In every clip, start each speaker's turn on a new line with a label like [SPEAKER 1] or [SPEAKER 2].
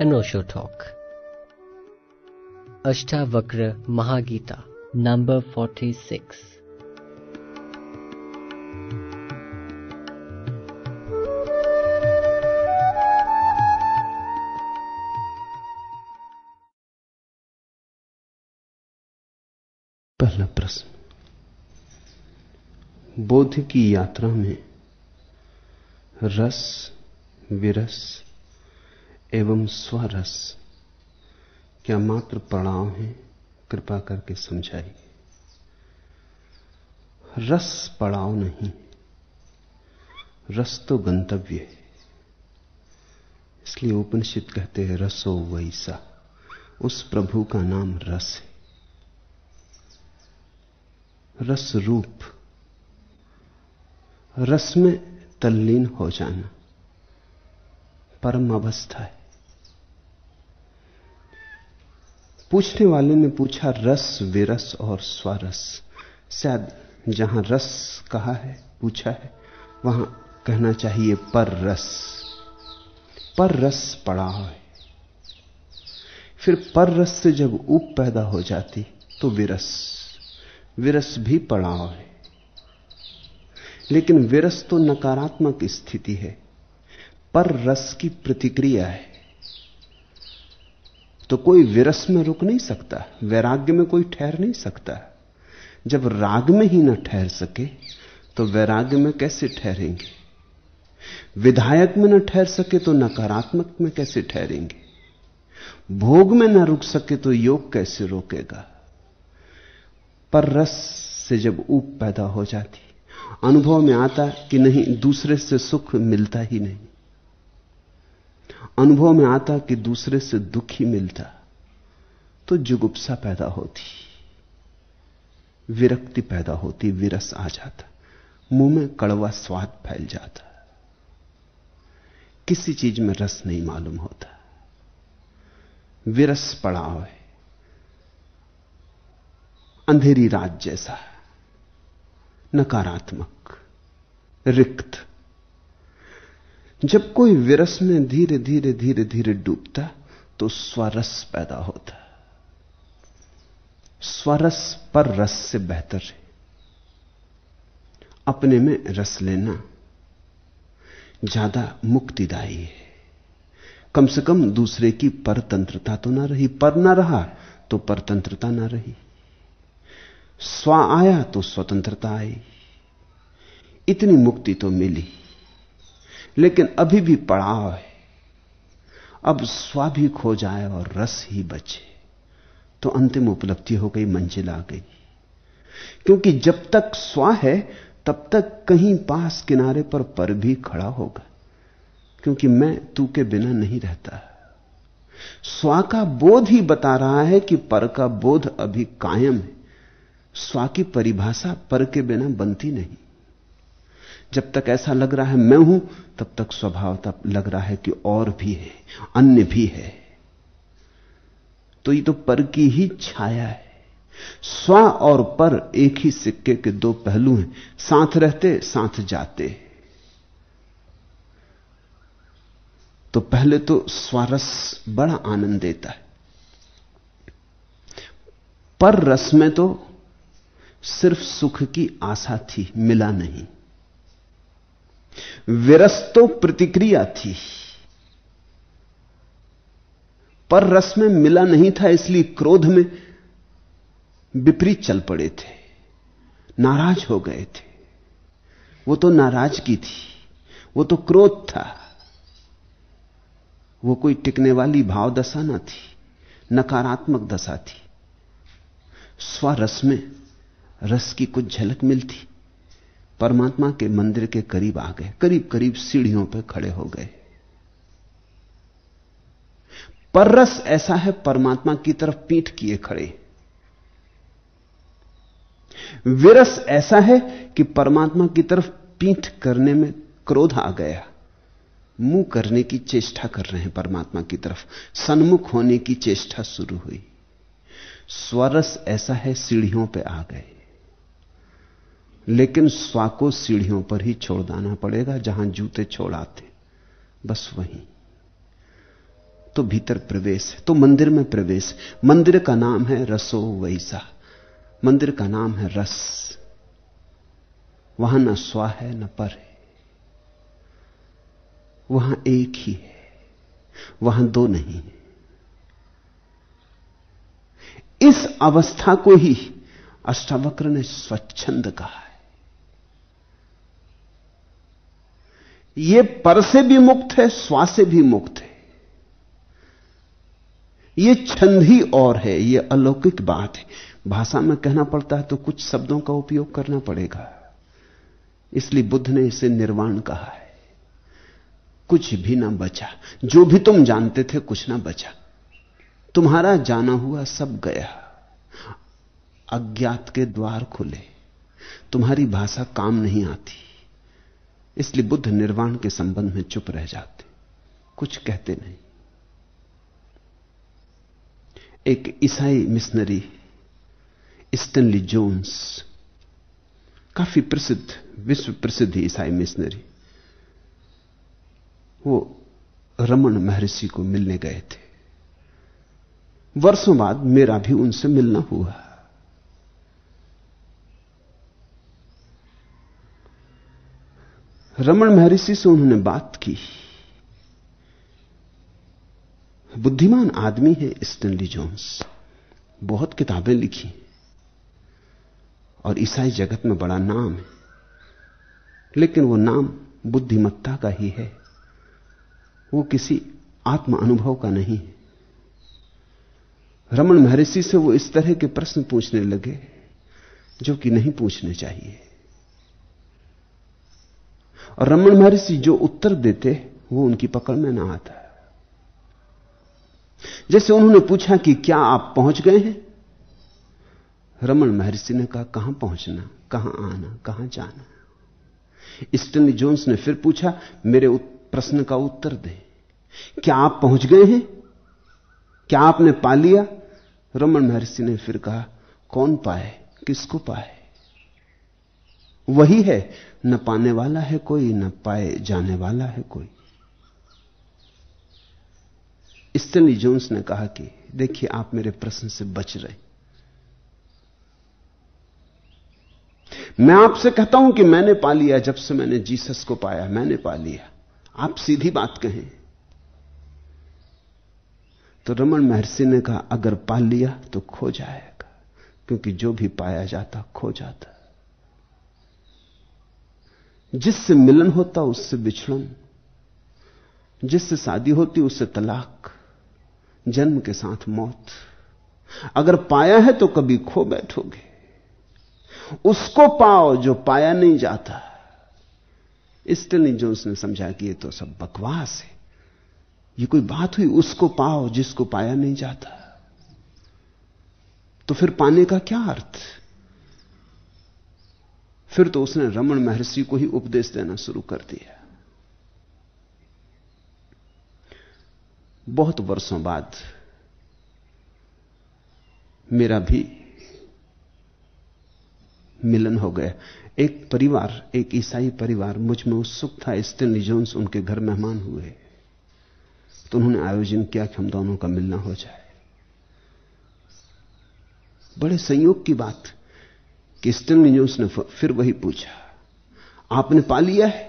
[SPEAKER 1] अनोशो talk Ashtavakra Mahageeta number 46
[SPEAKER 2] पहला प्रश्न। बोध की यात्रा में रस विरस एवं स्वरस। क्या मात्र पड़ाव हैं? कृपा करके समझाइए। रस पड़ाव नहीं। रस तो गंतव्य है। इसलिए उपनिषद कहते हैं, रसो वैसा। उस प्रभु का नाम रस है। रस रूप रस में तल्लीन हो जाना। परम अवस्था है। पूछने वाले ने पूछा, रस विरस और स्वरस। शायद जहाँ रस कहा है, पूछा है, वहाँ कहना चाहिए, पर रस। पर रस पड़ा है। फिर पर रस से जब ऊप पैदा हो जाती तो विरस। विरस भी पड़ाव है। लेकिन विरस तो नकारात्मक स्थिति है। पर रस की प्रतिक्रिया है। तो कोई विरस में रुक नहीं सकता, वैराग्य में कोई ठहर नहीं सकता। जब राग में ही ना ठहर सके तो वैराग्य में कैसे ठहरेंगे? विधायक में न ठहर सके तो नकारात्मक में कैसे ठहरेंगे? भोग में न रुक सके तो योग कैसे रोकेगा? पर रस से जब ऊप पैदा हो जाती, अनुभव में आता कि नहीं, दूसरे से सुख मिलता ही नहीं। अनुभव में आता कि दूसरे से दुखी मिलता तो जुगुप्सा पैदा होती, विरक्ति पैदा होती, विरस आ जाता, मुँह में कड़वा स्वाद फैल जाता। किसी चीज़ में रस नहीं मालूम होता। विरस पड़ाव है। अंधेरी रात जैसा, नकारात्मक, रिक्त जब कोई विरस में धीरे धीरे धीरे धीरे डूबता तो स्वरस पैदा होता। स्वरस पर रस से बेहतर है। अपने में रस लेना ज़्यादा मुक्तिदायी है। कम से कम दूसरे की परतंत्रता तो ना रही, पर ना रहा तो परतंत्रता ना रही। स्व आया तो स्वतंत्रता आई। इतनी मुक्ति तो मिली। लेकिन अभी भी पड़ाव है। अब स्व भी खो जाए और रस ही बचे तो अंतिम उपलब्धि हो गई, मंजिल आ गई। क्योंकि जब तक स्व है, तब तक कहीं पास किनारे पर पर भी खड़ा होगा। क्योंकि मैं तू के बिना नहीं रहता। स्वा का बोध ही बता रहा है कि पर का बोध अभी कायम है। स्वा की परिभाषा पर के बिना बनती नहीं। जब तक ऐसा लग रहा है मैं हूँ, तब तक स्वभाव तब लग रहा है कि और भी है, अन्य भी है। तो ये तो पर की ही छाया है। स्व और पर एक ही सिक्के के दो पहलू हैं। साथ रहते, साथ जाते। तो पहले तो स्वारस बड़ा आनंद देता है। पर रस में तो सिर्फ़ सुख की आशा थी, मिला नहीं। विरस तो प्रतिक्रिया थी। पर रस में मिला नहीं था, इसलिए क्रोध में विपरीत चल पड़े थे। नाराज़ हो गए थे। वो तो नाराज़गी थी। वो तो क्रोध था। वो कोई टिकने वाली भाव दशा ना थी, नकारात्मक दशा थी। स्वरस में रस की कुछ झलक मिलती। परमात्मा के मंदिर के करीब आ गए, करीब करीब सीढ़ियों पर खड़े हो गए। पर रस ऐसा है, परमात्मा की तरफ़ पीठ किए खड़े। विरस ऐसा है कि परमात्मा की तरफ़ पीठ करने में क्रोध आ गया। मुँह करने की चेष्टा कर रहे हैं परमात्मा की तरफ़। सन्मुख होने की चेष्टा शुरू हुई। स्वरस ऐसा है, सीढ़ियों पे आ गए। लेकिन स्वा को सीढ़ियों पर ही छोड़ देना पड़ेगा जहाँ जूते छोड़ाते। बस वहीं। तो भीतर प्रवेश है। तो मंदिर में प्रवेश मंदिर का नाम है रसो वैसा। मंदिर का नाम है रस। वहाँ न स्वा है, न पर है। वहाँ एक ही है। वहाँ दो नहीं है। इस अवस्था को ही अष्टावक्र ने स्वच्छंद कहा है। यह पर से भी मुक्त है, स्वा से भी मुक्त है। यह छंद ही और है यह अलौकिक बात है। भाषा में कहना पड़ता है तो कुछ शब्दों का उपयोग करना पड़ेगा। इसलिए बुद्ध ने इसे निर्वाण कहा है। कुछ भी ना बचा। जो भी तुम जानते थे, कुछ ना बचा। तुम्हारा जाना हुआ सब गया। अज्ञात के द्वार खुले। तुम्हारी भाषा काम नहीं आती। इसलिए बुद्ध निर्वाण के संबंध में चुप रह जाते। कुछ कहते नहीं। एक ईसाई मिशनरी, स्टेनली जोन्स, काफ़ी प्रसिद्ध, विश्व प्रसिद्ध ईसाई मिशनरी, वो रमन महर्षि को मिलने गए थे। वर्षों बाद मेरा भी उनसे मिलना हुआ। रमन महर्षि से उन्होंने बात की। बुद्धिमान आदमी है स्टेनली जोन्स। बहुत किताबें लिखी और ईसाई जगत में बड़ा नाम है। लेकिन वो नाम बुद्धिमत्ता का ही है। वो किसी आत्म अनुभव का नहीं है। रमन महर्षि से वो इस तरह के प्रश्न पूछने लगे, जो कि नहीं पूछने चाहिए। और रमन महर्षि जो उत्तर देते, वो उनकी पकड़ में ना आता। जैसे उन्होंने पूछा कि क्या आप पहुँच गए हैं? रमन महर्षि ने कहा, कहाँ पहुँचना? कहाँ आना? कहाँ जाना? स्टनली जोन्स ने फिर पूछा, मेरे प्रश्न का उत्तर दे। क्या आप पहुँच गए हैं? क्या आपने पा लिया? रमन महर्षि ने फिर कहा, कौन पाए? किसको पाए? वही है। न पाने वाला है कोई, न पाए जाने वाला है कोई। स्टनी जोन्स ने कहा कि, देखिए, आप मेरे प्रश्न से बच रहे। मैं आपसे कहता हूँ कि मैंने पा लिया जब से मैंने जीसस को पाया, मैंने पा लिया। आप सीधी बात कहें। तो रमन महर्षि ने कहा, अगर पा लिया तो खो जाएगा, क्योंकि जो भी पाया जाता, खो जाता। जिससे मिलन होता उससे बिछड़न जिससे शादी होती उससे तलाक। जन्म के साथ मौत। अगर पाया है तो कभी खो बैठोगे। उसको पाओ जो पाया नहीं जाता। इसलिए जो उसने समझा कि ये तो सब बकवास है। ये कोई बात हुई, उसको पाओ जिसको पाया नहीं जाता। तो फिर पाने का क्या अर्थ? फिर तो उसने रमन महर्षि को ही उपदेश देना शुरू कर दिया। बहुत वर्षों बाद मेरा भी मिलन हो गया। एक परिवार, एक ईसाई परिवार, मुझमें उत्सुक था, स्टेनली जोन्स उनके घर मेहमान हुए। तो उन्होंने आयोजन किया कि हम दोनों का मिलना हो जाए। बड़े संयोग की बात। कि स्टेनली ने फिर वही पूछा, आपने पा लिया है?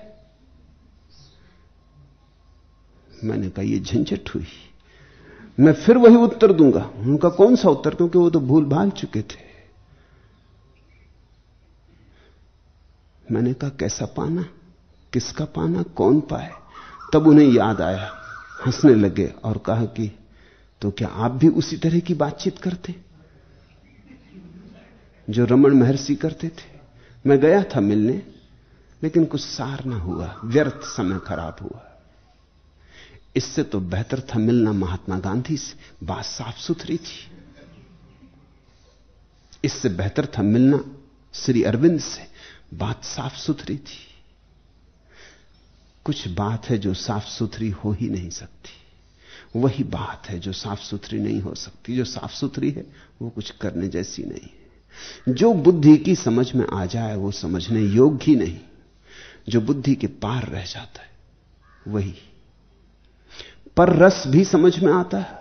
[SPEAKER 2] मैंने कहा, ये झंझट हुई। मैं फिर वही उत्तर दूँगा। उनका कौन सा उत्तर? क्योंकि वो तो भूल भाल चुके थे। मैंने कहा, कैसा पाना? किसका पाना? कौन पाए? तब उन्हें याद आया, हंसने लगे और कहा कि तो क्या आप भी उसी तरह की बातचीत करते? जो रमन महर्षि करते थे। मैं गया था मिलने, लेकिन कुछ सार ना हुआ, व्यर्थ समय खराब हुआ। इससे तो बेहतर था मिलना महात्मा गांधी से, बात साफ़ सुथरी थी। इससे बेहतर था मिलना श्री अरविंद से, बात साफ़ सुथरी थी। कुछ बात है जो साफ़ सुथरी हो ही नहीं सकती। वही बात है जो साफ़ सुथरी नहीं हो सकती। जो साफ़ सुथरी है, वो कुछ करने जैसी नहीं। जो बुद्धि की समझ में आ जाए, वो समझने योग्य ही नहीं। जो बुद्धि के पार रह जाता है, वही। पर रस भी समझ में आता है।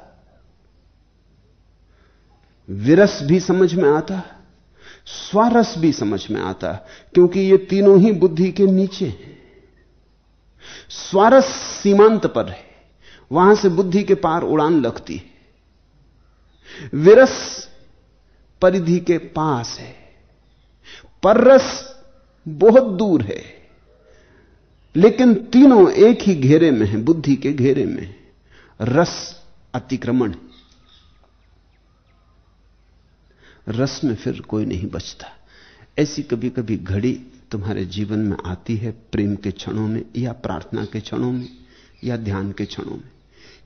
[SPEAKER 2] विरस भी समझ में आता है। स्वारस भी समझ में आता है, क्योंकि ये तीनों ही बुद्धि के नीचे हैं। स्वारस सीमांत पर है, वहाँ से बुद्धि के पार उड़ान लगती है। विरस परिधि के पास है। पररस बहुत दूर है, लेकिन तीनों एक ही घेरे में है, बुद्धि के घेरे में रस अतिक्रमण रस में फिर कोई नहीं बचता। ऐसी कभी कभी घड़ी तुम्हारे जीवन में आती है, प्रेम के क्षणों में, या प्रार्थना के क्षणों में, या ध्यान के क्षणों में।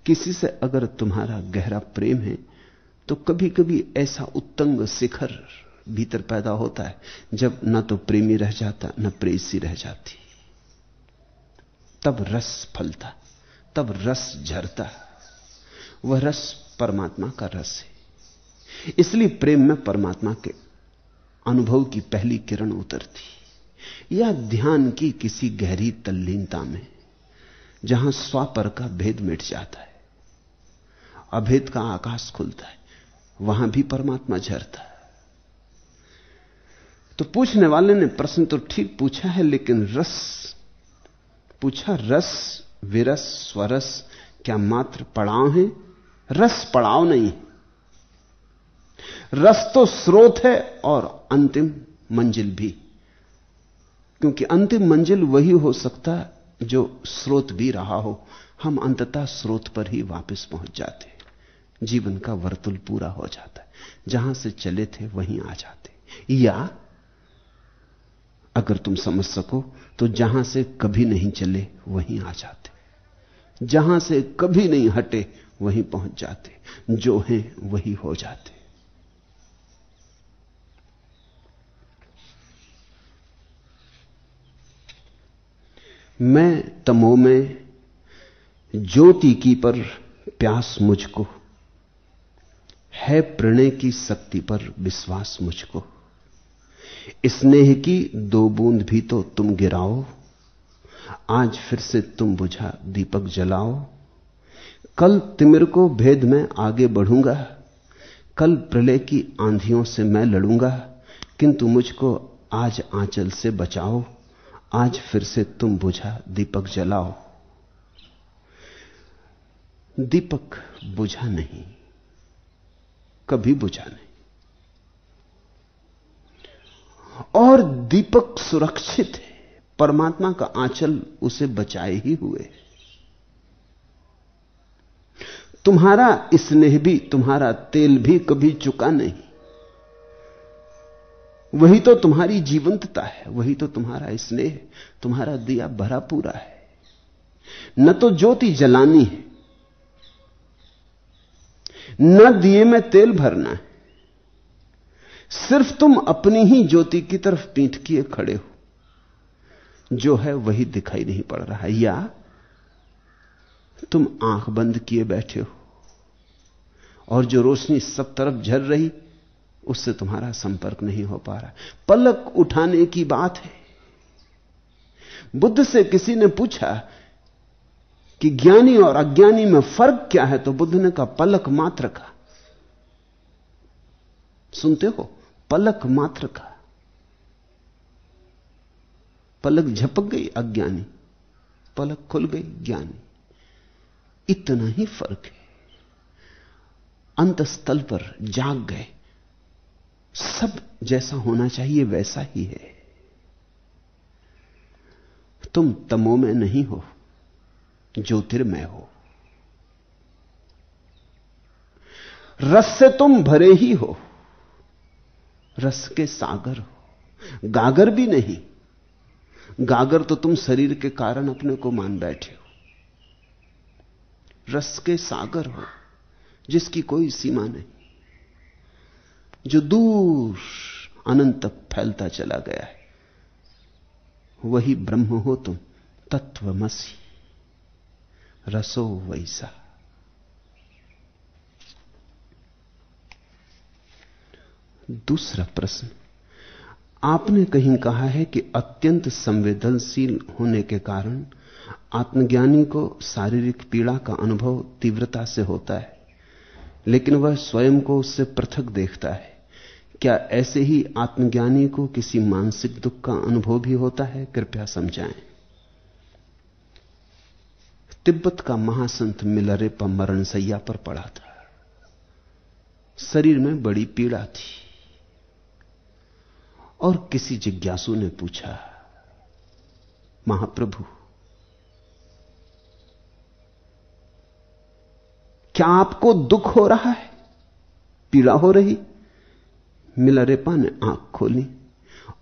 [SPEAKER 2] किसी से अगर तुम्हारा गहरा प्रेम है तो कभी कभी ऐसा उत्तंग शिखर भीतर पैदा होता है, जब न तो प्रेमी रह जाता, न प्रेसी रह जाती। तब रस फलता, तब रस झरता, वह रस परमात्मा का रस है। इसलिए प्रेम में परमात्मा के अनुभव की पहली किरण उतरती। या ध्यान की किसी गहरी तल्लीनता में, जहाँ स्वापर का भेद मिट जाता है, अभेद का आकाश खुलता है। वहाँ भी परमात्मा झरता तो पूछने वाले ने प्रश्न तो ठीक पूछा है, लेकिन रस, पूछा, रस, विरस, स्वरस, क्या मात्र पड़ाव है? रस पड़ाव नहीं रस तो स्रोत है और अंतिम मंजिल भी। क्योंकि अंतिम मंजिल वही हो सकता जो स्रोत भी रहा हो। हम अंततः स्रोत पर ही वापस पहुँच जाते जीवन का वर्तुल पूरा हो जाता है। जहाँ से चले थे, वहीं आ जाते। या अगर तुम समझ सको तो जहाँ से कभी नहीं चले, वहीं आ जाते। जहाँ से कभी नहीं हटे, वहीं पहुँच जाते। जो हैं, वही हो जाते। मैं तमो में ज्योति की पर प्यास मुझको है प्रणय की शक्ति पर विश्वास मुझको। स्नेह की दो बूंद भी तो तुम गिराओ। आज फिर से तुम बुझा दीपक जलाओ। कल तिमिर को भेद में आगे बढ़ूँगा। कल प्रलय की आंधियों से मैं लड़ूँगा। किंतु मुझको आज आंचल से बचाओ। आज फिर से तुम बुझा दीपक जलाओ। दीपक बुझा नहीं। कभी बुझा नहीं। और दीपक सुरक्षित है। परमात्मा का आंचल उसे बचाए ही हुए। तुम्हारा स्नेह भी, तुम्हारा तेल भी कभी चुका नहीं। वही तो तुम्हारी जीवंतता है, वही तो तुम्हारा स्नेह, तुम्हारा दिया भरा पूरा है। न तो ज्योति जलानी है न दिए में तेल भरना है। सिर्फ़ तुम अपनी ही ज्योति की तरफ़ पीठ किए खड़े हो। जो है वही दिखाई नहीं पड़ रहा है। या तुम आँख बंद किए बैठे हो और जो रोशनी सब तरफ़ झर रही, उससे तुम्हारा संपर्क नहीं हो पा रहा पलक उठाने की बात है। बुद्ध से किसी ने पूछा कि ज्ञानी और अज्ञानी में फ़र्क क्या है तो बुद्ध ने कहा, पलक मात्र का। सुनते हो? पलक मात्र का। पलक झपक गई अज्ञानी। पलक खुल गई ज्ञानी। इतना ही फ़र्क है। अंतस्थल पर जाग गए। सब जैसा होना चाहिए वैसा ही है। तुम तमो में नहीं हो। ज्योतिर्मय हो। रस से तुम भरे ही हो। रस के सागर हो। गागर भी नहीं। गागर तो तुम शरीर के कारण अपने को मान बैठे हो। रस के सागर हो, जिसकी कोई सीमा नहीं। जो दूर अनंत तक फैलता चला गया है, वही ब्रह्म हो तुम, तत्वमसी। रसो वैसा। दूसरा प्रश्न, आपने कहीं कहा है कि अत्यंत संवेदनशील होने के कारण आत्मज्ञानी को शारीरिक पीड़ा का अनुभव तीव्रता से होता है, लेकिन वह स्वयं को उससे पृथक देखता है। क्या ऐसे ही आत्मज्ञानी को किसी मानसिक दुख का अनुभव भी होता है? कृपया समझाएँ। तिब्बत का महासंत मिलरे पर मरण सैया पर पड़ा था। शरीर में बड़ी पीड़ा थी। और किसी जिज्ञासु ने पूछा, महाप्रभु, क्या आपको दुख हो रहा है? पीड़ा हो रही? मिलरेपा ने आँख खोली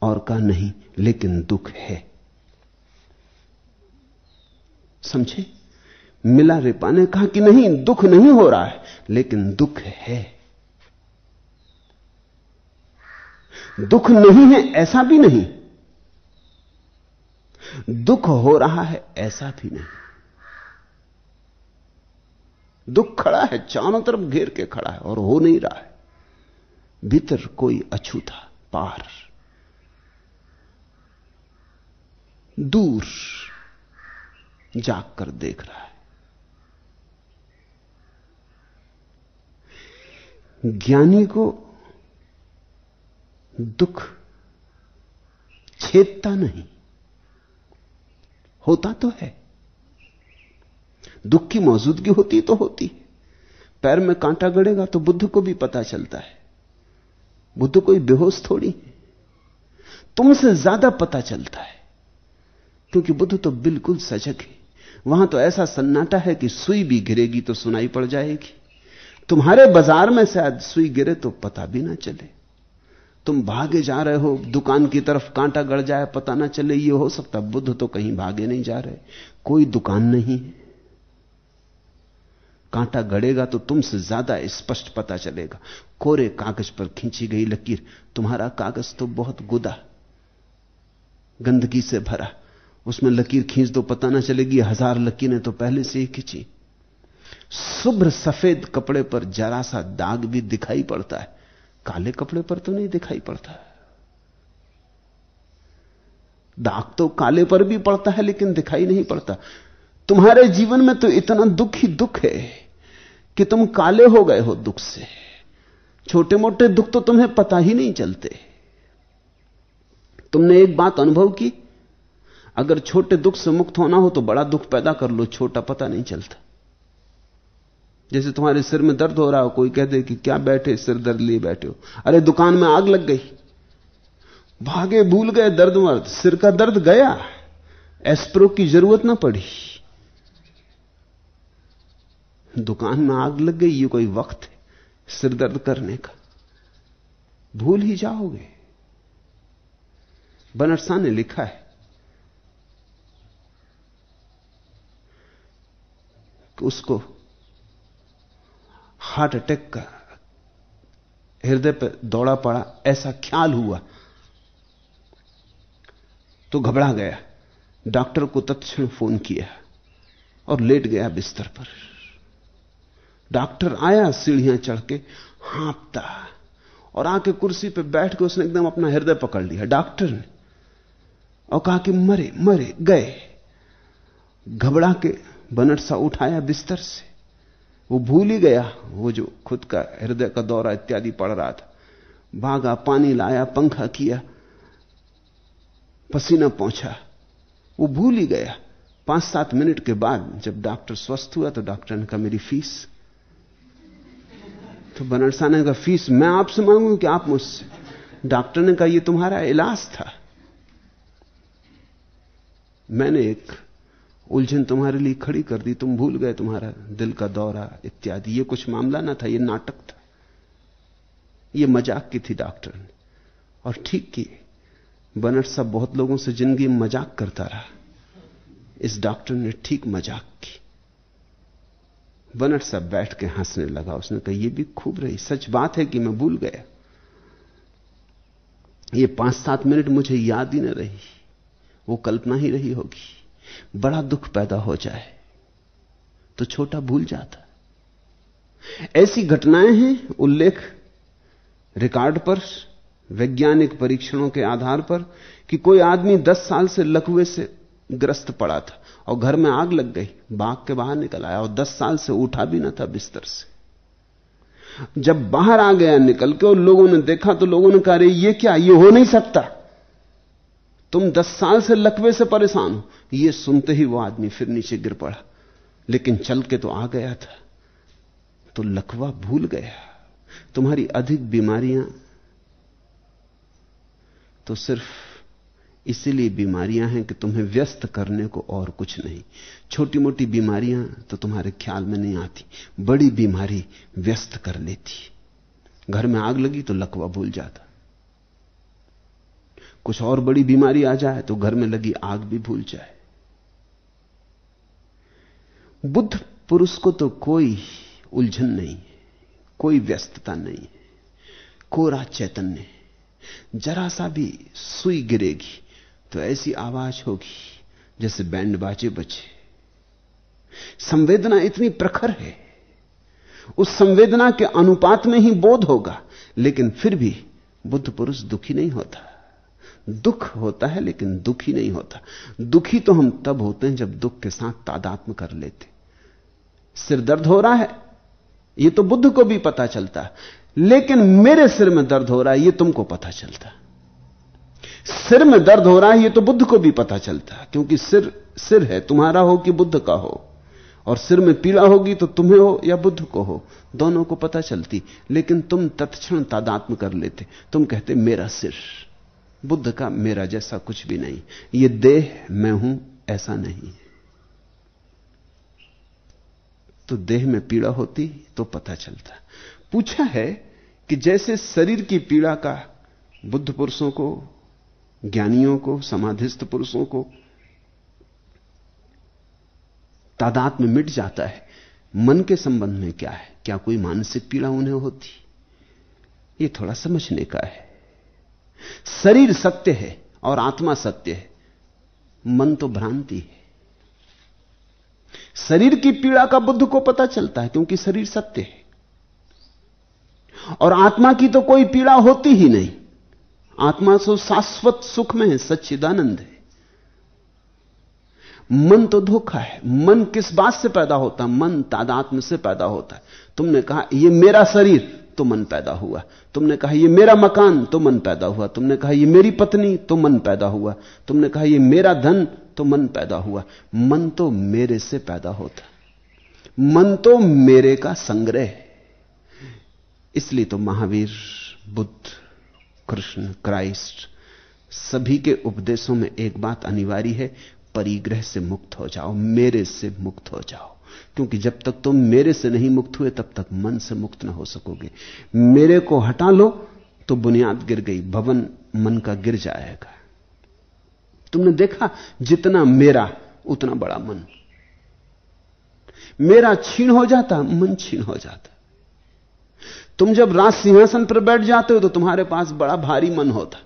[SPEAKER 2] और कहा, नहीं, लेकिन दुख है। समझे? मिला रिपा ने कहा कि नहीं, दुख नहीं हो रहा है, लेकिन दुख है। दुख नहीं है, ऐसा भी नहीं। दुख हो रहा है, ऐसा भी नहीं। दुख खड़ा है, चारों तरफ़ घेर के खड़ा है, और हो नहीं रहा है। भीतर कोई अछूता, पार। दूर जाग कर देख रहा है। ज्ञानी को दुख छेदता नहीं। होता तो है। दुख की मौजूदगी होती तो होती पैर में कांटा गड़ेगा तो बुद्ध को भी पता चलता है। बुद्ध कोई बेहोश थोड़ी है। तुमसे ज़्यादा पता चलता है। क्योंकि बुद्ध तो बिल्कुल सजग है। वहाँ तो ऐसा सन्नाटा है कि सुई भी गिरेगी तो सुनाई पड़ जाएगी। तुम्हारे बाज़ार में शायद सुई गिरे तो पता भी ना चले। तुम भागे जा रहे हो, दुकान की तरफ़ कांटा गड़ जाए, पता ना चले, ये हो सकता बुद्ध तो कहीं भागे नहीं जा रहे। कोई दुकान नहीं है। कांटा गड़ेगा तो तुमसे ज़्यादा स्पष्ट पता चलेगा। कोरे कागज़ पर खींची गई लकीर, तुम्हारा कागज़ तो बहुत गुदा, गंदगी से भरा। उसमें लकीर खींच दो, पता ना चलेगी, हज़ार लकीरें तो पहले से ही खींची। शुभ्र सफ़ेद कपड़े पर जरा सा दाग भी दिखाई पड़ता है। काले कपड़े पर तो नहीं दिखाई पड़ता। दाग तो काले पर भी पड़ता है, लेकिन दिखाई नहीं पड़ता। तुम्हारे जीवन में तो इतना दुख ही दुख है कि तुम काले हो गए हो दुख से। छोटे मोटे दुख तो तुम्हें पता ही नहीं चलते। तुमने एक बात अनुभव की? अगर छोटे दुख से मुक्त होना हो तो बड़ा दुख पैदा कर लो, छोटा पता नहीं चलता। जैसे तुम्हारे सिर में दर्द हो रहा हो, कोई कह दे कि क्या बैठे, सिर दर्द लिए बैठे हो। अरे, दुकान में आग लग गई। भागे, भूल गए दर्द मर्द सिर का दर्द गया। एस्प्रो की ज़रूरत ना पड़ी। दुकान में आग लग गई, ये कोई वक्त है सिर दर्द करने का। भूल ही जाओगे। बनरसा ने लिखा है उसको हार्ट अटैक का हृदय पर दौड़ा पड़ा, ऐसा ख्याल हुआ तो घबरा गया। डॉक्टर को तत्क्षण फ़ोन किया और लेट गया बिस्तर पर। डॉक्टर आया, सीढ़ियाँ चढ़ के हाँपता और आके कुर्सी पर बैठ के उसने एकदम अपना हृदय पकड़ लिया। डॉक्टर ने और कहा कि मरे मरे, गए। घबरा के बनट सा उठाया बिस्तर से। वो भूल ही गया, वो जो खुद का हृदय का दौरा इत्यादि पड़ रहा था। भागा, पानी लाया, पंखा किया, पसीना पहुँचा। वो भूल ही गया। पाँच सात मिनट के बाद जब डॉक्टर स्वस्थ हुआ तो डॉक्टर ने कहा, मेरी फ़ीस? तो बनरसा ने कहा फ़ीस मैं आपसे मांगू कि आप मुझसे? डॉक्टर ने कहा यह तुम्हारा इलाज था। मैंने एक उलझन तुम्हारे लिए खड़ी कर दी, तुम भूल गए तुम्हारा दिल का दौरा, इत्यादि। ये कुछ मामला ना था, ये नाटक था। ये मज़ाक की थी डॉक्टर ने। और ठीक की बनट साहब बहुत लोगों से ज़िंदगी मज़ाक करता रहा। इस डॉक्टर ने ठीक मज़ाक की। बनट साहब बैठ के हंसने लगा। उसने कहा यह भी खूब रही। सच बात है कि मैं भूल गया। ये पाँच सात मिनट मुझे याद ही न रही। वो कल्पना ही रही होगी। बड़ा दुख पैदा हो जाए तो छोटा भूल जाता। ऐसी घटनाएँ हैं उल्लेख रिकॉर्ड पर, वैज्ञानिक परीक्षणों के आधार पर कि कोई आदमी दस साल से लकवे से ग्रस्त पड़ा था और घर में आग लग गई, बाग के बाहर निकल आया और दस साल से उठा भी ना था बिस्तर से। जब बाहर आ गया निकल के और लोगों ने देखा तो लोगों ने कहा ये क्या? ये हो नहीं सकता। तुम दस साल से लकवे से परेशान हो। ये सुनते ही वो आदमी फिर नीचे गिर पड़ा। लेकिन चल के तो आ गया था। तो लकवा भूल गया। तुम्हारी अधिक बीमारियाँ तो सिर्फ़ इसीलिए बीमारियाँ हैं कि तुम्हें व्यस्त करने को और कुछ नहीं। छोटी मोटी बीमारियाँ तो तुम्हारे ख्याल में नहीं आती। बड़ी बीमारी व्यस्त कर लेती। घर में आग लगी तो लकवा भूल जाता। कुछ और बड़ी बीमारी आ जाए तो घर में लगी आग भी भूल जाए। बुद्ध पुरुष को तो कोई उलझन नहीं है, कोई व्यस्तता नहीं है, कोरा चैतन्य जरा सा भी सुई गिरेगी तो ऐसी आवाज़ होगी जैसे बैंड बाजे। बचे संवेदना इतनी प्रखर है, उस संवेदना के अनुपात में ही बोध होगा, लेकिन फिर भी बुद्ध पुरुष दुखी नहीं होता। दुख होता है, लेकिन दुखी नहीं होता। दुखी तो हम तब होते हैं जब दुख के साथ तादात्म कर लेते। सिर दर्द हो रहा है यह तो बुद्ध को भी पता चलता। लेकिन मेरे सिर में दर्द हो रहा है यह तुमको पता चलता। सिर में दर्द हो रहा है यह तो बुद्ध को भी पता चलता। क्योंकि सिर सिर है, तुम्हारा हो कि बुद्ध का हो। और सिर में पीड़ा होगी तो तुम्हें हो या बुद्ध को हो, दोनों को पता चलती। लेकिन तुम तत्क्षण तादात्म कर लेते। तुम कहते, मेरा सिर। बुद्ध का मेरा जैसा कुछ भी नहीं। ये देह मैं हूँ, ऐसा नहीं तो देह में पीड़ा होती तो पता चलता। पूछा है कि जैसे शरीर की पीड़ा का बुद्ध पुरुषों को, ज्ञानियों को, समाधिस्थ पुरुषों को तादात में मिट जाता है, मन के संबंध में क्या है? क्या कोई मानसिक पीड़ा उन्हें होती? ये थोड़ा समझने का है। शरीर सत्य है और आत्मा सत्य है। मन तो भ्रांति है। शरीर की पीड़ा का बुद्ध को पता चलता है, क्योंकि शरीर सत्य है। और आत्मा की तो कोई पीड़ा होती ही नहीं। आत्मा तो शाश्वत सुख में है, सच्चिदानंद है। मन तो धोखा है। मन किस बात से पैदा होता? है मन तादात्म से पैदा होता है। तुमने कहा यह मेरा शरीर तो मन पैदा हुआ। तुमने कहा यह मेरा मकान तो मन पैदा हुआ। तुमने कहा यह मेरी पत्नी तो मन पैदा हुआ। तुमने कहा यह मेरा धन तो मन पैदा हुआ। मन तो मेरे से पैदा होता। मन तो मेरे का संग्रह। इसलिए तो महावीर, बुद्ध, कृष्ण, क्राइस्ट सभी के उपदेशों में एक बात अनिवार्य है, परिग्रह से मुक्त हो जाओ, मेरे से मुक्त हो जाओ। क्योंकि जब तक तुम मेरे से नहीं मुक्त हुए, तब तक मन से मुक्त ना हो सकोगे। मेरे को हटा लो तो बुनियाद गिर गई, भवन मन का गिर जाएगा। तुमने देखा जितना मेरा, उतना बड़ा मन। मेरा छीन हो जाता, मन छीन हो जाता। तुम जब राज सिंहासन पर बैठ जाते हो तो तुम्हारे पास बड़ा भारी मन होता।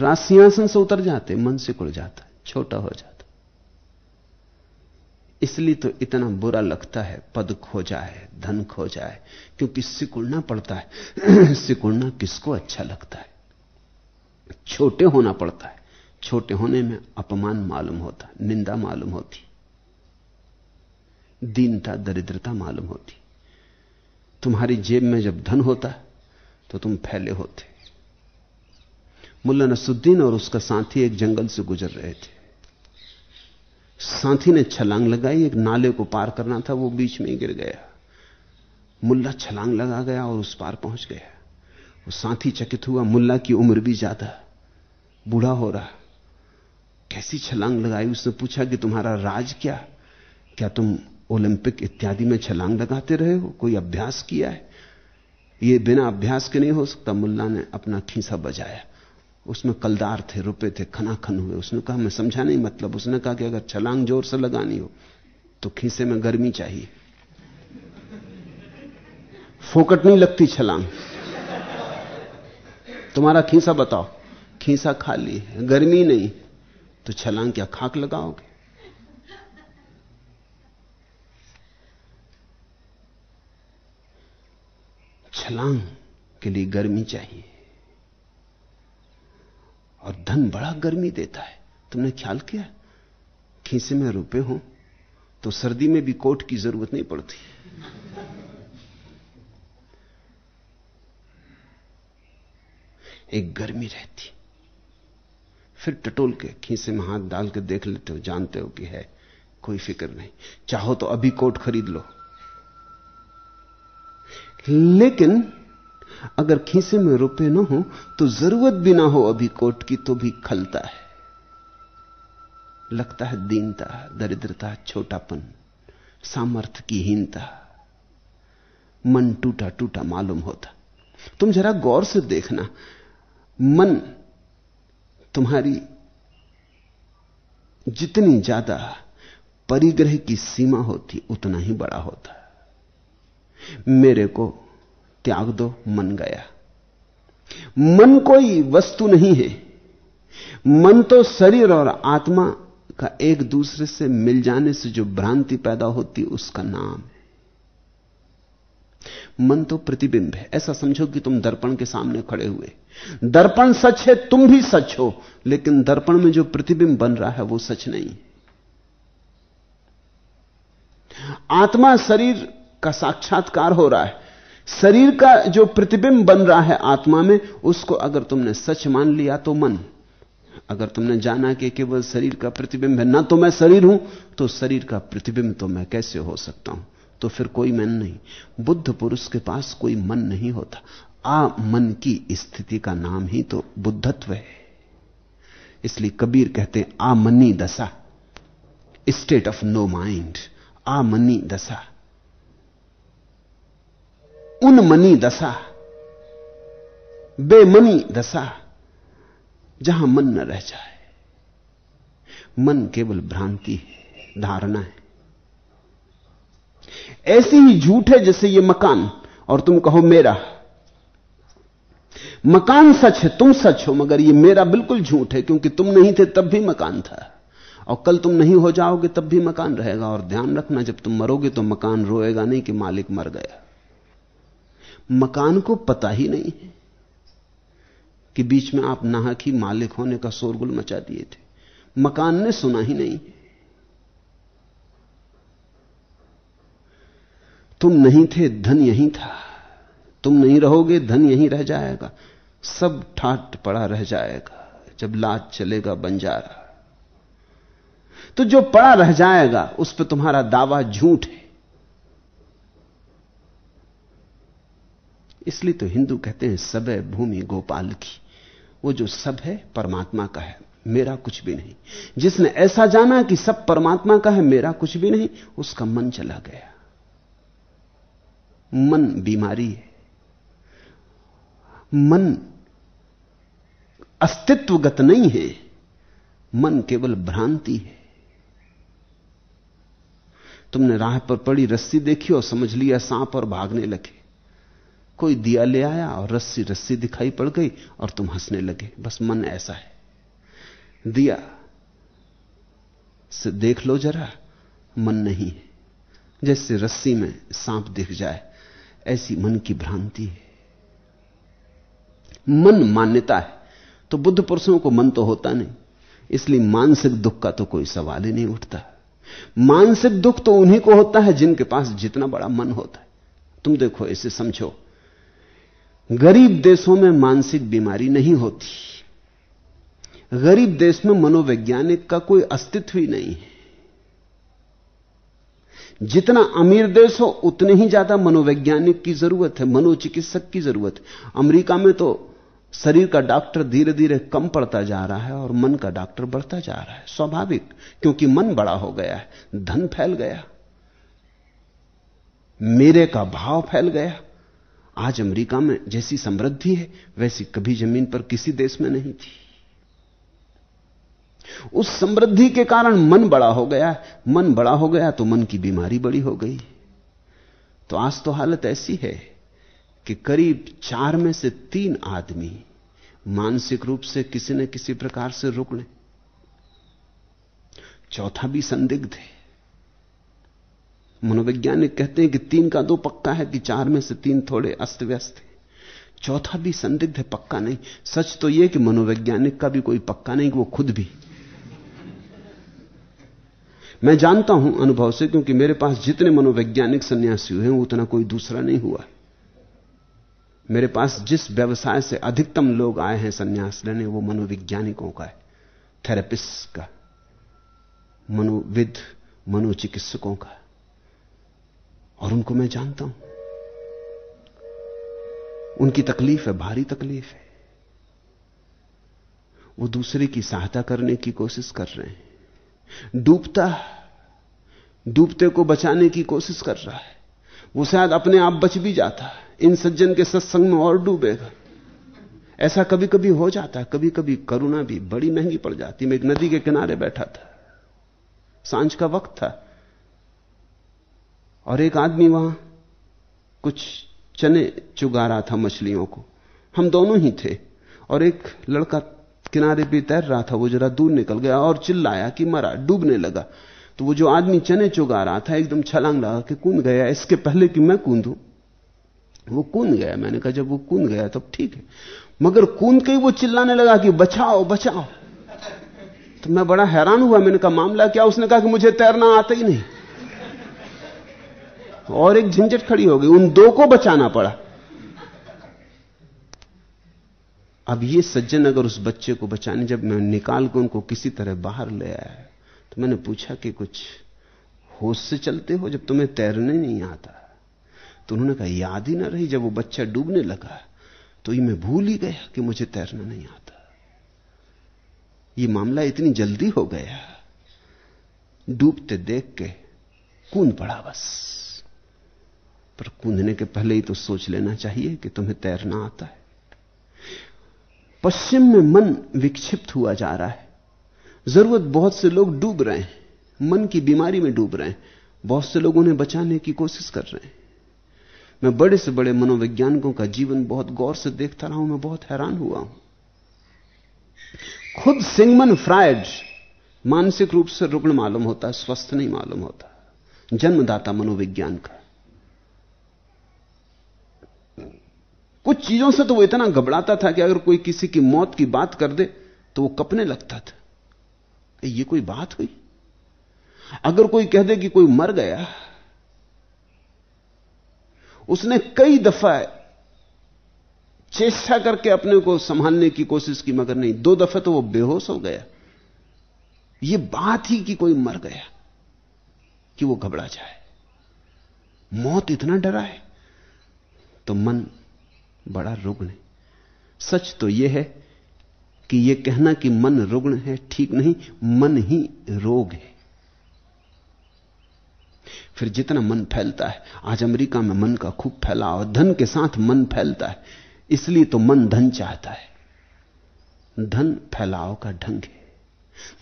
[SPEAKER 2] राज सिंहासन से उतर जाते, मन सिकुड़ जाता। छोटा हो जाता। इसलिए तो इतना बुरा लगता है, पद खो जाए, धन खो जाए, क्योंकि सिकुड़ना पड़ता है। सिकुड़ना किसको अच्छा लगता है? छोटे होना पड़ता है। छोटे होने में अपमान मालूम होता, निंदा मालूम होती, दीनता, दरिद्रता मालूम होती। तुम्हारी जेब में जब धन होता तो तुम फैले होते। मुल्ला नसुद्दीन और उसका साथी एक जंगल से गुजर रहे थे। साथी ने छलांग लगाई, एक नाले को पार करना था, वो बीच में गिर गया। मुल्ला छलांग लगा गया और उस पार पहुँच गया। वो साथी चकित हुआ, मुल्ला की उम्र भी ज़्यादा, बूढ़ा हो रहा। कैसी छलांग लगाई? उसने पूछा कि तुम्हारा राज क्या? क्या तुम ओलंपिक इत्यादि में छलांग लगाते रहे हो? कोई अभ्यास किया है? ये बिना अभ्यास के नहीं हो सकता, मुल्ला ने अपना खीसा बजाया। उसमें कलदार थे, रुपए थे, खनाखन हुए। उसने कहा, मैं समझा नहीं मतलब। उसने कहा कि अगर छलांग ज़ोर से लगानी हो तो खीसे में गर्मी चाहिए। फोकट नहीं लगती छलांग। तुम्हारा खीसा बताओ। खीसा खाली है, गर्मी नहीं। तो छलांग क्या खाक लगाओगे? छलांग के लिए गर्मी चाहिए। और धन बड़ा गर्मी देता है। तुमने ख्याल किया? खीसे में रुपए हो तो सर्दी में भी कोट की ज़रूरत नहीं पड़ती। एक गर्मी रहती। फिर टटोल के खीसे में हाथ डाल के देख लेते हो, जानते हो कि है, कोई फ़िक्र नहीं। चाहो तो अभी कोट खरीद लो। लेकिन अगर खीसे में रुपए ना हो तो ज़रूरत भी ना हो अभी कोट की तो भी खलता है। लगता है दीनता, दरिद्रता, छोटापन सामर्थ्य की हीनता। मन टूटा टूटा मालूम होता। तुम जरा गौर से देखना। मन तुम्हारी जितनी ज़्यादा परिग्रह की सीमा होती, उतना ही बड़ा होता। मेरे को त्याग दो, मन गया। मन कोई वस्तु नहीं है। मन तो शरीर और आत्मा का एक दूसरे से मिल जाने से जो भ्रांति पैदा होती उसका नाम है। मन तो प्रतिबिंब है। ऐसा समझो कि तुम दर्पण के सामने खड़े हुए। दर्पण सच है, तुम भी सच हो, लेकिन दर्पण में जो प्रतिबिंब बन रहा है, वो सच नहीं आत्मा शरीर का साक्षात्कार हो रहा है। शरीर का जो प्रतिबिंब बन रहा है आत्मा में, उसको अगर तुमने सच मान लिया तो मन। अगर तुमने जाना कि केवल शरीर का प्रतिबिंब है, ना तो मैं शरीर हूँ तो शरीर का प्रतिबिंब तो मैं कैसे हो सकता हूँ? तो फिर कोई मन नहीं। बुद्ध पुरुष के पास कोई मन नहीं होता। आ, मन की स्थिति का नाम ही तो बुद्धत्व है। इसलिए कबीर कहते आ, मनी दशा। स्टेट ऑफ़ नो माइंड आ, मनी दशा। उन मनी दशा, बेमनी दशा, जहाँ मन न रह जाए। मन केवल भ्रांति है, धारणा है। ऐसी ही झूठ है जैसे ये मकान, और तुम कहो मेरा। मकान सच है, तुम सच हो, मगर ये मेरा बिल्कुल झूठ है, क्योंकि तुम नहीं थे तब भी मकान था। और कल तुम नहीं हो जाओगे, तब भी मकान रहेगा, और ध्यान रखना, जब तुम मरोगे तो मकान रोएगा नहीं कि मालिक मर गया। मकान को पता ही नहीं है कि बीच में आप नाहक ही मालिक होने का शोरगुल मचा दिए थे। मकान ने सुना ही नहीं। तुम नहीं थे, धन यही था। तुम नहीं रहोगे, धन यही रह जाएगा। सब ठाट पड़ा रह जाएगा, जब लाज चलेगा बंजारा। तो जो पड़ा रह जाएगा, उस पर तुम्हारा दावा झूठ है। इसलिए तो हिंदू कहते हैं, सबे भूमि गोपाल की। वो जो सब है, परमात्मा का है, मेरा कुछ भी नहीं। जिसने ऐसा जाना कि सब परमात्मा का है, मेरा कुछ भी नहीं, उसका मन चला गया। मन बीमारी है। मन अस्तित्वगत नहीं है, मन केवल भ्रांति है। तुमने राह पर पड़ी रस्सी देखी और समझ लिया, सांप और भागने लगे। कोई दिया ले आया और रस्सी रस्सी दिखाई पड़ गई और तुम हंसने लगे। बस मन ऐसा है। दिया, से देख लो जरा, मन नहीं है। जैसे रस्सी में सांप दिख जाए, ऐसी मन की भ्रांति है। मन मान्यता है तो बुद्ध पुरुषों को मन तो होता नहीं। इसलिए मानसिक दुख का तो कोई सवाल ही नहीं उठता। मानसिक दुख तो उन्हीं को होता है जिनके पास जितना बड़ा मन होता है। तुम देखो, इसे समझो। गरीब देशों में मानसिक बीमारी नहीं होती। गरीब देश में मनोवैज्ञानिक का कोई अस्तित्व ही नहीं है। जितना अमीर देश हो, उतने ही ज़्यादा मनोवैज्ञानिक की ज़रूरत है, मनोचिकित्सक की ज़रूरत है। अमेरिका में तो शरीर का डॉक्टर धीरे धीरे कम पड़ता जा रहा है और मन का डॉक्टर बढ़ता जा रहा है। स्वाभाविक, क्योंकि मन बड़ा हो गया है, धन फैल गया। मेरे का भाव फैल गया। आज अमेरिका में जैसी समृद्धि है, वैसी कभी ज़मीन पर किसी देश में नहीं थी। उस समृद्धि के कारण मन बड़ा हो गया। मन बड़ा हो गया तो मन की बीमारी बड़ी हो गई। तो आज तो हालत ऐसी है कि करीब चार में से तीन आदमी मानसिक रूप से किसी न किसी प्रकार से रुक लें। चौथा भी संदिग्ध है। मनोवैज्ञानिक कहते हैं कि तीन का दो पक्का है कि चार में से तीन थोड़े अस्त व्यस्त है। चौथा भी संदिग्ध है, पक्का नहीं। सच तो यह कि मनोवैज्ञानिक का भी कोई पक्का नहीं वो खुद भी। मैं जानता हूँ अनुभव से, क्योंकि मेरे पास जितने मनोवैज्ञानिक सन्यासी हुए उतना कोई दूसरा नहीं हुआ। मेरे पास जिस व्यवसाय से अधिकतम लोग आए हैं सन्यास लेने, वो मनोवैज्ञानिकों का है, थेरेपिस्ट का, मनोविद, मनोचिकित्सकों का। और उनको मैं जानता हूँ। उनकी तकलीफ़ है, भारी तकलीफ़ है। वो दूसरे की सहायता करने की कोशिश कर रहे हैं। डूबता, डूबते को बचाने की कोशिश कर रहा है। वो शायद अपने आप बच भी जाता है। इन सज्जन के सत्संग में और डूबेगा। ऐसा कभी कभी हो जाता है। कभी कभी करुणा भी बड़ी महँगी पड़ जाती। मैं एक नदी के किनारे बैठा था। साँझ का वक्त था। और एक आदमी वहाँ कुछ चने चुगा रहा था मछलियों को। हम दोनों ही थे। और एक लड़का किनारे पे तैर रहा था, वो जरा दूर निकल गया और चिल्लाया कि मरा, डूबने लगा। तो वो जो आदमी चने चुगा रहा था, एकदम छलांग लगा के कूद गया। इसके पहले कि मैं कूदूं? वो कूद गया। मैंने कहा, जब वो कूद गया तब ठीक है। मगर कूद के ही वो चिल्लाने लगा कि बचाओ बचाओ। तो मैं बड़ा हैरान हुआ। मैंने कहा, मामला क्या? उसने कहा कि मुझे तैरना आता ही नहीं। और एक झंझट खड़ी हो गई। उन दो को बचाना पड़ा। अब ये सज्जन अगर उस बच्चे को बचाने, जब मैं निकाल के उनको किसी तरह बाहर ले आया तो मैंने पूछा कि कुछ होश से चलते हो जब तुम्हें तैरने नहीं आता? तो उन्होंने कहा, याद ही ना रही, जब वो बच्चा डूबने लगा तो ये मैं भूल ही गया कि मुझे तैरना नहीं आता। ये मामला इतनी जल्दी हो गया। डूबते देख के कूद पड़ा बस। पर कूदने के पहले ही तो सोच लेना चाहिए कि तुम्हें तैरना आता है। पश्चिम में मन विक्षिप्त हुआ जा रहा है। ज़रूरत बहुत से लोग डूब रहे हैं। मन की बीमारी में डूब रहे हैं। बहुत से लोग उन्हें बचाने की कोशिश कर रहे हैं। मैं बड़े से बड़े मनोवैज्ञानिकों का जीवन बहुत गौर से देखता रहा हूँ, मैं बहुत हैरान हुआ हूँ। खुद सिंगमन फ्रायड मानसिक रूप से रुग्ण मालूम होता, स्वस्थ नहीं मालूम होता। जन्मदाता मनोविज्ञान का। कुछ चीज़ों से तो वो इतना घबराता था कि अगर कोई किसी की मौत की बात कर दे तो वो कपने लगता था। ये कोई बात हुई? अगर कोई कह दे कि कोई मर गया, उसने कई दफ़ा चेष्टा करके अपने को संभालने की कोशिश की, मगर नहीं, दो दफे तो वो बेहोश हो गया। ये बात ही कि कोई मर गया, कि वो घबरा जाए। मौत इतना डरा है तो मन बड़ा रुग्ण है। सच तो यह है कि यह कहना कि मन रुग्ण है ठीक नहीं, मन ही रोग है। फिर जितना मन फैलता है, आज अमेरिका में मन का खूब फैलाव, धन के साथ मन फैलता है, इसलिए तो मन धन चाहता है। धन फैलाव का ढंग है।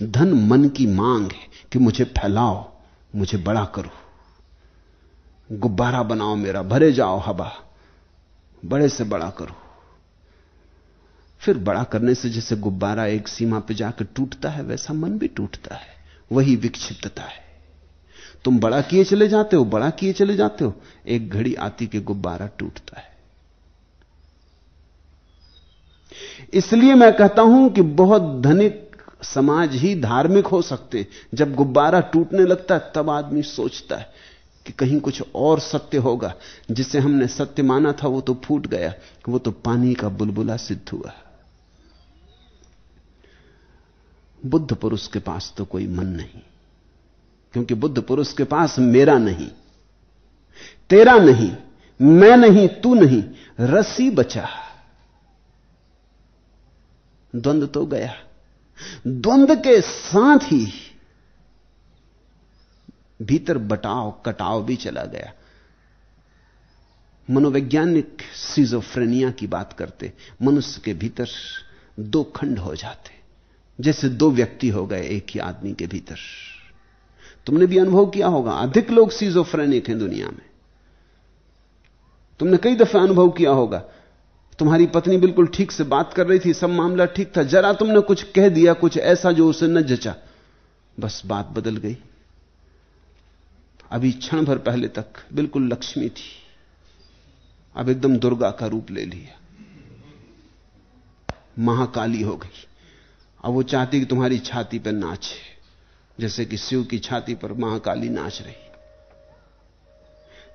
[SPEAKER 2] धन मन की मांग है कि मुझे फैलाओ, मुझे बड़ा करो। गुब्बारा बनाओ मेरा, भरे जाओ हवा। बड़े से बड़ा करो। फिर बड़ा करने से जैसे गुब्बारा एक सीमा पर जाकर टूटता है, वैसा मन भी टूटता है। वही विक्षिप्तता है। तुम बड़ा किए चले जाते हो, बड़ा किए चले जाते हो, एक घड़ी आती के गुब्बारा टूटता है। इसलिए मैं कहता हूँ कि बहुत धनिक समाज ही धार्मिक हो सकते। जब गुब्बारा टूटने लगता है, तब आदमी सोचता है कि कहीं कुछ और सत्य होगा, जिसे हमने सत्य माना था, वो तो फूट गया, वो तो पानी का बुलबुला सिद्ध हुआ। बुद्ध पुरुष के पास तो कोई मन नहीं, क्योंकि बुद्ध पुरुष के पास मेरा नहीं, तेरा नहीं, मैं नहीं, तू नहीं रसी बचा। द्वंद तो गया। द्वंद के साथ ही भीतर बटाव, कटाव भी चला गया। मनोवैज्ञानिक सीजोफ्रेनिया की बात करते, मनुष्य के भीतर दो खंड हो जाते। जैसे दो व्यक्ति हो गए एक ही आदमी के भीतर। तुमने भी अनुभव किया होगा, अधिक लोग सीजोफ्रेनिक हैं दुनिया में। तुमने कई दफे अनुभव किया होगा, तुम्हारी पत्नी बिल्कुल ठीक से बात कर रही थी, सब मामला ठीक था, जरा तुमने कुछ कह दिया, कुछ ऐसा जो उसे न जचा, बस बात बदल गई। अभी क्षण भर पहले तक बिल्कुल लक्ष्मी थी। अब एकदम दुर्गा का रूप ले लिया। महाकाली हो गई। अब वो चाहती कि तुम्हारी छाती पर नाचे, जैसे कि शिव की छाती पर महाकाली नाच रही।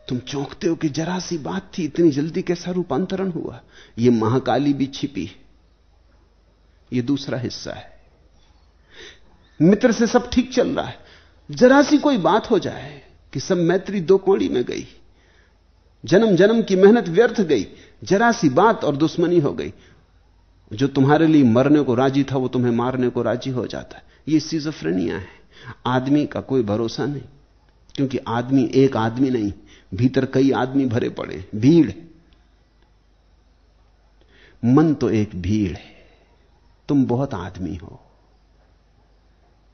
[SPEAKER 2] तुम चौंकते हो कि जरा सी बात थी, इतनी जल्दी कैसा रूपांतरण हुआ? ये महाकाली भी छिपी है। ये दूसरा हिस्सा है। मित्र से सब ठीक चल रहा है। जरा सी कोई बात हो जाए कि सब मैत्री दो कौड़ी में गई। जन्म जन्म की मेहनत व्यर्थ गई। जरा सी बात और दुश्मनी हो गई। जो तुम्हारे लिए मरने को राज़ी था, वो तुम्हें मारने को राज़ी हो जाता है। ये सीजोफ्रेनिया है। आदमी का कोई भरोसा नहीं। क्योंकि आदमी एक आदमी नहीं, भीतर कई आदमी भरे पड़े भीड़। मन तो एक भीड़ है। तुम बहुत आदमी हो।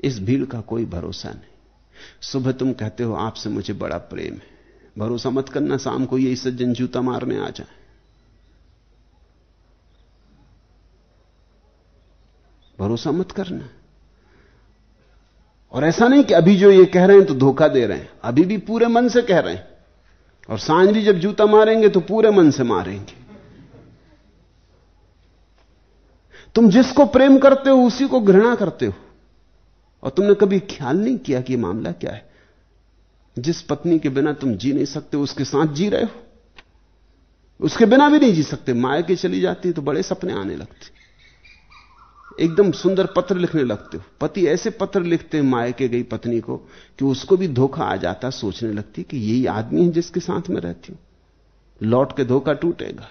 [SPEAKER 2] इस भीड़ का कोई भरोसा नहीं। सुबह तुम कहते हो, आपसे मुझे बड़ा प्रेम है। भरोसा मत करना, शाम को यही सज्जन जूता मारने आ जाए। भरोसा मत करना। और ऐसा नहीं कि अभी जो ये कह रहे हैं तो धोखा दे रहे हैं। अभी भी पूरे मन से कह रहे हैं। और साँझ भी जब जूता मारेंगे तो पूरे मन से मारेंगे। तुम जिसको प्रेम करते हो, उसी को घृणा करते हो। और तुमने कभी ख्याल नहीं किया कि मामला क्या है? जिस पत्नी के बिना तुम जी नहीं सकते, उसके साथ जी रहे हो। उसके बिना भी नहीं जी सकते। माया के चली जाती तो बड़े सपने आने लगते एकदम सुंदर पत्र लिखने लगते हो। पति ऐसे पत्र लिखते हैं माया के गई पत्नी को कि उसको भी धोखा आ जाता, सोचने लगती कि यही आदमी है जिसके साथ में रहती हूँ। लौट के धोखा टूटेगा।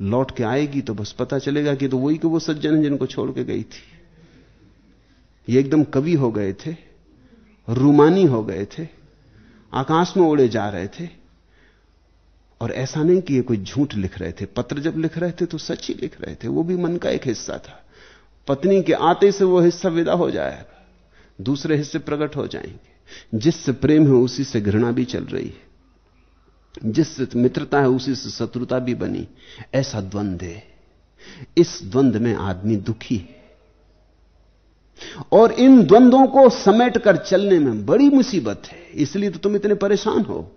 [SPEAKER 2] लौट के आएगी तो बस पता चलेगा कि तो वही कि वो सज्जन है जिनको छोड़ के गई थी। ये एकदम कवि हो गए थे, रूमानी हो गए थे, आकाश में उड़े जा रहे थे, और ऐसा नहीं कि ये कोई झूठ लिख रहे थे, पत्र जब लिख रहे थे तो सच ही लिख रहे थे, वो भी मन का एक हिस्सा था। पत्नी के आते से वो हिस्सा विदा हो जाएगा, दूसरे हिस्से प्रकट हो जाएँगे। जिससे प्रेम है उसी से घृणा भी चल रही है, जिससे मित्रता है उसी से शत्रुता भी बनी, ऐसा द्वंद्व है। इस द्वंद्व में आदमी दुखी है। और इन द्वंद्वों को समेट कर चलने में बड़ी मुसीबत है। इसलिए तो तुम इतने परेशान हो।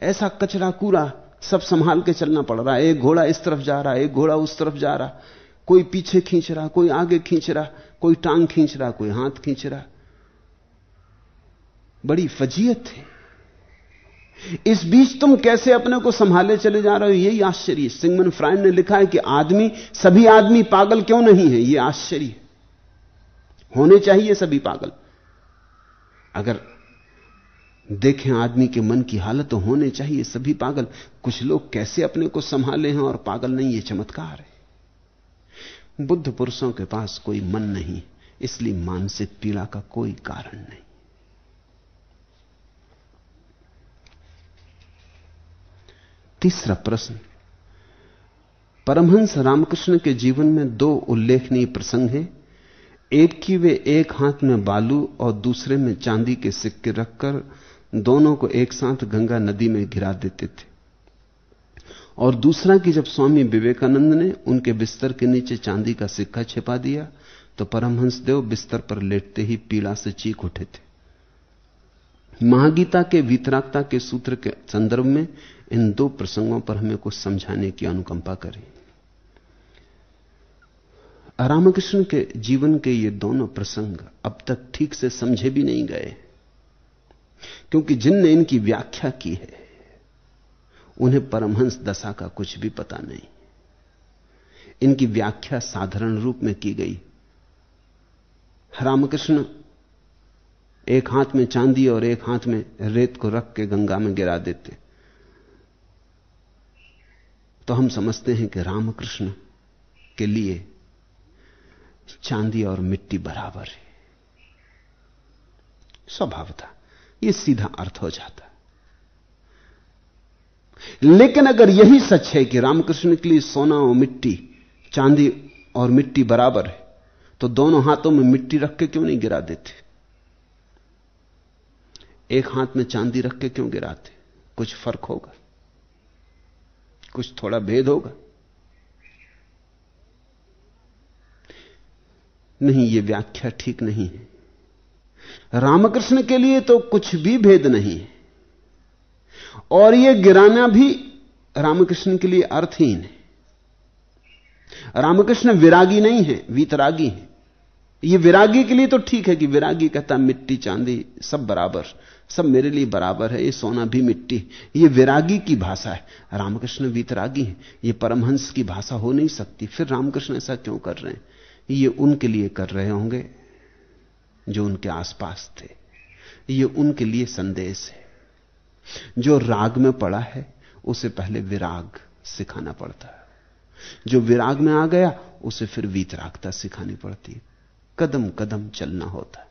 [SPEAKER 2] ऐसा कचरा कूड़ा सब संभाल के चलना पड़ रहा है। एक घोड़ा इस तरफ़ जा रहा है एक घोड़ा उस तरफ़ जा रहा। कोई पीछे खींच रहा, कोई आगे खींच रहा, कोई टांग खींच रहा, कोई हाथ खींच रहा। बड़ी फजीयत है। इस बीच तुम कैसे अपने को संभाले चले जा रहे हो, यही आश्चर्य। सिंगमन फ्राइड ने लिखा है कि आदमी, सभी आदमी पागल क्यों नहीं है? यह आश्चर्य। होने चाहिए सभी पागल। अगर देखें आदमी के मन की हालत तो होने चाहिए सभी पागल। कुछ लोग कैसे अपने को संभाले हैं और पागल नहीं, ये चमत्कार है। बुद्ध पुरुषों के पास कोई मन नहीं, इसलिए मानसिक पीड़ा का कोई कारण नहीं। तीसरा प्रश्न। परमहंस रामकृष्ण के जीवन में दो उल्लेखनीय प्रसंग हैं। एक की वे एक हाथ में बालू और दूसरे में चांदी के सिक्के रखकर दोनों को एक साथ गंगा नदी में गिरा देते थे। और दूसरा कि जब स्वामी विवेकानंद ने उनके बिस्तर के नीचे चांदी का सिक्का छिपा दिया तो परमहंस देव बिस्तर पर लेटते ही पीड़ा से चीख उठे थे। महागीता के वितरागता के सूत्र के संदर्भ में इन दो प्रसंगों पर हमें कुछ समझाने की अनुकंपा करें। रामकृष्ण के जीवन के ये दोनों प्रसंग अब तक ठीक से समझे भी नहीं गए। क्योंकि जिनने इनकी व्याख्या की है, उन्हें परमहंस दशा का कुछ भी पता नहीं। इनकी व्याख्या साधारण रूप में की गई। रामकृष्ण एक हाथ में चांदी और एक हाथ में रेत को रख के गंगा में गिरा देते। तो हम समझते हैं कि रामकृष्ण के लिए चांदी और मिट्टी बराबर है। स्वभाव था। यह सीधा अर्थ हो जाता। लेकिन अगर यही सच है कि रामकृष्ण के लिए सोना और मिट्टी, चांदी और मिट्टी बराबर है तो दोनों हाथों में मिट्टी रख के क्यों नहीं गिरा देते? एक हाथ में चांदी रख के क्यों गिराते? कुछ फ़र्क होगा? कुछ थोड़ा भेद होगा? नहीं, ये व्याख्या ठीक नहीं है। रामकृष्ण के लिए तो कुछ भी भेद नहीं है। और यह गिराना भी रामकृष्ण के लिए अर्थहीन है। रामकृष्ण विरागी नहीं है, वीतरागी है। ये विरागी के लिए तो ठीक है कि विरागी कहता, मिट्टी चांदी सब बराबर, सब मेरे लिए बराबर है, ये सोना भी मिट्टी ये विरागी की भाषा है, रामकृष्ण वीतरागी है। ये परमहंस की भाषा हो नहीं सकती, फिर रामकृष्ण ऐसा क्यों कर रहे हैं? ये उनके लिए कर रहे होंगे जो उनके आसपास थे। ये उनके लिए संदेश है। जो राग में पड़ा है, उसे पहले विराग सिखाना पड़ता है। जो विराग में आ गया, उसे फिर वीतरागता सिखानी पड़ती है। कदम कदम चलना होता है।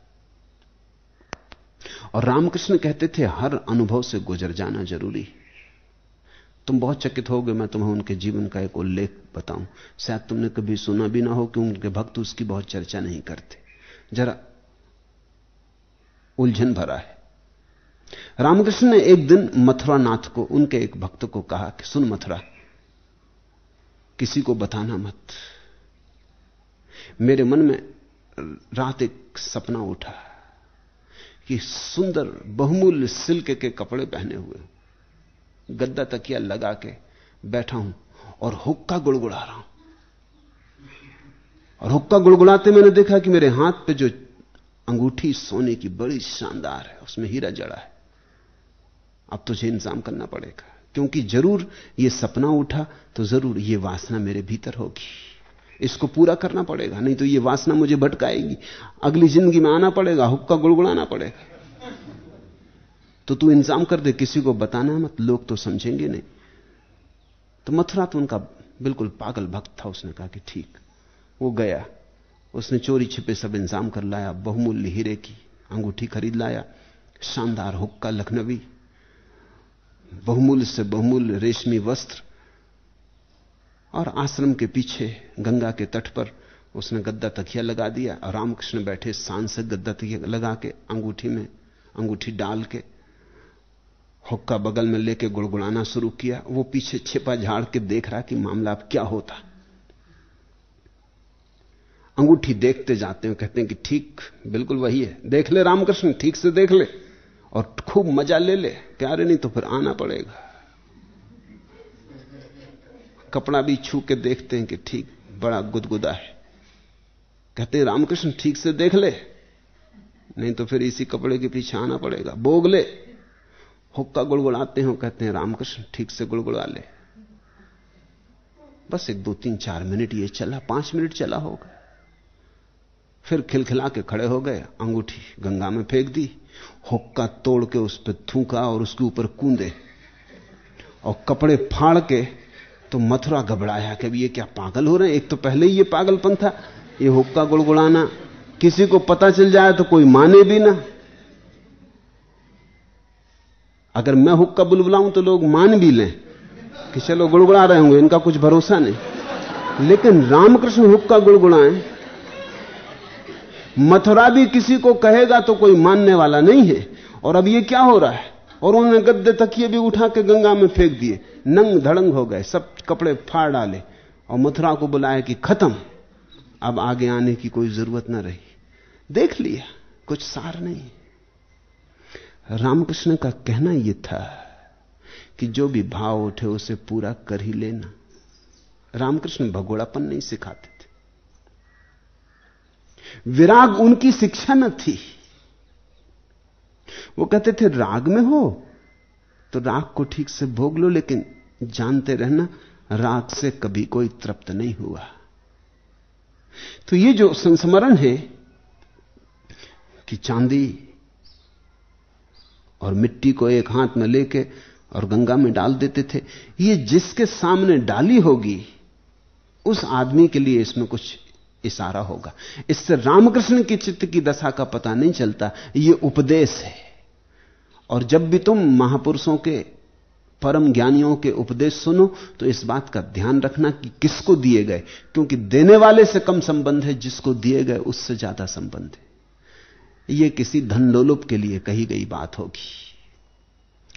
[SPEAKER 2] और रामकृष्ण कहते थे, हर अनुभव से गुजर जाना ज़रूरी तुम बहुत चकित होगे मैं तुम्हें उनके जीवन का एक उल्लेख बताऊँ। शायद तुमने कभी सुना भी ना हो कि उनके भक्त उसकी बहुत चर्चा नहीं करते। जरा उलझन भरा है। रामकृष्ण ने एक दिन मथुरा नाथ को, उनके एक भक्त को कहा कि सुन मथुरा, किसी को बताना मत। मेरे मन में रात एक सपना उठा कि सुंदर, बहुमूल्य सिल्क के कपड़े पहने हुए गद्दा तकिया लगा के बैठा हूँ और हुक्का गुड़गुड़ा रहा हूँ। और हुक्का गुड़गुड़ाते मैंने देखा कि मेरे हाथ पे जो अंगूठी सोने की बड़ी शानदार है, उसमें हीरा जड़ा है। अब तुझे इंतज़ाम करना पड़ेगा। क्योंकि ज़रूर यह सपना उठा तो ज़रूर यह वासना मेरे भीतर होगी। इसको पूरा करना पड़ेगा, नहीं तो यह वासना मुझे भटकाएगी। अगली ज़िंदगी में आना पड़ेगा, हुक्का गुड़गुड़ाना पड़ेगा। तो तू इंतज़ाम कर दे, किसी को बताना मत, लोग तो समझेंगे नहीं। तो मथुरा तो उनका बिल्कुल पागल भक्त था, उसने कहा कि ठीक, वो गया। उसने चोरी छिपे सब इंतज़ाम कर लाया, बहुमूल्य हीरे की अंगूठी खरीद लाया, शानदार हुक्का लखनवी, बहुमूल्य से बहुमूल्य रेशमी वस्त्र, और आश्रम के पीछे गंगा के तट पर उसने गद्दा तकिया लगा दिया, और रामकृष्ण बैठे शान से गद्दा तकिया लगा के अंगूठी में, अंगूठी डाल के हुक्का बगल में लेके गुड़गुड़ाना शुरू किया। वो पीछे छिपा झाड़ के देख रहा कि मामला अब क्या होता। अंगूठी देखते जाते हैं, कहते हैं कि ठीक, बिल्कुल वही है। देख ले रामकृष्ण, ठीक से देख ले और खूब मज़ा ले ले। प्यारे नहीं तो फिर आना पड़ेगा। कपड़ा भी छू के देखते हैं कि ठीक, बड़ा गुदगुदा है। कहते हैं, रामकृष्ण, ठीक से देख ले। नहीं तो फिर इसी कपड़े के पीछे आना पड़ेगा। बोग ले। हुक्का गुड़गुड़ाते हो कहते हैं, रामकृष्ण, ठीक से गुड़गुड़ा ले। बस एक दो तीन चार मिनट ये चला, पाँच मिनट चला होगा फिर खिलखिला के खड़े हो गए, अंगूठी गंगा में फेंक दी, हुक्का तोड़ के उस पर थूका और उसके ऊपर कूदे और कपड़े फाड़ के तो मथुरा घबराया कि ये क्या पागल हो रहे हैं? एक तो पहले ही ये पागलपन था, ये हुक्का गुड़गुड़ाना, किसी को पता चल जाए तो कोई माने भी ना। अगर मैं हुक्का बुलबुलाऊं तो लोग मान भी लें कि चलो गुड़गुड़ा रहे होंगे, इनका कुछ भरोसा नहीं। लेकिन रामकृष्ण हुक्का गुड़गुड़ाएँ, मथुरा भी किसी को कहेगा तो कोई मानने वाला नहीं है। और अब ये क्या हो रहा है? और उन्होंने गद्दे तकिए भी उठा के गंगा में फेंक दिए। नंग धड़ंग हो गए, सब कपड़े फाड़ डाले। और मथुरा को बुलाया कि खत्म, अब आगे आने की कोई ज़रूरत ना रही। देख लिया, कुछ सार नहीं रामकृष्ण का कहना यह था कि जो भी भाव उठे उसे पूरा कर ही लेना। रामकृष्ण भगोड़ापन नहीं सिखाते थे। विराग उनकी शिक्षा न थी। वो कहते थे, राग में हो तो राग को ठीक से भोग लो, लेकिन जानते रहना, राग से कभी कोई तृप्त नहीं हुआ। तो ये जो संस्मरण है कि चांदी और मिट्टी को एक हाथ में लेके और गंगा में डाल देते थे। ये जिसके सामने डाली होगी, उस आदमी के लिए इसमें कुछ इशारा होगा। इससे रामकृष्ण की चित्त की दशा का पता नहीं चलता। ये उपदेश है। और जब भी तुम महापुरुषों के, परम ज्ञानियों के उपदेश सुनो तो इस बात का ध्यान रखना कि किसको दिए गए? क्योंकि देने वाले से कम संबंध है, जिसको दिए गए उससे ज़्यादा संबंध है। यह किसी धनलोलुप के लिए कही गई बात होगी।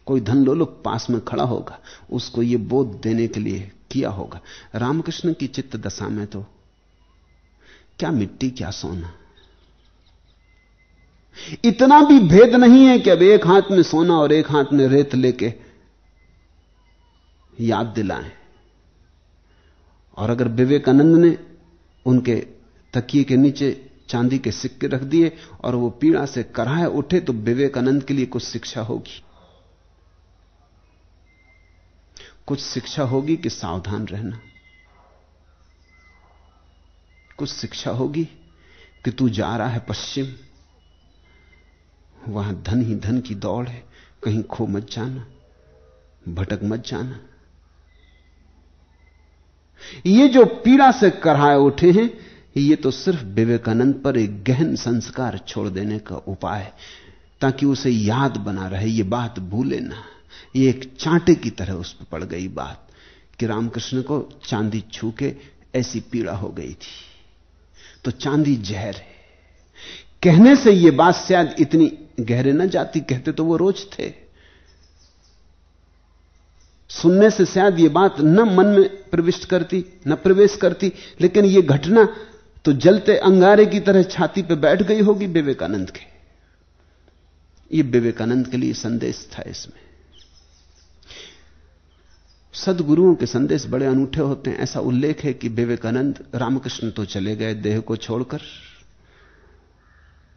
[SPEAKER 2] कोई धनलोलुप पास में खड़ा होगा, उसको यह बोध देने के लिए किया होगा। रामकृष्ण की चित्त दशा में तो क्या मिट्टी, क्या सोना? इतना भी भेद नहीं है कि अब एक हाथ में सोना और एक हाथ में रेत लेके याद दिलाएँ। और अगर विवेकानंद ने उनके तकिए के नीचे चांदी के सिक्के रख दिए और वो पीड़ा से कराए उठे तो विवेकानंद के लिए कुछ शिक्षा होगी। कुछ शिक्षा होगी कि सावधान रहना। कुछ शिक्षा होगी कि तू जा रहा है पश्चिम। वहाँ धन ही धन की दौड़ है, कहीं खो मत जाना, भटक मत जाना। ये जो पीड़ा से कराए उठे हैं ये तो सिर्फ़ विवेकानंद पर एक गहन संस्कार छोड़ देने का उपाय है, ताकि उसे याद बना रहे, ये बात भूले ना। ये एक चांटे की तरह उस पर पड़ गई बात, कि रामकृष्ण को चांदी छू के ऐसी पीड़ा हो गई थी। तो चांदी जहर है। कहने से यह बात शायद इतनी गहरे ना जाती, कहते तो वो रोज थे। सुनने से शायद यह बात न मन में प्रविष्ट करती, न प्रवेश करती, लेकिन यह घटना तो जलते अंगारे की तरह छाती पर बैठ गई होगी विवेकानंद के। यह विवेकानंद के लिए संदेश था इसमें। सदगुरुओं के संदेश बड़े अनूठे होते हैं। ऐसा उल्लेख है कि विवेकानंद रामकृष्ण तो चले गए देह को छोड़कर।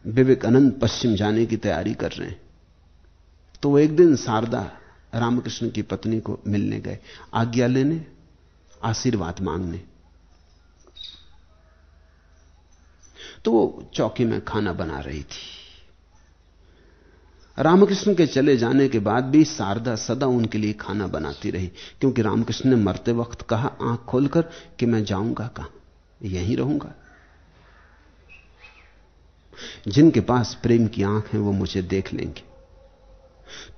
[SPEAKER 2] विवेकानंद पश्चिम जाने की तैयारी कर रहे हैं। तो वो एक दिन शारदा रामकृष्ण की पत्नी को मिलने गए। आज्ञा लेने, आशीर्वाद मांगने। तो वो चौकी में खाना बना रही थी। रामकृष्ण के चले जाने के बाद भी शारदा सदा उनके लिए खाना बनाती रही, क्योंकि रामकृष्ण ने मरते वक्त कहा, आँख खोलकर कि मैं जाऊँगा कहाँ? यहीं रहूँगा। जिनके पास प्रेम की आँख है, वो मुझे देख लेंगे।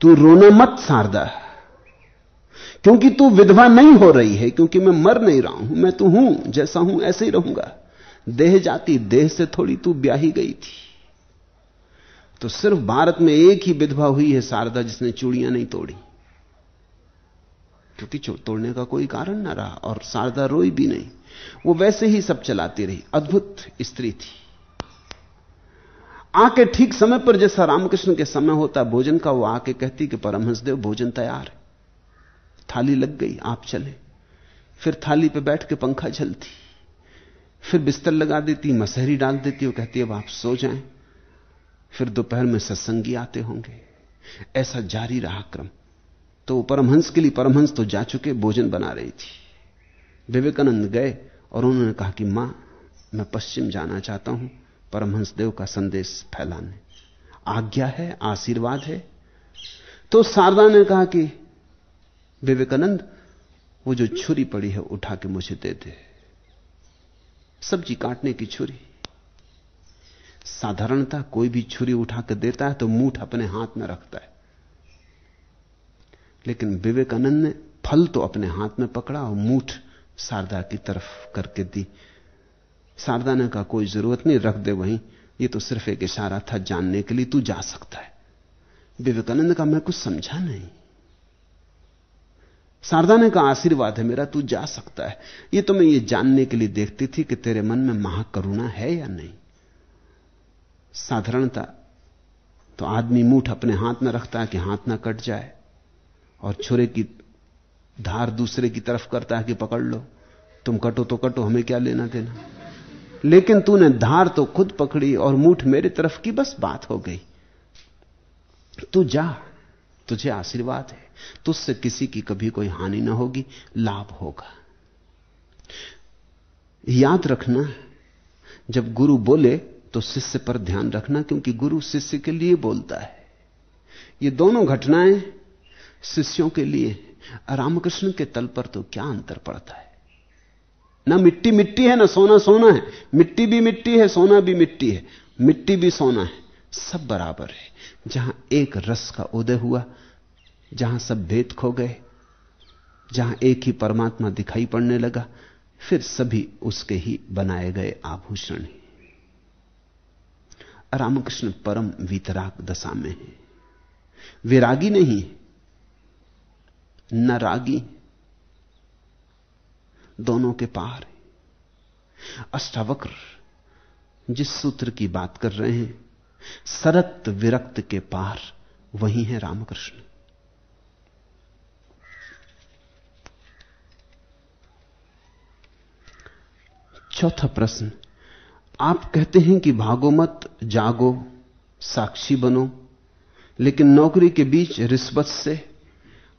[SPEAKER 2] तू रोना मत शारदा, क्योंकि तू विधवा नहीं हो रही है, क्योंकि मैं मर नहीं रहा हूँ, मैं तो हूँ, जैसा हूँ, ऐसे ही रहूँगा। देह जाती, देह से थोड़ी तू ब्याही गई थी। तो सिर्फ़ भारत में एक ही विधवा हुई है शारदा जिसने चूड़ियाँ नहीं तोड़ी। क्योंकि तोड़ने का कोई कारण ना रहा और शारदा रोई भी नहीं। वो वैसे ही सब चलाती रही, अद्भुत स्त्री थी। आके ठीक समय पर जैसा रामकृष्ण के समय होता, भोजन का वो आके कहती कि परमहंसदेव, भोजन तैयार है। थाली लग गई, आप चले। फिर थाली पे बैठ के पंखा झलती फिर बिस्तर लगा देती, मसहरी डाल देती, वो कहती, अब आप सो जाएँ। फिर दोपहर में सत्संगी आते होंगे। ऐसा जारी रहा क्रम। तो परमहंस के लिए, परमहंस तो जा चुके, भोजन बना रही थी। विवेकानंद गए और उन्होंने कहा कि, माँ, मैं पश्चिम जाना चाहता हूँ, परमहंस देव का संदेश फैलाने। आज्ञा है, आशीर्वाद है। तो शारदा ने कहा कि, विवेकानंद, वो जो छुरी पड़ी है, उठा के मुझे दे दे। सब्ज़ी काटने की छुरी। साधारणता कोई भी छुरी उठाकर देता है तो मूठ अपने हाथ में रखता है। लेकिन विवेकानंद ने फल तो अपने हाथ में पकड़ा और मूठ शारदा की तरफ़ करके दी। शारदा ने कहा, कोई ज़रूरत नहीं, रख दे वहीं। ये तो सिर्फ़ एक इशारा था जानने के लिए, तू जा सकता है। विवेकानंद का मैं कुछ समझा नहीं। शारदा ने कहा, आशीर्वाद है मेरा, तू जा सकता है। ये तो मैं ये जानने के लिए देखती थी कि तेरे मन में महाकरुणा है या नहीं। साधारणता तो आदमी मूठ अपने हाथ में रखता है कि हाथ ना कट जाए, और छुरे की धार दूसरे की तरफ़ करता है कि पकड़ लो। तुम कटो तो कटो, हमें क्या लेना देना? लेकिन तूने धार तो खुद पकड़ी और मूठ मेरी तरफ़ की, बस बात हो गई। तू जा। तुझे आशीर्वाद है। तुझसे किसी की कभी कोई हानि ना होगी, लाभ होगा। याद रखना, जब गुरु बोले तो शिष्य पर ध्यान रखना, क्योंकि गुरु शिष्य के लिए बोलता है। ये दोनों घटनाएँ शिष्यों के लिए, रामकृष्ण के तल पर तो क्या अंतर पड़ता है? ना मिट्टी मिट्टी है, ना सोना सोना है। मिट्टी भी मिट्टी है, सोना भी मिट्टी है। मिट्टी भी सोना है, सब बराबर है। जहाँ एक रस का उदय हुआ, जहाँ सब भेद खो गए, जहाँ एक ही परमात्मा दिखाई पड़ने लगा, फिर सभी उसके ही बनाए गए आभूषण हैं। रामकृष्ण परम वितराग दशा में है। विरागी नहीं न रागी दोनों के पार अष्टावक्र जिस सूत्र की बात कर रहे हैं सरक्त विरक्त के पार वही है रामकृष्ण। चौथा प्रश्न, आप कहते हैं कि भागो मत, जागो, साक्षी बनो, लेकिन नौकरी के बीच रिश्वत से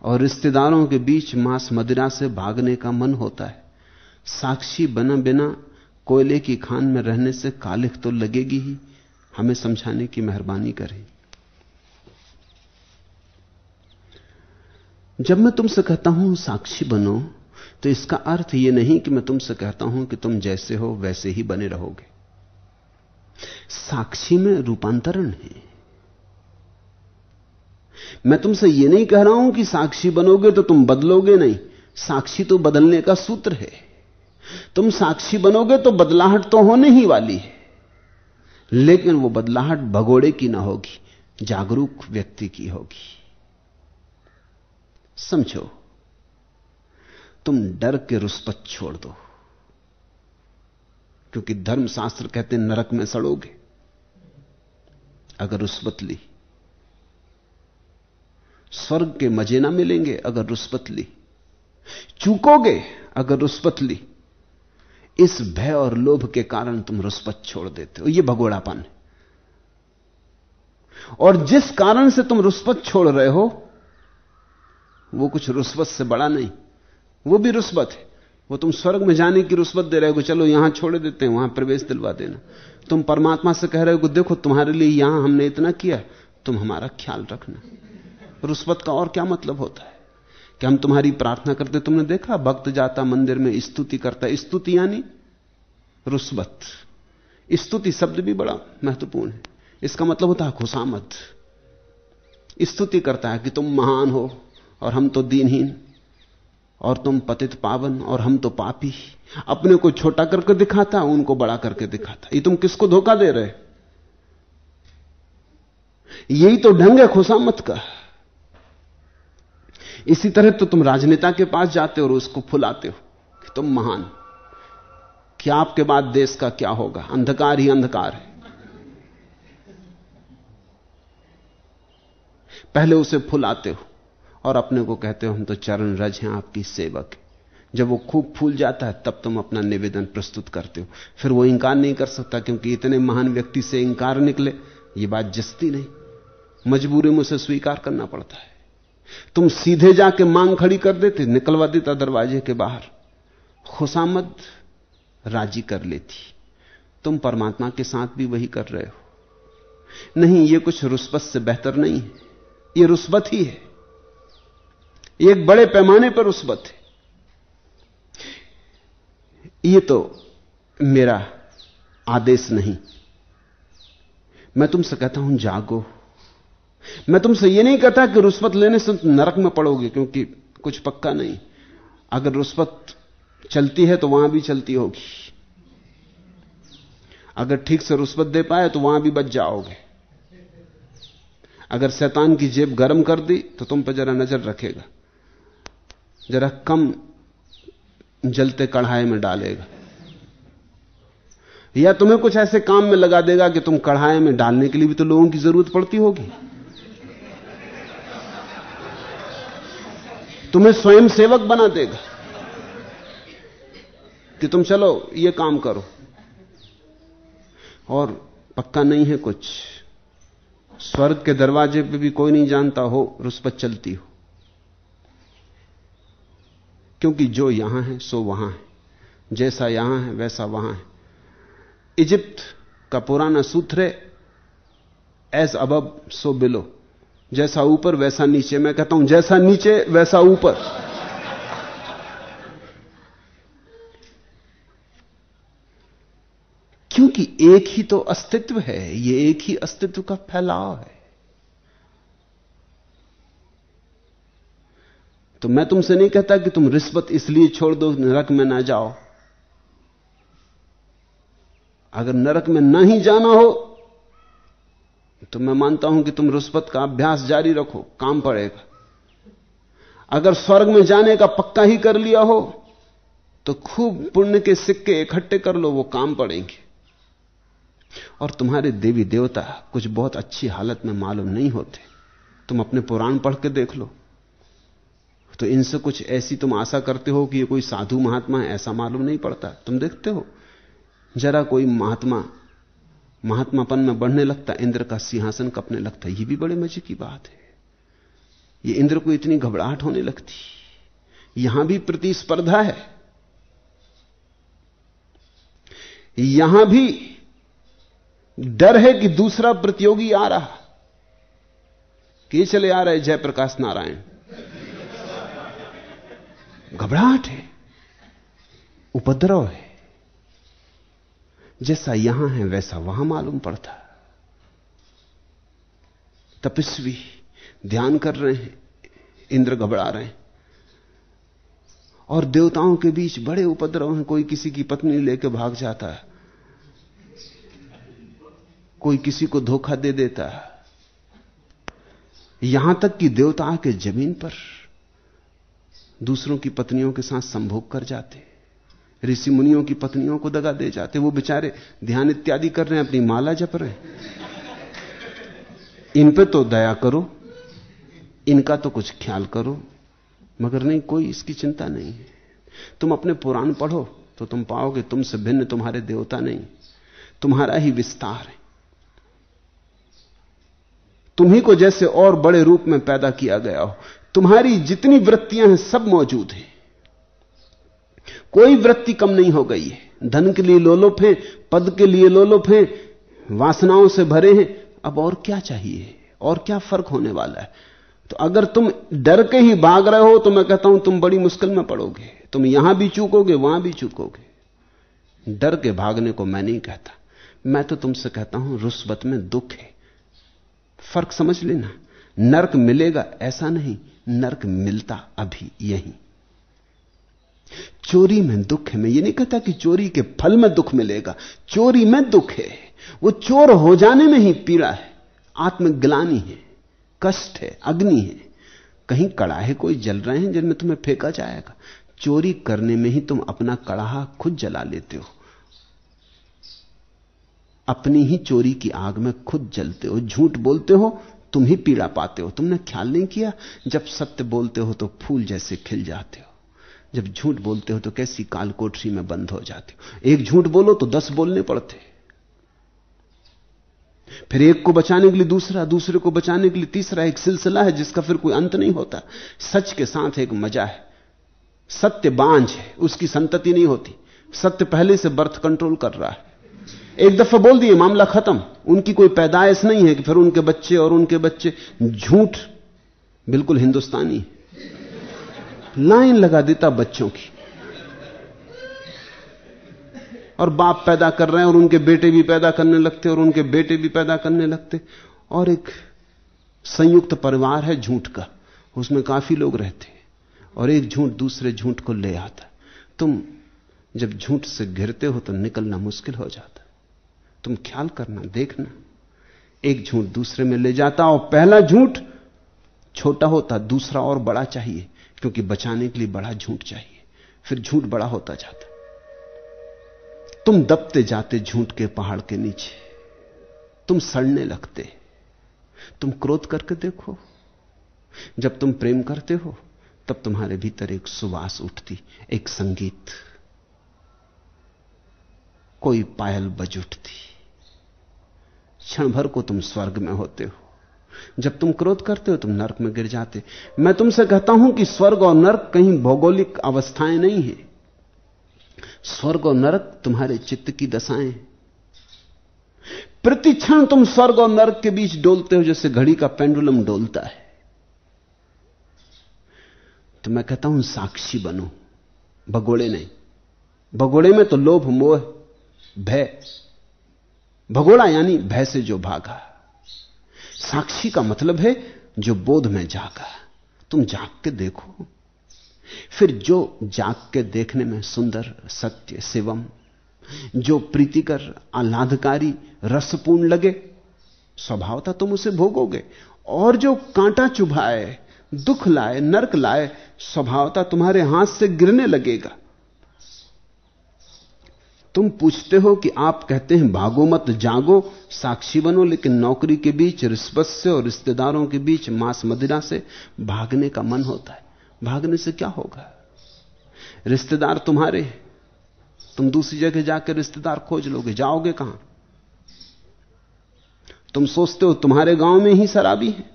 [SPEAKER 2] और रिश्तेदारों के बीच मांस मदिरा से भागने का मन होता है। साक्षी बना बिना कोयले की खान में रहने से कालिख तो लगेगी ही। हमें समझाने की मेहरबानी करें। जब मैं तुमसे कहता हूँ, साक्षी बनो तो इसका अर्थ यह नहीं कि मैं तुमसे कहता हूँ कि तुम जैसे हो, वैसे ही बने रहोगे। साक्षी में रूपांतरण है। मैं तुमसे यह नहीं कह रहा हूँ कि साक्षी बनोगे तो तुम बदलोगे नहीं। साक्षी तो बदलने का सूत्र है। तुम साक्षी बनोगे तो बदलाहट तो होने ही वाली है। लेकिन वो बदलाहट भगोड़े की ना होगी, जागरूक व्यक्ति की होगी। समझो, तुम डर के रुष्पत छोड़ दो, क्योंकि धर्मशास्त्र कहते नरक में सड़ोगे। अगर रुष्पत ली, स्वर्ग के मज़े ना मिलेंगे अगर रुष्पत ली। चूकोगे अगर रुष्पत ली इस भय और लोभ के कारण तुम रुष्पत छोड़ देते हो। यह भगोड़ापन है। और जिस कारण से तुम रुष्पत छोड़ रहे हो, वो कुछ रुष्वत से बड़ा नहीं। वो भी रुष्वत है। वो तुम स्वर्ग में जाने की रुष्वत दे रहे हो चलो यहाँ छोड़ देते हैं, वहाँ प्रवेश दिलवा देना। तुम परमात्मा से कह रहे हो देखो, तुम्हारे लिए यहाँ हमने इतना किया, तुम हमारा ख्याल रखना। रुष्वत का और क्या मतलब होता है? कि हम तुम्हारी प्रार्थना करते तुमने देखा, भक्त जाता मंदिर में, स्तुति करता स्तुति यानी रुस्वत। स्तुति शब्द भी बड़ा महत्वपूर्ण है। इसका मतलब होता है खुशामद। स्तुति करता है कि तुम महान हो और हम तो दीनहीन और तुम पतित पावन और हम तो पापी। अपने को छोटा करके दिखाता, उनको बड़ा करके दिखाता। ये तुम किसको धोखा दे रहे? यही तो ढंग है खुशामत का। इसी तरह तो तुम राजनेता के पास जाते हो और उसको फुलाते हो कि तुम महान क्या आपके बाद देश का क्या होगा? अंधकार ही अंधकार है। पहले उसे फुलाते हो और अपने को कहते हो, हम तो चरण रज हैं, आपकी सेवक जब वो खूब फूल जाता है, तब तुम अपना निवेदन प्रस्तुत करते हो। फिर वो इंकार नहीं कर सकता क्योंकि इतने महान व्यक्ति से इंकार निकले, ये बात जस्ती नहीं। मजबूरी में उसे स्वीकार करना पड़ता है। तुम सीधे जाके मांग खड़ी कर देते, निकलवा देता दरवाजे के बाहर। खुशामद राज़ी कर लेती। तुम परमात्मा के साथ भी वही कर रहे हो। नहीं, ये कुछ रुस्बत से बेहतर नहीं है। ये रुस्बत ही है। एक बड़े पैमाने पर रुस्बत है। ये तो मेरा आदेश नहीं। मैं तुमसे कहता हूँ, जागो। मैं तुमसे यह नहीं कहता कि रुष्वत लेने से नरक में पड़ोगे, क्योंकि कुछ पक्का नहीं। अगर रुष्वत चलती है तो वहाँ भी चलती होगी। अगर ठीक से रुष्वत दे पाए तो वहाँ भी बच जाओगे। अगर शैतान की जेब गर्म कर दी तो तुम पर जरा नज़र रखेगा। जरा कम जलते कढ़ाई में डालेगा। या तुम्हें कुछ ऐसे काम में लगा देगा कि तुम कढ़ाई में डालने के लिए भी तो लोगों की ज़रूरत पड़ती होगी। तुम्हें स्वयं सेवक बना देगा कि तुम चलो, ये काम करो। और पक्का नहीं है कुछ। स्वर्ग के दरवाजे पे भी कोई नहीं जानता हो रुस्पत चलती हो। क्योंकि जो यहाँ है, सो वहाँ है। जैसा यहाँ है, वैसा वहाँ है। इजिप्त का पुराना सूत्र है एज अब सो बिलो जैसा ऊपर, वैसा नीचे। मैं कहता हूँ, जैसा नीचे, वैसा ऊपर। क्योंकि एक ही तो अस्तित्व है, ये एक ही अस्तित्व का फैलाव है। तो मैं तुमसे नहीं कहता कि तुम रिश्वत इसलिए छोड़ दो, नरक में ना जाओ। अगर नरक में ना ही जाना हो तो मैं मानता हूँ कि तुम रुस्वत का अभ्यास जारी रखो, काम पड़ेगा। अगर स्वर्ग में जाने का पक्का ही कर लिया हो तो खूब पुण्य के सिक्के इकट्ठे कर लो, वो काम पड़ेंगे। और तुम्हारे देवी देवता कुछ बहुत अच्छी हालत में मालूम नहीं होते। तुम अपने पुराण पढ़ के देख लो। तो इनसे कुछ ऐसी तुम आशा करते हो कि ये कोई साधु महात्मा है, ऐसा मालूम नहीं पड़ता। तुम देखते हो, जरा कोई महात्मा महात्मापन में बढ़ने लगता, इंद्र का सिंहासन कपने लगता यह भी बड़े मज़े की बात है। ये इंद्र को इतनी घबराहट होने लगती। यहाँ भी प्रतिस्पर्धा है। यहाँ भी डर है कि दूसरा प्रतियोगी आ रहा। कि चले आ रहे जयप्रकाश नारायण। घबराहट है। उपद्रव है। जैसा यहाँ है, वैसा वहाँ मालूम पड़ता। तपस्वी ध्यान कर रहे हैं, इंद्र घबरा रहे हैं। और देवताओं के बीच बड़े उपद्रव हैं, कोई किसी की पत्नी लेकर भाग जाता है। कोई किसी को धोखा दे देता है। यहाँ तक कि देवता के ज़मीन पर दूसरों की पत्नियों के साथ संभोग कर जाते ऋषि मुनियों की पत्नियों को दगा दे जाते, वो बेचारे ध्यान इत्यादि कर रहे हैं, अपनी माला जप रहे इन पे तो दया करो, इनका तो कुछ ख्याल करो, मगर नहीं, कोई इसकी चिंता नहीं है। तुम अपने पुराण पढ़ो तो तुम पाओगे तुमसे भिन्न तुम्हारे देवता नहीं, तुम्हारा ही विस्तार है। तुम्ही को जैसे और बड़े रूप में पैदा किया गया हो, तुम्हारी जितनी वृत्तियाँ हैं सब मौजूद हैं। कोई वृत्ति कम नहीं हो गई है। धन के लिए लोलोप हैं, पद के लिए लोलोप हैं, वासनाओं से भरे हैं। अब और क्या चाहिए? और क्या फ़र्क होने वाला है? तो अगर तुम डर के ही भाग रहे हो तो मैं कहता हूँ, तुम बड़ी मुश्किल में पड़ोगे। तुम यहाँ भी चूकोगे, वहाँ भी चूकोगे। डर के भागने को मैं नहीं कहता। मैं तो तुमसे कहता हूँ रुस्बत में दुख है। फ़र्क समझ लेना। नरक मिलेगा ऐसा नहीं। नरक मिलता अभी यही। चोरी में दुख है। मैं ये नहीं कहता कि चोरी के फल में दुख मिलेगा। चोरी में दुख है। वो चोर हो जाने में ही पीड़ा है। आत्मग्लानी है। कष्ट है। अग्नि है। कहीं कड़ाहे कोई जल रहे हैं जिनमें तुम्हें फेंका जाएगा। चोरी करने में ही तुम अपना कड़ाहा खुद जला लेते हो। अपनी ही चोरी की आग में खुद जलते हो। झूठ बोलते हो, तुम ही पीड़ा पाते हो। तुमने ख्याल नहीं किया? जब सत्य बोलते हो तो फूल जैसे खिल जाते हो। जब झूठ बोलते हो तो कैसी कालकोठरी में बंद हो जाते हो? एक झूठ बोलो तो दस बोलने पड़ते। फिर एक को बचाने के लिए दूसरा, दूसरे को बचाने के लिए तीसरा एक सिलसिला है जिसका फिर कोई अंत नहीं होता। सच के साथ एक मज़ा है। सत्य बांझ है, उसकी संतति नहीं होती। सत्य पहले से बर्थ कंट्रोल कर रहा है। एक दफ़ा बोल दिए, मामला खत्म। उनकी कोई पैदाइश नहीं है कि फिर उनके बच्चे और उनके बच्चे झूठ, बिल्कुल हिंदुस्तानी लाइन लगा देता बच्चों की। और बाप पैदा कर रहे हैं और उनके बेटे भी पैदा करने लगते और उनके बेटे भी पैदा करने लगते और एक संयुक्त परिवार है झूठ का। उसमें काफ़ी लोग रहते हैं। और एक झूठ दूसरे झूठ को ले आता तुम जब झूठ से घिरते हो तो निकलना मुश्किल हो जाता तुम ख्याल करना, देखना। एक झूठ दूसरे में ले जाता और पहला झूठ छोटा होता, दूसरा और बड़ा चाहिए। क्योंकि बचाने के लिए बड़ा झूठ चाहिए। फिर झूठ बड़ा होता जाता। तुम दबते जाते झूठ के पहाड़ के नीचे। तुम सड़ने लगते। तुम क्रोध करके देखो। जब तुम प्रेम करते हो, तब तुम्हारे भीतर एक सुवास उठती, एक संगीत। कोई पायल बज उठती। क्षण भर को तुम स्वर्ग में होते हो। जब तुम क्रोध करते हो, तुम नरक में गिर जाते। मैं तुमसे कहता हूँ कि स्वर्ग और नरक कहीं भौगोलिक अवस्थाएँ नहीं है। स्वर्ग और नरक तुम्हारे चित्त की दशाएँ। प्रतिक्षण तुम स्वर्ग और नरक के बीच डोलते हो, जैसे घड़ी का पेंडुलम डोलता है। तो मैं कहता हूँ, साक्षी बनो। भगोड़े नहीं। भगोड़े में तो लोभ, मोह, भय। भगोड़ा यानी भय से जो भागा। साक्षी का मतलब है जो बोध में जागा। तुम जाग के देखो। फिर जो जाग के देखने में सुंदर, सत्य, शिवम, जो प्रीतिकर, आह्लादकारी, रसपूर्ण लगे, स्वभावता तुम उसे भोगोगे। और जो कांटा चुभाए, दुख लाए, नरक लाए, स्वभावता तुम्हारे हाथ से गिरने लगेगा। तुम पूछते हो कि आप कहते हैं, भागो मत, जागो। साक्षी बनो, लेकिन नौकरी के बीच, रिश्वत से और रिश्तेदारों के बीच, मांस मदिरा से भागने का मन होता है। भागने से क्या होगा? रिश्तेदार तुम्हारे तुम दूसरी जगह जाकर रिश्तेदार खोज लोगे। जाओगे कहाँ? तुम सोचते हो, तुम्हारे गाँव में ही शराबी है।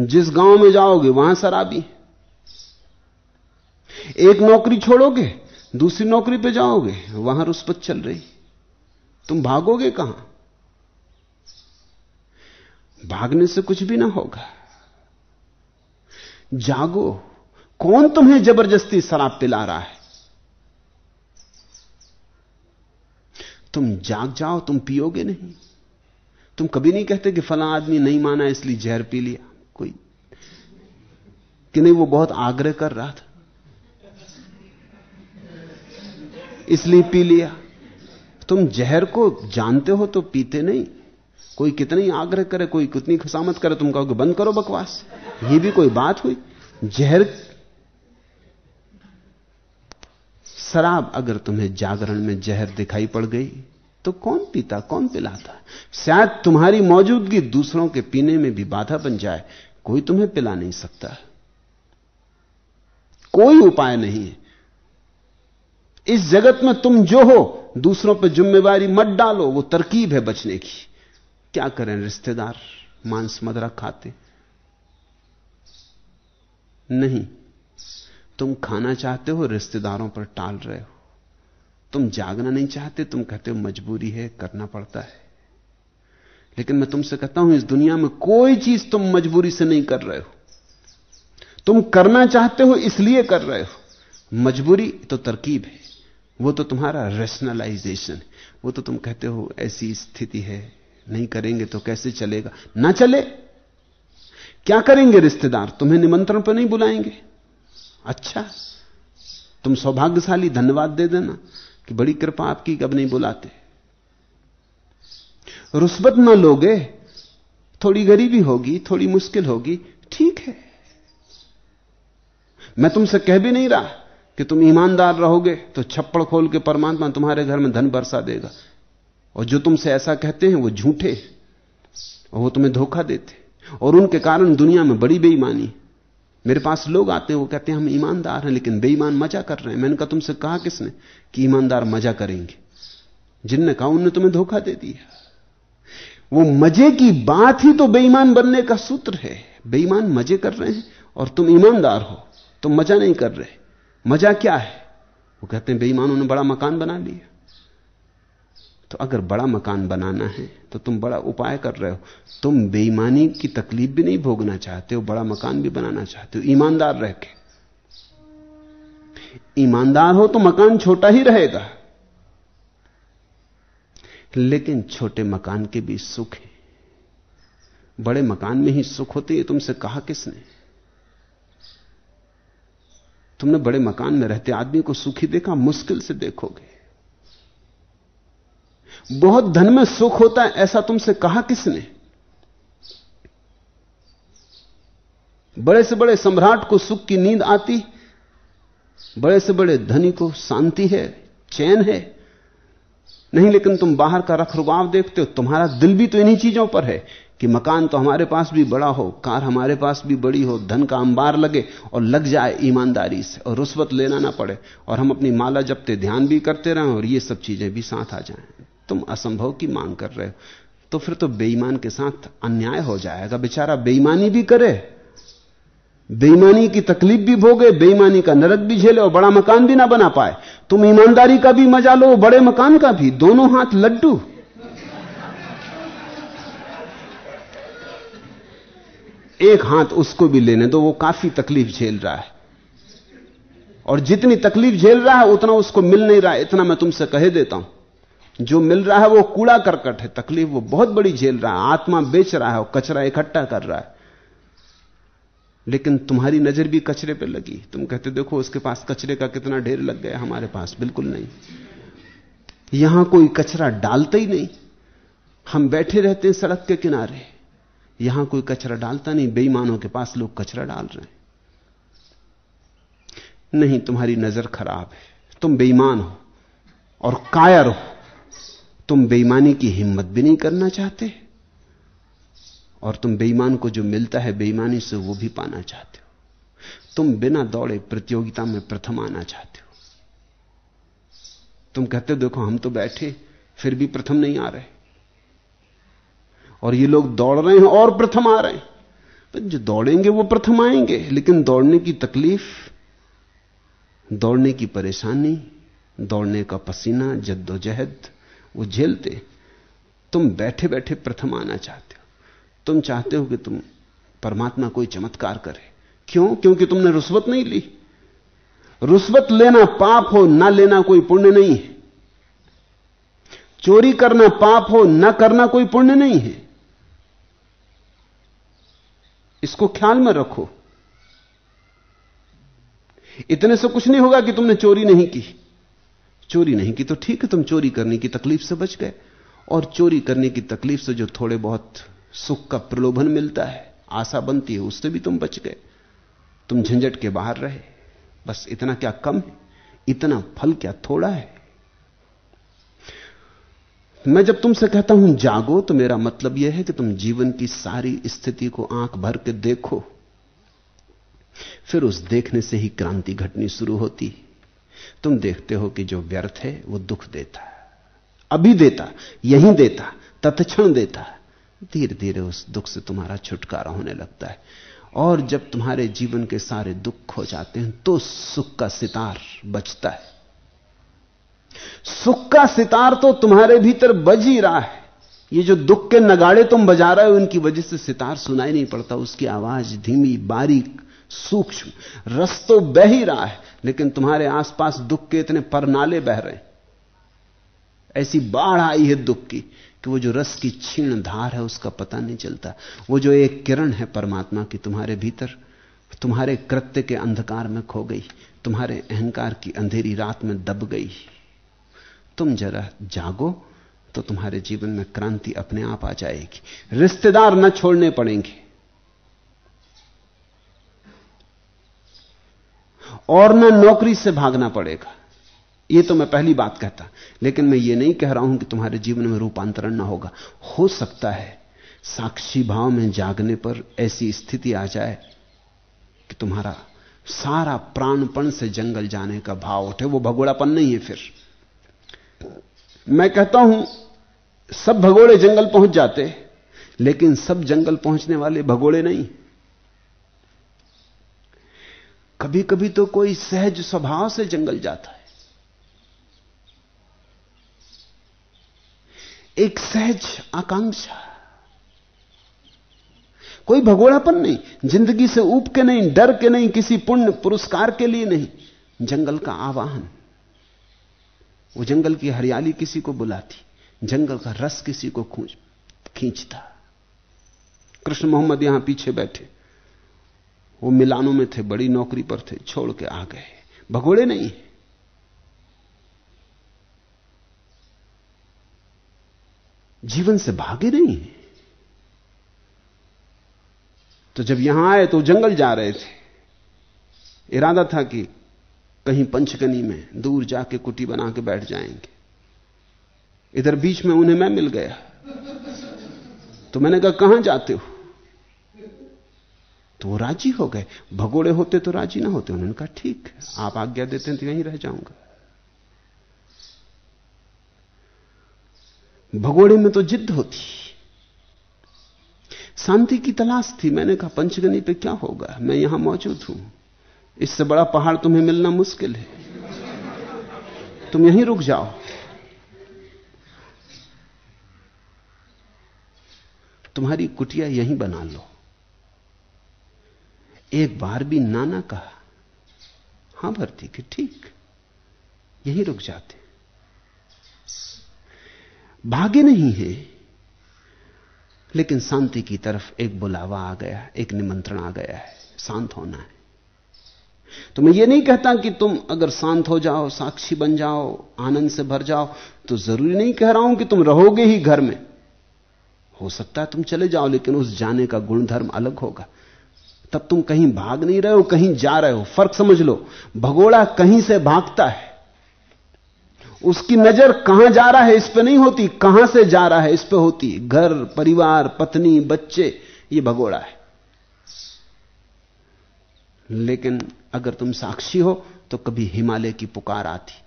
[SPEAKER 2] जिस गाँव में जाओगे, वहाँ शराबी है। एक नौकरी छोड़ोगे दूसरी नौकरी पे जाओगे, वहाँ रुस्पत चल रही। तुम भागोगे कहाँ? भागने से कुछ भी ना होगा। जागो, कौन तुम्हें ज़बरदस्ती शराब पिला रहा है? तुम जाग जाओ, तुम पियोगे नहीं। तुम कभी नहीं कहते कि फला आदमी नहीं माना, इसलिए जहर पी लिया। कोई कि नहीं, वो बहुत आग्रह कर रहा था। इसलिए पी लिया। तुम जहर को जानते हो तो पीते नहीं। कोई कितना आग्रह करे, कोई कितनी खुशामत करे, तुम कहोगे, बंद करो बकवास। ये भी कोई बात हुई? जहर शराब अगर तुम्हें जागरण में जहर दिखाई पड़ गई तो कौन पीता, कौन पिलाता? शायद तुम्हारी मौजूदगी दूसरों के पीने में भी बाधा बन जाए। कोई तुम्हें पिला नहीं सकता। कोई उपाय नहीं है। इस जगत में तुम जो हो, दूसरों पर जिम्मेवारी मत डालो, वो तरकीब है बचने की। क्या करें रिश्तेदार, मांस मदरा खाते? नहीं। तुम खाना चाहते हो, रिश्तेदारों पर टाल रहे हो। तुम जागना नहीं चाहते, तुम कहते हो मजबूरी है, करना पड़ता है। लेकिन मैं तुमसे कहता हूँ, इस दुनिया में कोई चीज़ तुम मजबूरी से नहीं कर रहे हो। तुम करना चाहते हो, इसलिए कर रहे हो। मजबूरी तो तरकीब है। वो तो तुम्हारा रेशनलाइजेशन वो तो तुम कहते हो, ऐसी स्थिति है, नहीं करेंगे तो कैसे चलेगा? ना चले। क्या करेंगे रिश्तेदार? तुम्हें निमंत्रण पर नहीं बुलाएँगे। अच्छा तुम सौभाग्यशाली धन्यवाद दे देना कि बड़ी कृपा आपकी कब नहीं बुलाते। रुस्बत ना लोगे, थोड़ी गरीबी होगी, थोड़ी मुश्किल होगी, ठीक है। मैं तुमसे कह भी नहीं रहा। कि तुम ईमानदार रहोगे तो छप्पड़ खोल के परमात्मा तुम्हारे घर में धन बरसा देगा। और जो तुमसे ऐसा कहते हैं, वो झूठे। और वो तुम्हें धोखा देते। और उनके कारण दुनिया में बड़ी बेईमानी। मेरे पास लोग आते हैं, वो कहते हैं, हम ईमानदार हैं, लेकिन बेईमान मज़ा कर रहे हैं। मैंने कहा, तुमसे कहा किसने कि ईमानदार मज़ा करेंगे? जिनने कहा, उनने तुम्हें धोखा दे दिया। वो मज़े की बात ही तो बेईमान बनने का सूत्र है। बेईमान मज़े कर रहे हैं, और तुम ईमानदार हो, तुम मज़ा नहीं कर रहे। मज़ा क्या है? वो कहते हैं, बेईमानों ने बड़ा मकान बना लिया। तो अगर बड़ा मकान बनाना है तो तुम बड़ा उपाय कर रहे हो। तुम बेईमानी की तकलीफ़ भी नहीं भोगना चाहते हो, बड़ा मकान भी बनाना चाहते हो, ईमानदार रह के। ईमानदार हो तो मकान छोटा ही रहेगा। लेकिन छोटे मकान के भी सुख है। बड़े मकान में ही सुख होते है तुमसे कहा किसने? तुमने बड़े मकान में रहते आदमी को सुखी देखा, मुश्किल से देखोगे। बहुत धन में सुख होता है, ऐसा तुमसे कहा किसने? बड़े से बड़े सम्राट को सुख की नींद आती, बड़े से बड़े धनी को शांति है, चैन है। नहीं, लेकिन तुम बाहर का रख देखते हो, तुम्हारा दिल भी तो इन्हीं चीज़ों पर है। कि मकान तो हमारे पास भी बड़ा हो, कार हमारे पास भी बड़ी हो, धन का अंबार लगे और लग जाए ईमानदारी से और रुस्वत लेना ना पड़े और हम अपनी माला जपते, ध्यान भी करते रहें और ये सब चीज़ें भी साथ आ जाएँ। तुम असंभव की मांग कर रहे हो। तो फिर तो बेईमान के साथ अन्याय हो जाएगा। बेचारा बेईमानी भी करे, बेईमानी की तकलीफ़ भी भोगे, बेईमानी का नरक भी झेले और बड़ा मकान भी ना बना पाए। तुम ईमानदारी का भी मज़ा लो, बड़े मकान का भी, दोनों हाथ लड्डू। एक हाथ उसको भी लेने दो, वो काफ़ी तकलीफ़ झेल रहा है। और जितनी तकलीफ़ झेल रहा है, उतना उसको मिल नहीं रहा इतना मैं तुमसे कह देता हूँ। जो मिल रहा है, वो कूड़ा करकट है। तकलीफ़ वो बहुत बड़ी झेल रहा है। आत्मा बेच रहा है और कचरा इकट्ठा कर रहा है। लेकिन तुम्हारी नज़र भी कचरे पर लगी। तुम कहते, देखो, उसके पास कचरे का कितना ढेर लग गया हमारे पास बिल्कुल नहीं। यहाँ कोई कचरा डालता ही नहीं। हम बैठे रहते हैं सड़क के किनारे। यहाँ कोई कचरा डालता नहीं, बेईमानों के पास लोग कचरा डाल रहे हैं। नहीं, तुम्हारी नज़र खराब है। तुम बेईमान हो और कायर हो। तुम बेईमानी की हिम्मत भी नहीं करना चाहते और तुम बेईमान को जो मिलता है, बेईमानी से वो भी पाना चाहते हो। तुम बिना दौड़े प्रतियोगिता में प्रथम आना चाहते हो। तुम कहते हो, देखो, हम तो बैठे, फिर भी प्रथम नहीं आ रहे। और ये लोग दौड़ रहे हैं और प्रथम आ रहे हैं। तो जो दौड़ेंगे वो प्रथम आएँगे, लेकिन दौड़ने की तकलीफ़, दौड़ने की परेशानी, दौड़ने का पसीना, जद्दोजहद, वो झेलते। तुम बैठे बैठे प्रथम आना चाहते हो। तुम चाहते हो कि तुम परमात्मा कोई चमत्कार करे। क्यों? क्योंकि तुमने रुस्वत नहीं ली। रुस्वत लेना पाप हो, ना लेना कोई पुण्य नहीं है। चोरी करना पाप हो, ना करना कोई पुण्य नहीं है। इसको ख्याल में रखो। इतने से कुछ नहीं होगा कि तुमने चोरी नहीं की। चोरी नहीं की तो ठीक है, तुम चोरी करने की तकलीफ़ से बच गए। और चोरी करने की तकलीफ़ से जो थोड़े बहुत सुख का प्रलोभन मिलता है, आशा बनती है, उससे भी तुम बच गए। तुम झंझट के बाहर रहे। बस इतना क्या कम है? इतना फल क्या थोड़ा है? मैं जब तुमसे कहता हूँ, जागो तो मेरा मतलब यह है कि तुम जीवन की सारी स्थिति को आँख भर के देखो। फिर उस देखने से ही क्रांति घटनी शुरू होती। तुम देखते हो कि जो व्यर्थ है, वो दुख देता। अभी देता, यहीं देता, तत्क्षण देता। धीरे धीरे उस दुख से तुम्हारा छुटकारा होने लगता है। और जब तुम्हारे जीवन के सारे दुख हो जाते हैं तो सुख का सितार बचता है। सुख का सितार तो तुम्हारे भीतर बज ही रहा है। ये जो दुख के नगाड़े तुम बजा रहे हो उनकी वजह से सितार सुनाई नहीं पड़ता। उसकी आवाज़ धीमी, बारीक, सूक्ष्म, रस तो बह ही रहा है, लेकिन तुम्हारे आसपास दुख के इतने परनाले बह रहे हैं। ऐसी बाढ़ आई है दुख की कि वो जो रस की क्षीण धार है, उसका पता नहीं चलता। वो जो एक किरण है परमात्मा की तुम्हारे भीतर, तुम्हारे कृत्य के अंधकार में खो गई, तुम्हारे अहंकार की अंधेरी रात में दब गई। तुम जरा जागो तो तुम्हारे जीवन में क्रांति अपने आप आ जाएगी। रिश्तेदार न छोड़ने पड़ेंगे। और न नौकरी से भागना पड़ेगा। यह तो मैं पहली बात कहता, लेकिन मैं ये नहीं कह रहा हूँ कि तुम्हारे जीवन में रूपांतरण ना होगा। हो सकता है साक्षी भाव में जागने पर ऐसी स्थिति आ जाए कि तुम्हारा सारा प्राणपण से जंगल जाने का भाव उठे। वो भगोड़ापन नहीं है फिर। मैं कहता हूँ, सब भगोड़े जंगल पहुँच जाते, लेकिन सब जंगल पहुँचने वाले भगोड़े नहीं। कभी कभी तो कोई सहज स्वभाव से जंगल जाता है। एक सहज आकांक्षा। कोई भगोड़ापन नहीं, ज़िंदगी से ऊब के नहीं, डर के नहीं, किसी पुण्य पुरस्कार के लिए नहीं, जंगल का आवाहन। वो जंगल की हरियाली किसी को बुलाती, जंगल का रस किसी को खींचता। कृष्ण मोहम्मद यहाँ पीछे बैठे। वो मिलानों में थे, बड़ी नौकरी पर थे, छोड़ के आ गए। भगोड़े नहीं जीवन से भागे नहीं है। तो जब यहाँ आए तो जंगल जा रहे थे। इरादा था कि कहीं पंचकनी में दूर जाके कुटी बना के बैठ जाएँगे। इधर बीच में उन्हें मैं मिल गया। तो मैंने कहा, कहाँ जाते हो? तो वो राज़ी हो गए। भगोड़े होते तो राज़ी ना होते। उन्होंने कहा, ठीक आप आज्ञा देते हैं तो यहीं रह जाऊँगा। भगोड़े में तो जिद होती। शांति की तलाश थी। मैंने कहा, पंचगनी पे क्या होगा? मैं यहाँ मौजूद हूँ। इससे बड़ा पहाड़ तुम्हें मिलना मुश्किल है। तुम यहीं रुक जाओ। तुम्हारी कुटिया यहीं बना लो। एक बार भी नाना कहा, हाँ भरती कि, ठीक, यहीं रुक जाते। भाग्य नहीं है, लेकिन शांति की तरफ़ एक बुलावा आ गया, एक निमंत्रण आ गया है, शांत होना है। तो मैं ये नहीं कहता कि तुम अगर शांत हो जाओ, साक्षी बन जाओ, आनंद से भर जाओ तो ज़रूरी नहीं कह रहा हूँ कि तुम रहोगे ही घर में। हो सकता है तुम चले जाओ, लेकिन उस जाने का गुणधर्म अलग होगा। तब तुम कहीं भाग नहीं रहे हो, कहीं जा रहे हो। फ़र्क समझ लो, भगोड़ा कहीं से भागता है। उसकी नज़र कहाँ जा रहा है, इस पर नहीं होती, कहाँ से जा रहा है, इस पर होती घर, परिवार, पत्नी, बच्चे, ये भगोड़ा है। लेकिन अगर तुम साक्षी हो तो कभी हिमालय की पुकार आती।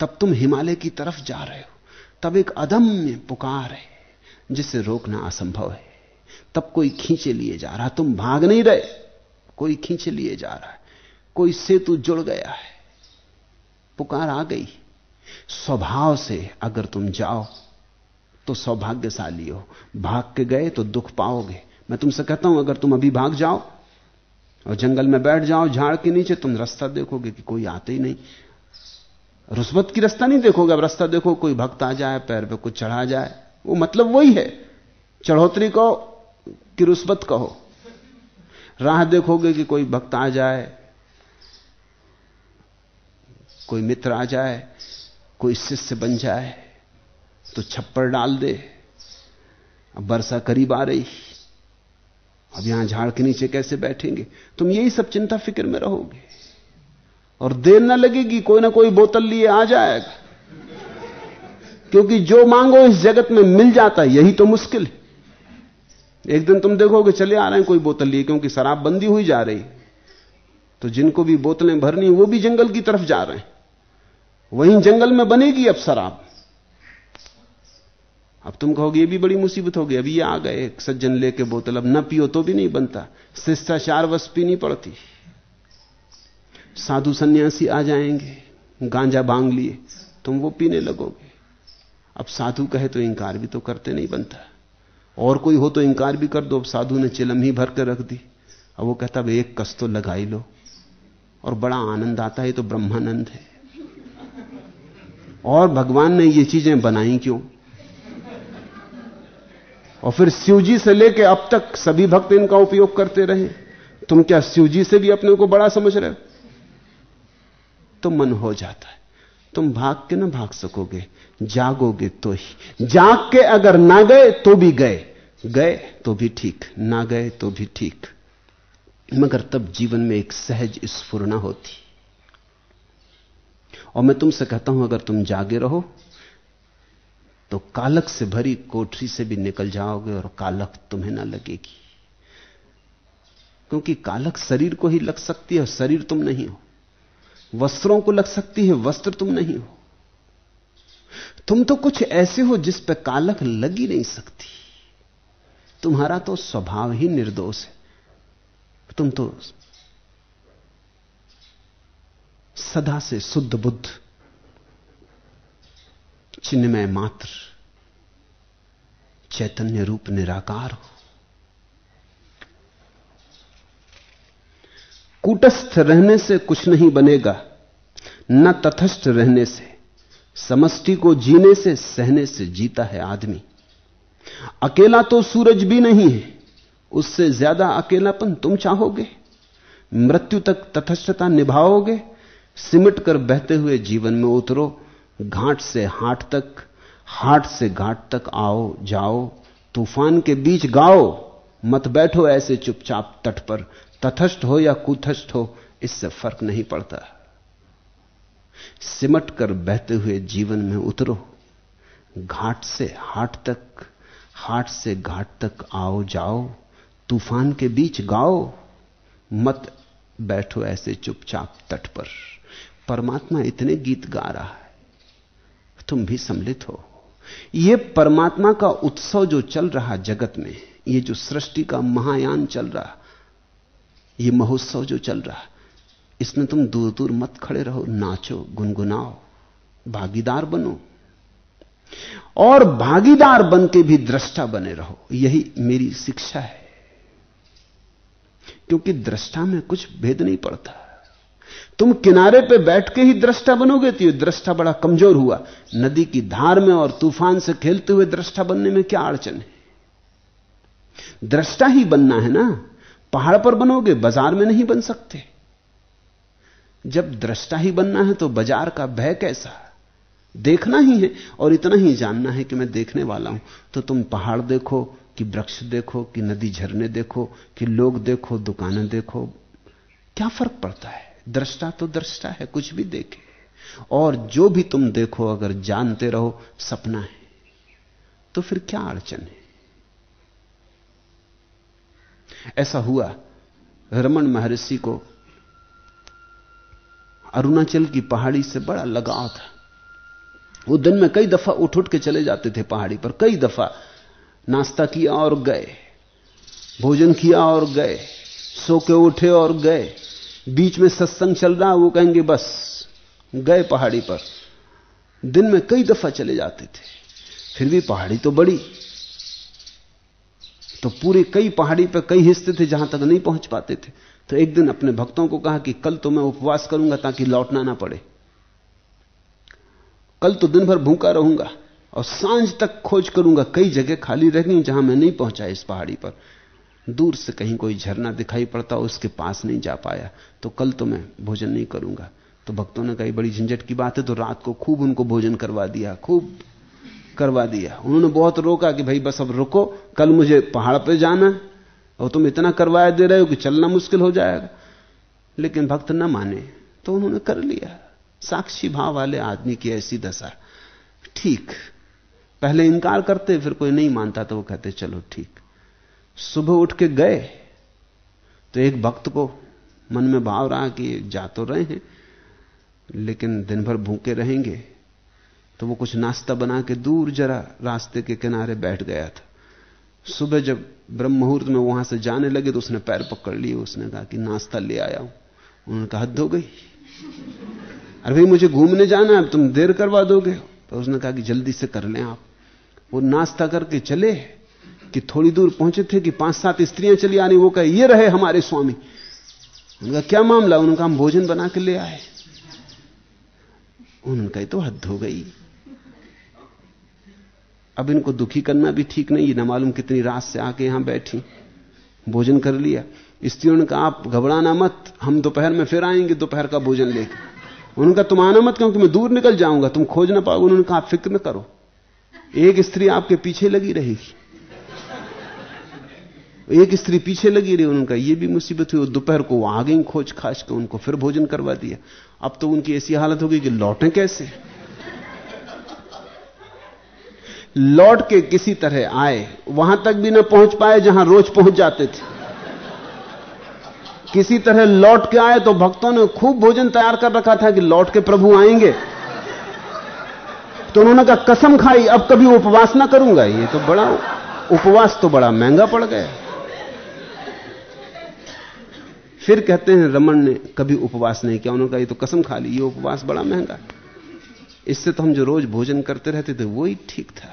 [SPEAKER 2] तब तुम हिमालय की तरफ़ जा रहे हो। तब एक अदम्य पुकार है, जिसे रोकना असंभव है। तब कोई खींचे लिए जा रहा, तुम भाग नहीं रहे। कोई खींचे लिए जा रहा है। कोई सेतु जुड़ गया है। पुकार आ गई। स्वभाव से अगर तुम जाओ तो सौभाग्यशाली हो। भाग के गए तो दुख पाओगे। मैं तुमसे कहता हूँ, अगर तुम अभी भाग जाओ और जंगल में बैठ जाओ, झाड़ के नीचे, तुम रास्ता देखोगे कि कोई आते ही नहीं। रुस्वत की रास्ता नहीं देखोगे, अब रास्ता देखो, कोई भक्त आ जाए, पैर पे कुछ चढ़ा जाए। वो मतलब वही है। चढ़ोतरी कहो कि रुस्वत कहो। राह देखोगे कि कोई भक्त आ जाए, कोई मित्र आ जाए, कोई शिष्य बन जाए तो छप्पर डाल दे। अब वर्षा करीब आ रही। अब यहाँ झाड़ के नीचे कैसे बैठेंगे? तुम यही सब चिंता फ़िक्र में रहोगे। और देर ना लगेगी, कोई ना कोई बोतल लिए आ जाएगा। क्योंकि जो मांगो इस जगत में मिल जाता है, यही तो मुश्किल है। एक दिन तुम देखोगे, चले आ रहे हैं कोई बोतल लिए, क्योंकि शराब बंदी हुई जा रही। तो जिनको भी बोतलें भरनी वो भी जंगल की तरफ़ जा रहे हैं। वहीं जंगल में बनेगी अब शराब। अब तुम कहोगे, ये भी बड़ी मुसीबत होगी अभी ये आ गए, एक सज्जन लेके बोतल, अब न पियो तो भी नहीं बनता। शिष्टाचार वश पीनी पड़ती। साधु सन्यासी आ जाएँगे, गांजा भाँग लिए, तुम वो पीने लगोगे। अब साधु कहे तो इंकार भी तो करते नहीं बनता। और कोई हो तो इंकार भी कर दो, अब साधु ने चिलम ही भर कर रख दी। अब वो कहता, अब एक कस तो लगा ही लो। और बड़ा आनंद आता है तो ब्रह्मानंद है। और भगवान ने ये चीज़ें बनाई क्यों? और फिर शिवजी से लेके अब तक सभी भक्त इनका उपयोग करते रहे। तुम क्या शिवजी से भी अपने को बड़ा समझ रहे हो? तो मन हो जाता है। तुम भाग के ना भाग सकोगे, जागोगे तो ही। जाग के अगर ना गए तो भी गए। गए तो भी ठीक, ना गए तो भी ठीक। मगर तब जीवन में एक सहज स्फुरना होती। और मैं तुमसे कहता हूँ, अगर तुम जागे रहो तो कालक से भरी कोठरी से भी निकल जाओगे और कालक तुम्हें ना लगेगी। क्योंकि कालक शरीर को ही लग सकती है और शरीर तुम नहीं हो। वस्त्रों को लग सकती है, वस्त्र तुम नहीं हो। तुम तो कुछ ऐसे हो जिस पे कालक लग ही नहीं सकती। तुम्हारा तो स्वभाव ही निर्दोष है। तुम तो सदा से शुद्ध बुद्ध चिन्हमय मात्र चैतन्य रूप निराकार हो। कूटस्थ रहने से कुछ नहीं बनेगा, न तथस्थ रहने से, समष्टि को जीने से, सहने से जीता है आदमी। अकेला तो सूरज भी नहीं है, उससे ज़्यादा अकेलापन तुम चाहोगे? मृत्यु तक तथस्थता निभाओगे? सिमट कर बहते हुए जीवन में उतरो घाट से हाट तक, हाट से घाट तक आओ, जाओ, तूफ़ान के बीच गाओ, मत बैठो ऐसे चुपचाप तट पर तथस्थ हो या कुथस्थ हो, इससे फ़र्क नहीं पड़ता। सिमट कर बहते हुए जीवन में उतरो। घाट से हाट तक, हाट से घाट तक आओ, जाओ, तूफ़ान के बीच गाओ, मत बैठो ऐसे चुपचाप तट पर। परमात्मा इतने गीत गा रहा है। तुम भी सम्मिलित हो। यह परमात्मा का उत्सव जो चल रहा जगत में यह जो सृष्टि का महायान चल रहा यह महोत्सव जो चल रहा, इसमें तुम दूर दूर मत खड़े रहो, नाचो, गुनगुनाओ, भागीदार बनो। और भागीदार बन के भी दृष्टा बने रहो, यही मेरी शिक्षा है। क्योंकि दृष्टा में कुछ भेद नहीं पड़ता। तुम किनारे पे बैठ के ही दृष्टा बनोगे तो दृष्टा बड़ा कमज़ोर हुआ। नदी की धार में और तूफ़ान से खेलते हुए दृष्टा बनने में क्या अड़चन है? दृष्टा ही बनना है ना? पहाड़ पर बनोगे, बाज़ार में नहीं बन सकते। जब दृष्टा ही बनना है तो बाज़ार का भय कैसा? देखना ही है और इतना ही जानना है कि मैं देखने वाला हूँ। तो तुम पहाड़ देखो, कि वृक्ष देखो, कि नदी झरने देखो, कि लोग देखो, दुकानें देखो। क्या फ़र्क पड़ता है? दृष्टा तो दृष्टा है, कुछ भी देखे। और जो भी तुम देखो, अगर जानते रहो, सपना है। तो फिर क्या अड़चन है? ऐसा हुआ, रमन महर्षि को अरुणाचल की पहाड़ी से बड़ा लगाव था। वो दिन में कई दफ़ा उठ उठ के चले जाते थे पहाड़ी पर, कई दफ़ा नाश्ता किया और गए, भोजन किया और गए, सो के उठे और गए। बीच में सत्संग चल रहा, वो कहेंगे, बस, गए पहाड़ी पर। दिन में कई दफ़ा चले जाते थे। फिर भी पहाड़ी तो बड़ी। तो पूरे कई पहाड़ी पर कई हिस्से थे जहाँ तक नहीं पहुँच पाते थे। तो एक दिन अपने भक्तों को कहा कि, कल तो मैं उपवास करूँगा ताकि लौटना ना पड़े। कल तो दिन भर भूखा रहूँगा और साँझ तक खोज करूँगा। कई जगह खाली रह गई जहाँ मैं नहीं पहुँचा इस पहाड़ी पर। दूर से कहीं कोई झरना दिखाई पड़ता उसके पास नहीं जा पाया तो कल तो मैं भोजन नहीं करूँगा। तो भक्तों ने कही बड़ी झंझट की बात है तो रात को खूब उनको भोजन करवा दिया, खूब करवा दिया। उन्होंने बहुत रोका कि, भाई, बस अब रुको, कल मुझे पहाड़ पर जाना और तुम इतना करवाया दे रहे हो कि चलना मुश्किल हो जाएगा। लेकिन भक्त न माने तो उन्होंने कर लिया। साक्षी भाव वाले आदमी की ऐसी दशा। ठीक, पहले इनकार करते, फिर कोई नहीं मानता तो वो कहते, चलो, ठीक। सुबह उठ के गए तो एक भक्त को मन में भाव रहा कि जा तो रहे हैं, लेकिन दिन भर भूखे रहेंगे तो वो कुछ नाश्ता बना के दूर जरा रास्ते के किनारे बैठ गया था। सुबह जब ब्रह्म मुहूर्त में वहाँ से जाने लगे तो उसने पैर पकड़ लिए, उसने कहा कि नाश्ता ले आया हूँ। उन्होंने कहा, हद हो गई। अरे भाई, मुझे घूमने जाना है तुम देर करवा दोगे। तो उसने कहा कि जल्दी से कर लें आप। वो नाश्ता करके चले। कि थोड़ी दूर पहुँचे थे कि पाँच सात स्त्रियाँ चली आनी, वो कहे, ये रहे हमारे स्वामी। उनका क्या मामला? उनका हम भोजन बना के ले आए। उनका तो हद हो गई। अब इनको दुखी करना भी ठीक नहीं ना मालूम कितनी रात से आके यहाँ बैठी। भोजन कर लिया। स्त्रियों ने कहा, आप घबराना मत, हम दोपहर में फिर आएँगे, दोपहर का भोजन लेकर उनका, तुम आना मत, क्योंकि मैं दूर निकल जाऊँगा, तुम खोज ना पाओगे। उन्होंने कहा फ़िक्र न करो। एक स्त्री आपके पीछे लगी रहेगी। एक स्त्री पीछे लगी रही, उनका ये भी मुसीबत हुई दोपहर को वो आ गई खोज खाज के, उनको फिर भोजन करवा दिया। अब तो उनकी ऐसी हालत हो गई कि लौटें कैसे? लौट के किसी तरह आए, वहाँ तक भी ना पहुँच पाए जहाँ रोज पहुँच जाते थे। किसी तरह लौट के आए तो भक्तों ने खूब भोजन तैयार कर रखा था कि लौट के प्रभु आएँगे। तो उन्होंने कहा, कसम खाई, अब कभी उपवास ना करूँगा। ये तो बड़ा, उपवास तो बड़ा महँगा पड़ गया। फिर कहते हैं, रमन ने कभी उपवास नहीं किया। उन्होंने कहा, ये तो कसम खा ली, ये उपवास बड़ा महँगा इससे तो हम जो रोज भोजन करते रहते थे, वो ही ठीक था।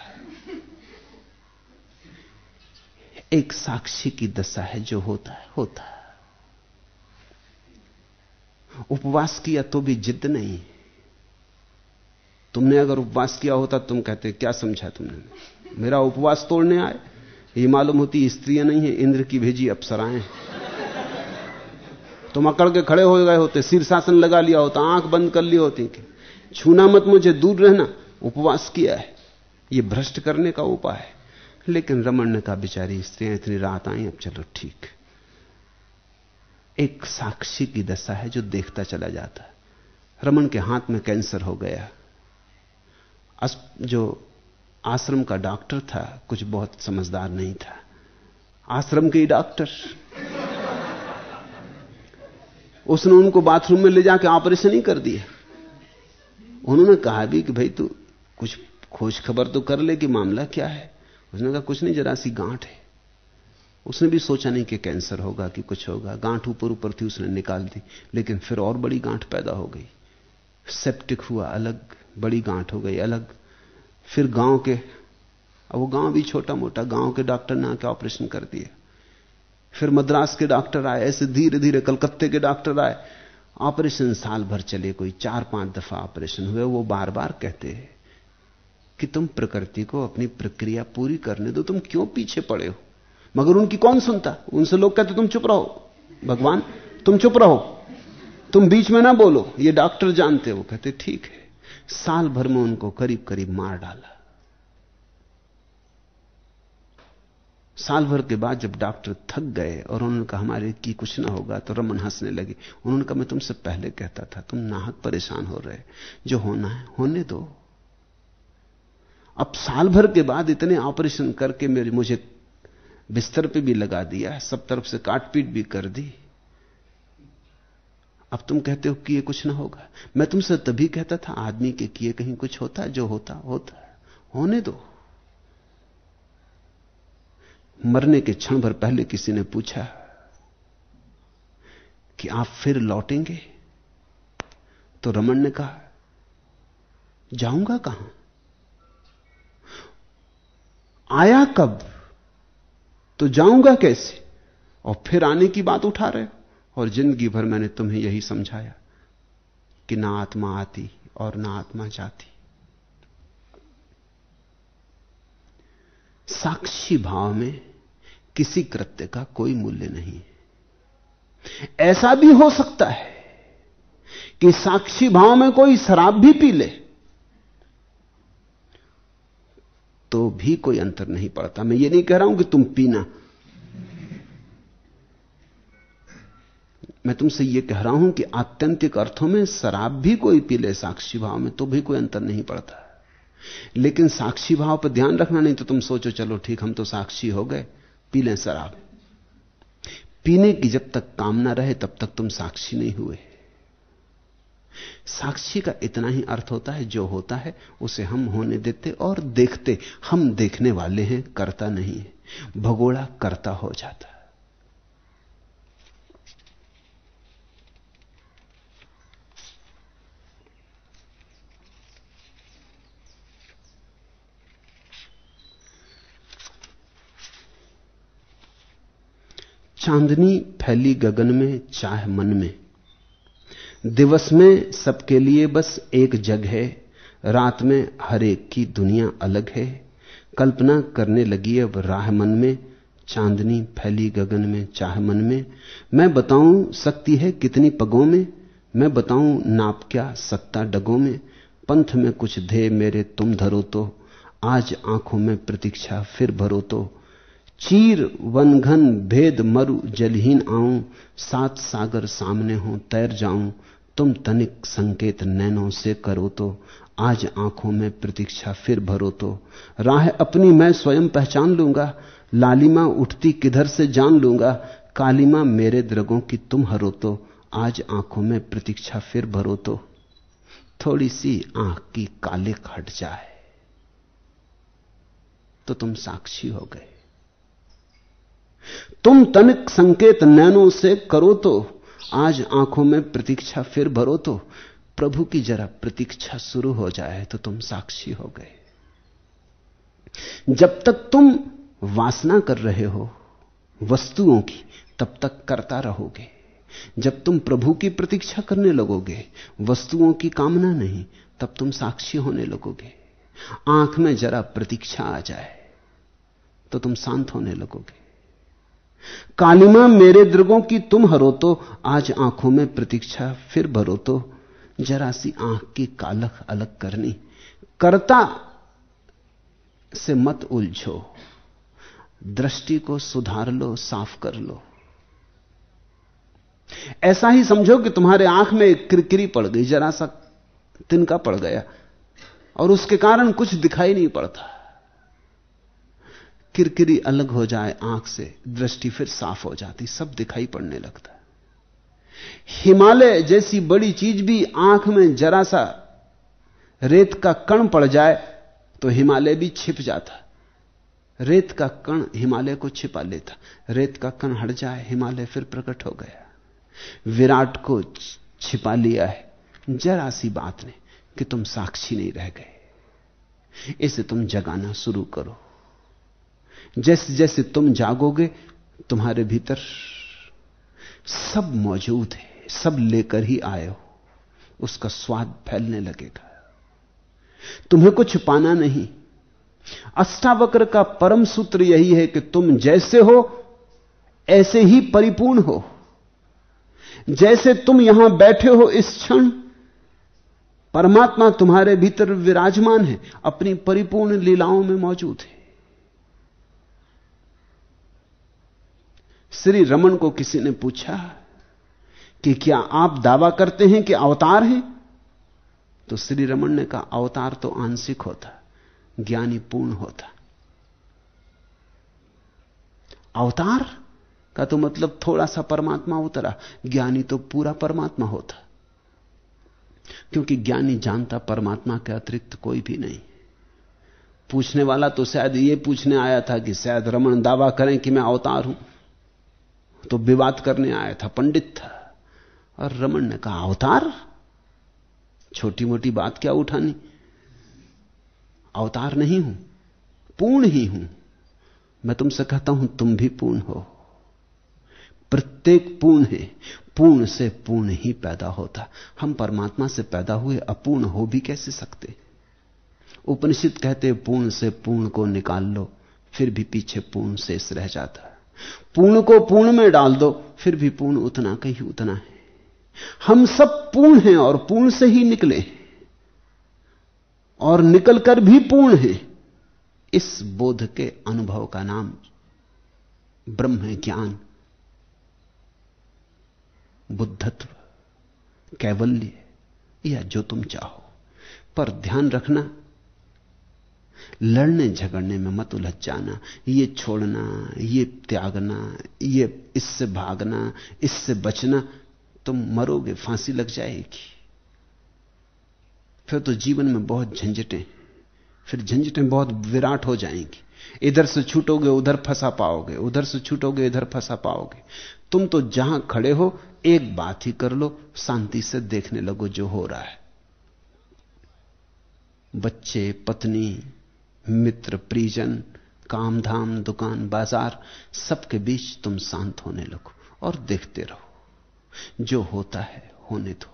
[SPEAKER 2] एक साक्षी की दशा है, जो होता है होता है। उपवास किया तो भी जिद नहीं तुमने अगर उपवास किया होता, तुम कहते, क्या समझा तुमने? मेरा उपवास तोड़ने आए? ये मालूम होती, स्त्रियाँ नहीं है, इंद्र की भेजी अप्सराएँ तुम अकड़ के खड़े हो गए होते शीर्षासन लगा लिया होता, आँख बंद कर ली होती कि छूना मत मुझे, दूर रहना। उपवास किया है। ये भ्रष्ट करने का उपाय है। लेकिन रमन ने कहा बिचारी स्त्रियाँ इतनी रात आई, अब चलो ठीक। एक साक्षी की दशा है जो देखता चला जाता। रमन के हाथ में कैंसर हो गया। जो आश्रम का डॉक्टर था, कुछ बहुत समझदार नहीं था। आश्रम के ही डॉक्टर। उसने उनको बाथरूम में ले जाके ऑपरेशन ही कर दिया। उन्होंने कहा भी कि भाई तू कुछ खोज खबर तो कर ले कि मामला क्या है। उसने कहा, कुछ नहीं, जरा सी गांठ है। उसने भी सोचा नहीं कि कैंसर होगा कि कुछ होगा। गांठ ऊपर ऊपर थी, उसने निकाल दी, लेकिन फिर और बड़ी गांठ पैदा हो गई। सेप्टिक हुआ, अलग, बड़ी गांठ हो गई, अलग। फिर गाँव के, अब वो गाँव भी छोटा मोटा गाँव के डॉक्टर ने आके ऑपरेशन कर दिया। फिर मद्रास के डॉक्टर आए, ऐसे धीरे धीरे कलकत्ते के डॉक्टर आए। ऑपरेशन साल भर चले, कोई चार पाँच दफ़ा ऑपरेशन हुए, वो बार बार कहते हैं कि तुम प्रकृति को अपनी प्रक्रिया पूरी करने दो, तुम क्यों पीछे पड़े हो? मगर उनकी कौन सुनता? उनसे लोग कहते, तुम चुप रहो, भगवान, तुम चुप रहो। तुम बीच में ना बोलो, ये डॉक्टर जानते हो। कहते, ठीक है। साल भर में उनको करीब करीब मार डाला। साल भर के बाद जब डॉक्टर थक गए और उन्होंने कहा, हमारे की कुछ ना होगा तो रमन हंसने लगे। उन्होंने कहा, मैं तुमसे पहले कहता था, तुम नाहक परेशान हो रहे जो होना है, होने दो। अब साल भर के बाद इतने ऑपरेशन करके मेरे, मुझे बिस्तर पे भी लगा दिया, सब तरफ़ से काट पीट भी कर दी। अब तुम कहते हो किए कुछ ना होगा। मैं तुमसे तभी कहता था, आदमी के किए कहीं कुछ होता जो होता होता होने दो। मरने के क्षण भर पहले किसी ने पूछा कि आप फिर लौटेंगे? तो रमन ने कहा, जाऊँगा कहाँ? आया कब? तो जाऊँगा कैसे? और फिर आने की बात उठा रहे और ज़िंदगी भर मैंने तुम्हें यही समझाया कि ना आत्मा आती और ना आत्मा जाती। साक्षी भाव में किसी कृत्य का कोई मूल्य नहीं ऐसा भी हो सकता है कि साक्षी भाव में कोई शराब भी पी ले तो भी कोई अंतर नहीं पड़ता। मैं ये नहीं कह रहा हूँ कि तुम पीना। मैं तुमसे यह कह रहा हूँ कि आत्यंतिक अर्थों में शराब भी कोई पी ले साक्षी भाव में तो भी कोई अंतर नहीं पड़ता। लेकिन साक्षी भाव पर ध्यान रखना, नहीं तो तुम सोचो, चलो ठीक, हम तो साक्षी हो गए, पी लें शराब। पीने की जब तक कामना रहे, तब तक तुम साक्षी नहीं हुए। साक्षी का इतना ही अर्थ होता है, जो होता है, उसे हम होने देते और देखते। हम देखने वाले हैं, करता नहीं है। भगोड़ा करता हो जाता। चांदनी फैली गगन में, चाह मन में। दिवस में सबके लिए बस एक जग है। रात में हर एक की दुनिया अलग है। कल्पना करने लगी अब राह मन में, चांदनी फैली गगन में, चाह मन में। मैं बताऊँ सकती है कितनी पगों में। मैं बताऊँ नाप क्या सकता डगों में। पंथ में कुछ धे मेरे तुम धरो तो आज आँखों में प्रतीक्षा फिर भरो तो। चीर वनघन भेद, मरु, जलहीन आऊँ, सात सागर सामने हो, तैर जाऊँ, तुम तनिक संकेत नैनों से करो तो आज आँखों में प्रतीक्षा फिर भरो तो। राह अपनी मैं स्वयं पहचान लूँगा, लालिमा उठती किधर से जान लूँगा, कालिमा मेरे द्रगों की तुम हरो तो आज आँखों में प्रतीक्षा फिर भरो तो। थोड़ी सी आँख की कालिक हट जाए तो तुम साक्षी हो गए। तुम तनिक संकेत नैनों से करो तो आज आँखों में प्रतीक्षा फिर भरो तो प्रभु की जरा प्रतीक्षा शुरू हो जाए तो तुम साक्षी हो गए। जब तक तुम वासना कर रहे हो, वस्तुओं की, तब तक करता रहोगे। जब तुम प्रभु की प्रतीक्षा करने लगोगे, वस्तुओं की कामना नहीं, तब तुम साक्षी होने लगोगे। आँख में जरा प्रतीक्षा आ जाए तो तुम शांत होने लगोगे। कालिमा, मेरे दृगों की तुम हरो तो आज आँखों में प्रतीक्षा, फिर भरो तो। जरा सी आँख की कालख अलग करनी। कर्ता से मत उलझो। दृष्टि को सुधार लो, साफ़ कर लो। ऐसा ही समझो कि तुम्हारे आँख में एक किरकिरी पड़ गई, जरा सा तिनका पड़ गया। और उसके कारण कुछ दिखाई नहीं पड़ता। किरकिरी अलग हो जाए आँख से, दृष्टि फिर साफ़ हो जाती, सब दिखाई पड़ने लगता है। हिमालय जैसी बड़ी चीज़ भी आँख में जरा सा रेत का कण पड़ जाए तो हिमालय भी छिप जाता। रेत का कण हिमालय को छिपा लेता। रेत का कण हट जाए, हिमालय फिर प्रकट हो गया। विराट को छिपा लिया है। जरा सी बात ने कि तुम साक्षी नहीं रह गए। इसे तुम जगाना शुरू करो। जैसे जैसे तुम जागोगे, तुम्हारे भीतर सब मौजूद है, सब लेकर ही आए हो। उसका स्वाद फैलने लगेगा। तुम्हें कुछ पाना नहीं। अष्टावक्र का परम सूत्र यही है कि तुम जैसे हो, ऐसे ही परिपूर्ण हो। जैसे तुम यहाँ बैठे हो इस क्षण, परमात्मा तुम्हारे भीतर विराजमान है, अपनी परिपूर्ण लीलाओं में मौजूद है। श्री रमन को किसी ने पूछा कि क्या आप दावा करते हैं कि अवतार हैं? तो श्री रमन ने कहा, अवतार तो आंशिक होता, ज्ञानी पूर्ण होता। अवतार का तो मतलब थोड़ा सा परमात्मा उतरा, ज्ञानी तो पूरा परमात्मा होता। क्योंकि ज्ञानी जानता परमात्मा के अतिरिक्त कोई भी नहीं। पूछने वाला तो शायद ये पूछने आया था कि शायद रमन दावा करें कि मैं अवतार हूँ। तो विवाद करने आया था, पंडित था। और रमन ने कहा, अवतार? छोटी मोटी बात क्या उठानी? अवतार नहीं हूँ, पूर्ण ही हूँ। मैं तुमसे कहता हूँ, तुम भी पूर्ण हो। प्रत्येक पूर्ण है, पूर्ण से पूर्ण ही पैदा होता। हम परमात्मा से पैदा हुए, अपूर्ण हो भी कैसे सकते? उपनिषद कहते पूर्ण से पूर्ण को निकाल लो, फिर भी पीछे पूर्ण शेष रह जाता पूर्ण को पूर्ण में डाल दो, फिर भी पूर्ण उतना का ही उतना है। हम सब पूर्ण हैं और पूर्ण से ही निकले और निकलकर भी पूर्ण हैं। इस बोध के अनुभव का नाम ब्रह्म ज्ञान। बुद्धत्व, कैवल्य, या जो तुम चाहो। पर ध्यान रखना लड़ने झगड़ने में मत उलझ जाना ये छोड़ना, ये त्यागना, ये इससे भागना, इससे बचना, तुम मरोगे, फांसी लग जाएगी। फिर तो जीवन में बहुत झंझटें, फिर झंझटें बहुत विराट हो जाएँगी। इधर से छूटोगे, उधर फंसा पाओगे, उधर से छूटोगे, इधर फंसा पाओगे। तुम तो जहाँ खड़े हो, एक बात ही कर लो, शांति से देखने लगो जो हो रहा है। बच्चे, पत्नी मित्र परिजन काम धाम दुकान, बाज़ार, सबके बीच तुम शांत होने लगो और देखते रहो। जो होता है, होने दो।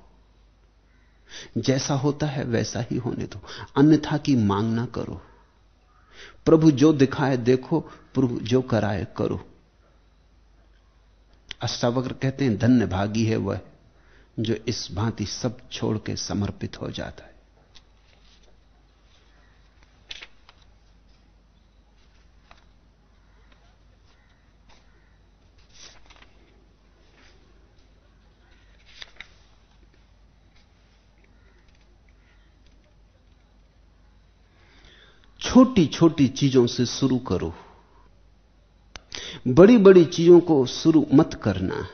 [SPEAKER 2] जैसा होता है, वैसा ही होने दो। अन्यथा की मांग ना करो। प्रभु जो दिखाए, देखो। प्रभु जो कराए, करो। अष्टावक्र कहते हैं, धन्य भागी है वह, जो इस भांति सब छोड़ के समर्पित हो जाता है। छोटी छोटी चीज़ों से शुरू करो। बड़ी बड़ी चीज़ों को शुरू मत करना।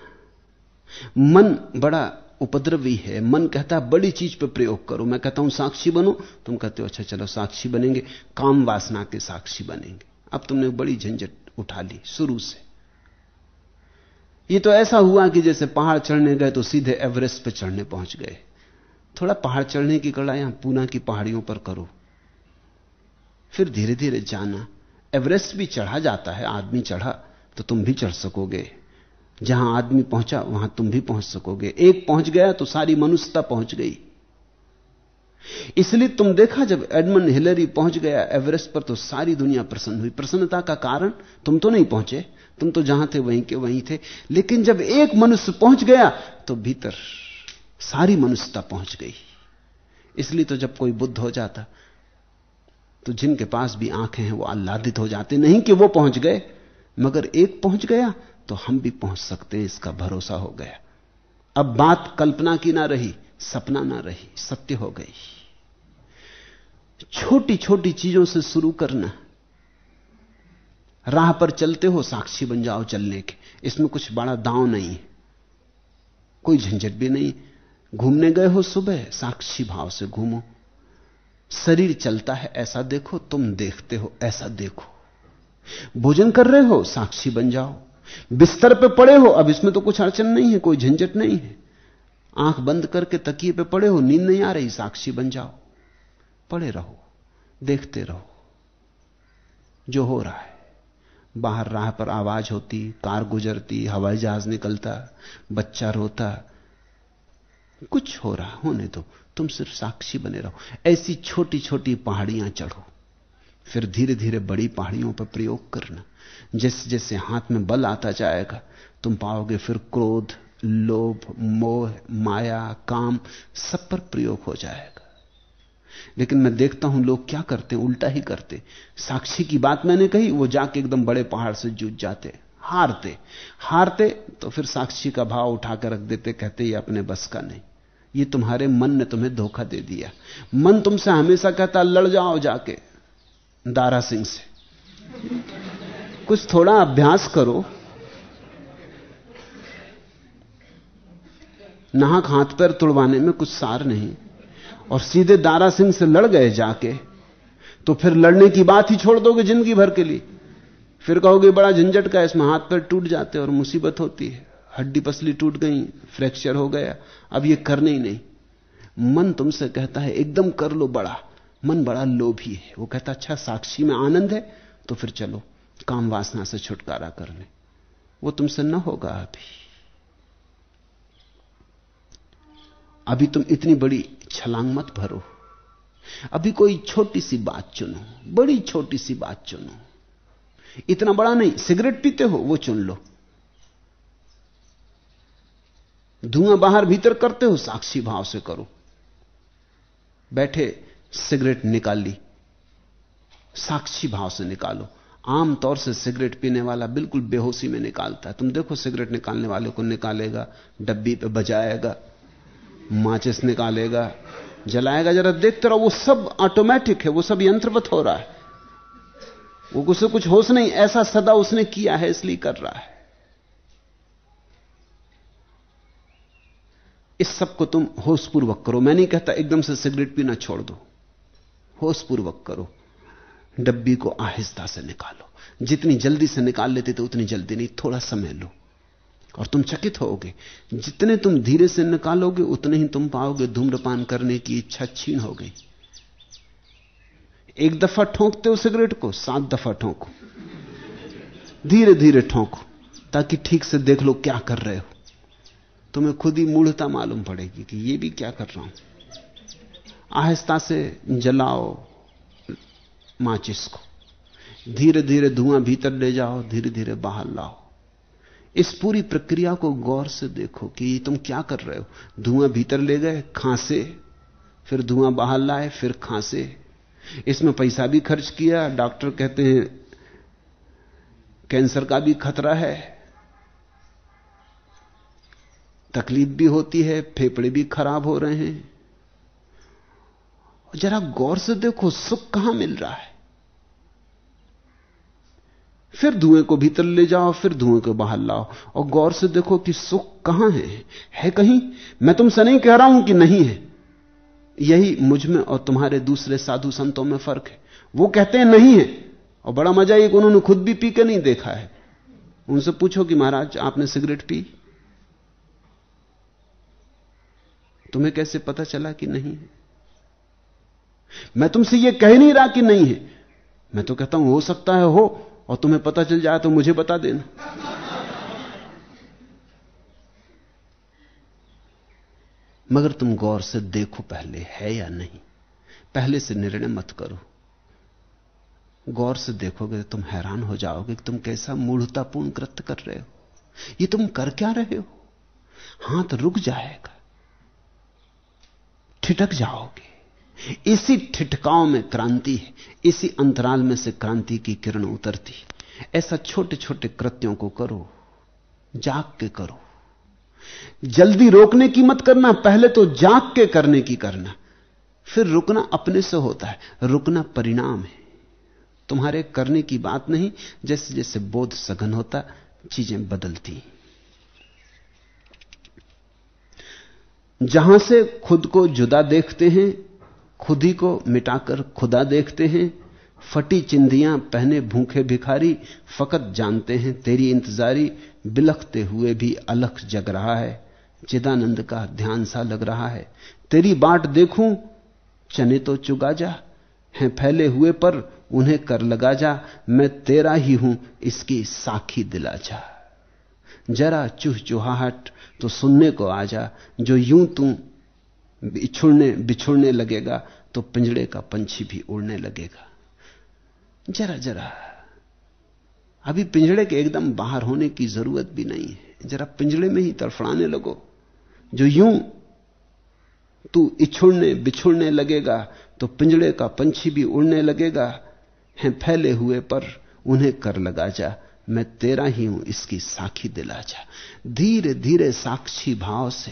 [SPEAKER 2] मन बड़ा उपद्रवी है। मन कहता है, बड़ी चीज़ पर प्रयोग करो। मैं कहता हूँ, साक्षी बनो। तुम कहते हो अच्छा चलो, साक्षी बनेंगे। काम वासना के साक्षी बनेंगे। अब तुमने बड़ी झंझट उठा ली शुरू से। ये तो ऐसा हुआ कि जैसे पहाड़ चढ़ने गए तो सीधे एवरेस्ट पर चढ़ने पहुँच गए। थोड़ा पहाड़ चढ़ने की कड़ा यहाँ पूना की पहाड़ियों पर करो। फिर धीरे धीरे जाना। एवरेस्ट भी चढ़ा जाता है, आदमी चढ़ा तो तुम भी चढ़ सकोगे। जहाँ आदमी पहुँचा, वहाँ तुम भी पहुँच सकोगे। एक पहुँच गया तो सारी मनुष्यता पहुँच गई। इसलिए तुम देखा, जब एडमंड हिलरी पहुँच गया एवरेस्ट पर तो सारी दुनिया प्रसन्न हुई। प्रसन्नता का कारण, तुम तो नहीं पहुँचे। तुम तो जहाँ थे, वहीं के वहीं थे। लेकिन जब एक मनुष्य पहुँच गया तो भीतर सारी मनुष्यता पहुँच गई। इसलिए तो जब कोई बुद्ध हो जाता तो जिनके पास भी आँखें हैं, वो आह्लादित हो जाते नहीं कि वो पहुँच गए, मगर एक पहुँच गया तो हम भी पहुँच सकते हैं, इसका भरोसा हो गया। अब बात कल्पना की ना रही, सपना ना रही, सत्य हो गई। छोटी छोटी चीज़ों से शुरू करना। राह पर चलते हो, साक्षी बन जाओ चलने के। इसमें कुछ बड़ा दांव नहीं कोई झंझट भी नहीं। घूमने गए हो सुबह, साक्षी भाव से घूमो। शरीर चलता है, ऐसा देखो, तुम देखते हो, ऐसा देखो। भोजन कर रहे हो, साक्षी बन जाओ। बिस्तर पे पड़े हो, अब इसमें तो कुछ अड़चन नहीं है, कोई झंझट नहीं है। आँख बंद करके तकिए पे पड़े हो, नींद नहीं आ रही, साक्षी बन जाओ। पड़े रहो, देखते रहो। जो हो रहा है, बाहर राह पर आवाज़ होती, कार गुजरती, हवाई जहाज़ निकलता, बच्चा रोता, कुछ हो रहा, होने दो। तुम सिर्फ़ साक्षी बने रहो। ऐसी छोटी छोटी पहाड़ियाँ चढ़ो। फिर धीरे धीरे बड़ी पहाड़ियों पर प्रयोग करना। जैसे जैसे हाथ में बल आता जाएगा, तुम पाओगे फिर क्रोध, लोभ, मोह, माया, काम सब पर प्रयोग हो जाएगा। लेकिन मैं देखता हूँ लोग क्या करते उल्टा ही करते साक्षी की बात मैंने कही, वो जाके एकदम बड़े पहाड़ से जूझ जाते हारते। हारते तो फिर साक्षी का भाव उठाकर रख देते, कहते, ये अपने बस का नहीं। ये तुम्हारे मन ने तुम्हें धोखा दे दिया। मन तुमसे हमेशा कहता, लड़ जाओ जाके। दारा सिंह से। कुछ थोड़ा अभ्यास करो। नाहक हाथ पैर तुड़वाने में कुछ सार नहीं। और सीधे दारा सिंह से लड़ गए जाके तो फिर लड़ने की बात ही छोड़ दोगे ज़िंदगी भर के लिए। फिर कहोगे, बड़ा झंझट का इसमें हाथ पैर टूट जाते और मुसीबत होती है। हड्डी पसली टूट गई, फ्रैक्चर हो गया, अब ये करने ही नहीं। मन तुमसे कहता है, एकदम कर लो बड़ा। मन बड़ा लोभी है। वो कहता अच्छा साक्षी में आनंद है तो फिर चलो, काम वासना से छुटकारा कर ले। वो तुमसे न होगा अभी। अभी तुम इतनी बड़ी छलांग मत भरो। अभी कोई छोटी सी बात चुनो, बड़ी छोटी सी बात चुनो। इतना बड़ा नहीं, सिगरेट पीते हो, वो चुन लो। धुआँ बाहर भीतर करते हो, साक्षी भाव से करो। बैठे, सिगरेट निकाल ली। साक्षी भाव से निकालो। आमतौर से सिगरेट पीने वाला बिल्कुल बेहोशी में निकालता है। तुम देखो, सिगरेट निकालने वाले को निकालेगा, डब्बी पे बजाएगा, माचिस निकालेगा, जलाएगा। जरा देखते रहो, वो सब ऑटोमेटिक है, वो सब यंत्रवत हो रहा है। वो उसे कुछ होश नहीं, ऐसा सदा उसने किया है, इसलिए कर रहा है। इस सबको तुम होशपूर्वक करो। मैं नहीं कहता एकदम से सिगरेट पीना छोड़ दो। होशपूर्वक करो। डब्बी को आहिस्ता से निकालो। जितनी जल्दी से निकाल लेते थे उतनी जल्दी नहीं, थोड़ा समय लो। और तुम चकित होगे जितने तुम धीरे से निकालोगे, उतने ही तुम पाओगे धूम्रपान करने की इच्छा छीन हो गई। एक दफ़ा ठोंकते हो सिगरेट को, सात दफ़ा ठोंको। धीरे धीरे ठोंको, ताकि ठीक से देख लो क्या कर रहे हो। तुम्हें खुद ही मूढ़ता मालूम पड़ेगी कि ये भी क्या कर रहा हूँ। आहिस्ता से जलाओ माचिस को। धीरे धीरे धुआँ भीतर ले जाओ धीरे धीरे बाहर लाओ। इस पूरी प्रक्रिया को गौर से देखो कि तुम क्या कर रहे हो। धुआँ भीतर ले गए, खांसे, फिर धुआँ बाहर लाए, फिर खांसे। इसमें पैसा भी खर्च किया, डॉक्टर कहते हैं, कैंसर का भी खतरा है। तकलीफ़ भी होती है, फेफड़े भी खराब हो रहे हैं। जरा गौर से देखो, सुख कहाँ मिल रहा है? फिर धुएँ को भीतर ले जाओ, फिर धुएँ को बाहर लाओ। और गौर से देखो कि सुख कहाँ है? है कहीं? मैं तुमसे नहीं कह रहा हूँ कि नहीं है। यही मुझमें और तुम्हारे दूसरे साधु संतों में फ़र्क है। वो कहते हैं नहीं है। और बड़ा मज़ा ये उन्होंने खुद भी पी के नहीं देखा है। उनसे पूछो कि महाराज, आपने सिगरेट पी? तुम्हें कैसे पता चला कि नहीं है? मैं तुमसे यह कह नहीं रहा कि नहीं है। मैं तो कहता हूँ, हो सकता है हो, और तुम्हें पता चल जाए तो मुझे बता देना। मगर तुम गौर से देखो पहले है या नहीं। पहले से निर्णय मत करो। गौर से देखोगे तो तुम हैरान हो जाओगे कि तुम कैसा मूढ़तापूर्ण कृत्य कर रहे हो। ये तुम कर क्या रहे हो? हाथ रुक जाएगा। ठिठक जाओगे। इसी ठिठकाव में क्रांति है। इसी अंतराल में से क्रांति की किरण उतरती ऐसा छोटे छोटे कृत्यों को करो, जाग के करो। जल्दी रोकने की मत करना, पहले तो जाग के करने की करना। फिर रुकना अपने से होता है। रुकना परिणाम है। तुम्हारे करने की बात नहीं जैसे जैसे बोध सघन होता, चीज़ें बदलती जहाँ से खुद को जुदा देखते हैं, खुद ही को मिटाकर खुदा देखते हैं, फटी चिंदियाँ पहने भूखे भिखारी फकत जानते हैं, तेरी इंतजारी बिलखते हुए भी अलख जग रहा है, चिदानंद का ध्यान सा लग रहा है, तेरी बाट देखूँ, चने तो चुगा जा, हैं फैले हुए पर उन्हें कर लगा जा, मैं तेरा ही हूँ, इसकी साखी दिला जा। जरा चूह चुहाहट तो सुनने को आ जा। जो यूँ तू बिछुड़ने बिछुड़ने लगेगा तो पिंजड़े का पंछी भी उड़ने लगेगा। जरा जरा। अभी पिंजड़े के एकदम बाहर होने की ज़रूरत भी नहीं है। जरा पिंजड़े में ही तड़फड़ाने लगो। जो यूँ तू इछुड़ने, बिछुड़ने लगेगा तो पिंजड़े का पंछी भी उड़ने लगेगा। हैं फैले हुए पर उन्हें कर लगा जा। मैं तेरा ही हूँ, इसकी साखी दिला जा धीरे धीरे साक्षी भाव से।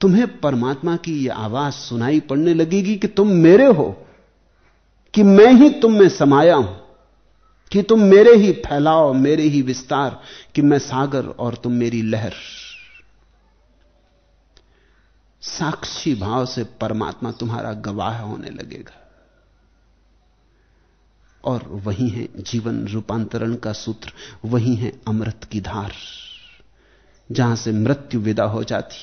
[SPEAKER 2] तुम्हें परमात्मा की यह आवाज़ सुनाई पड़ने लगेगी कि तुम मेरे हो, कि मैं ही तुम में समाया हूँ, कि तुम मेरे ही फैलाओ मेरे ही विस्तार, कि मैं सागर और तुम मेरी लहर। साक्षी भाव से परमात्मा तुम्हारा गवाह होने लगेगा। और वही है जीवन रूपांतरण का सूत्र, वही है अमृत की धार। जहाँ से मृत्यु विदा हो जाती,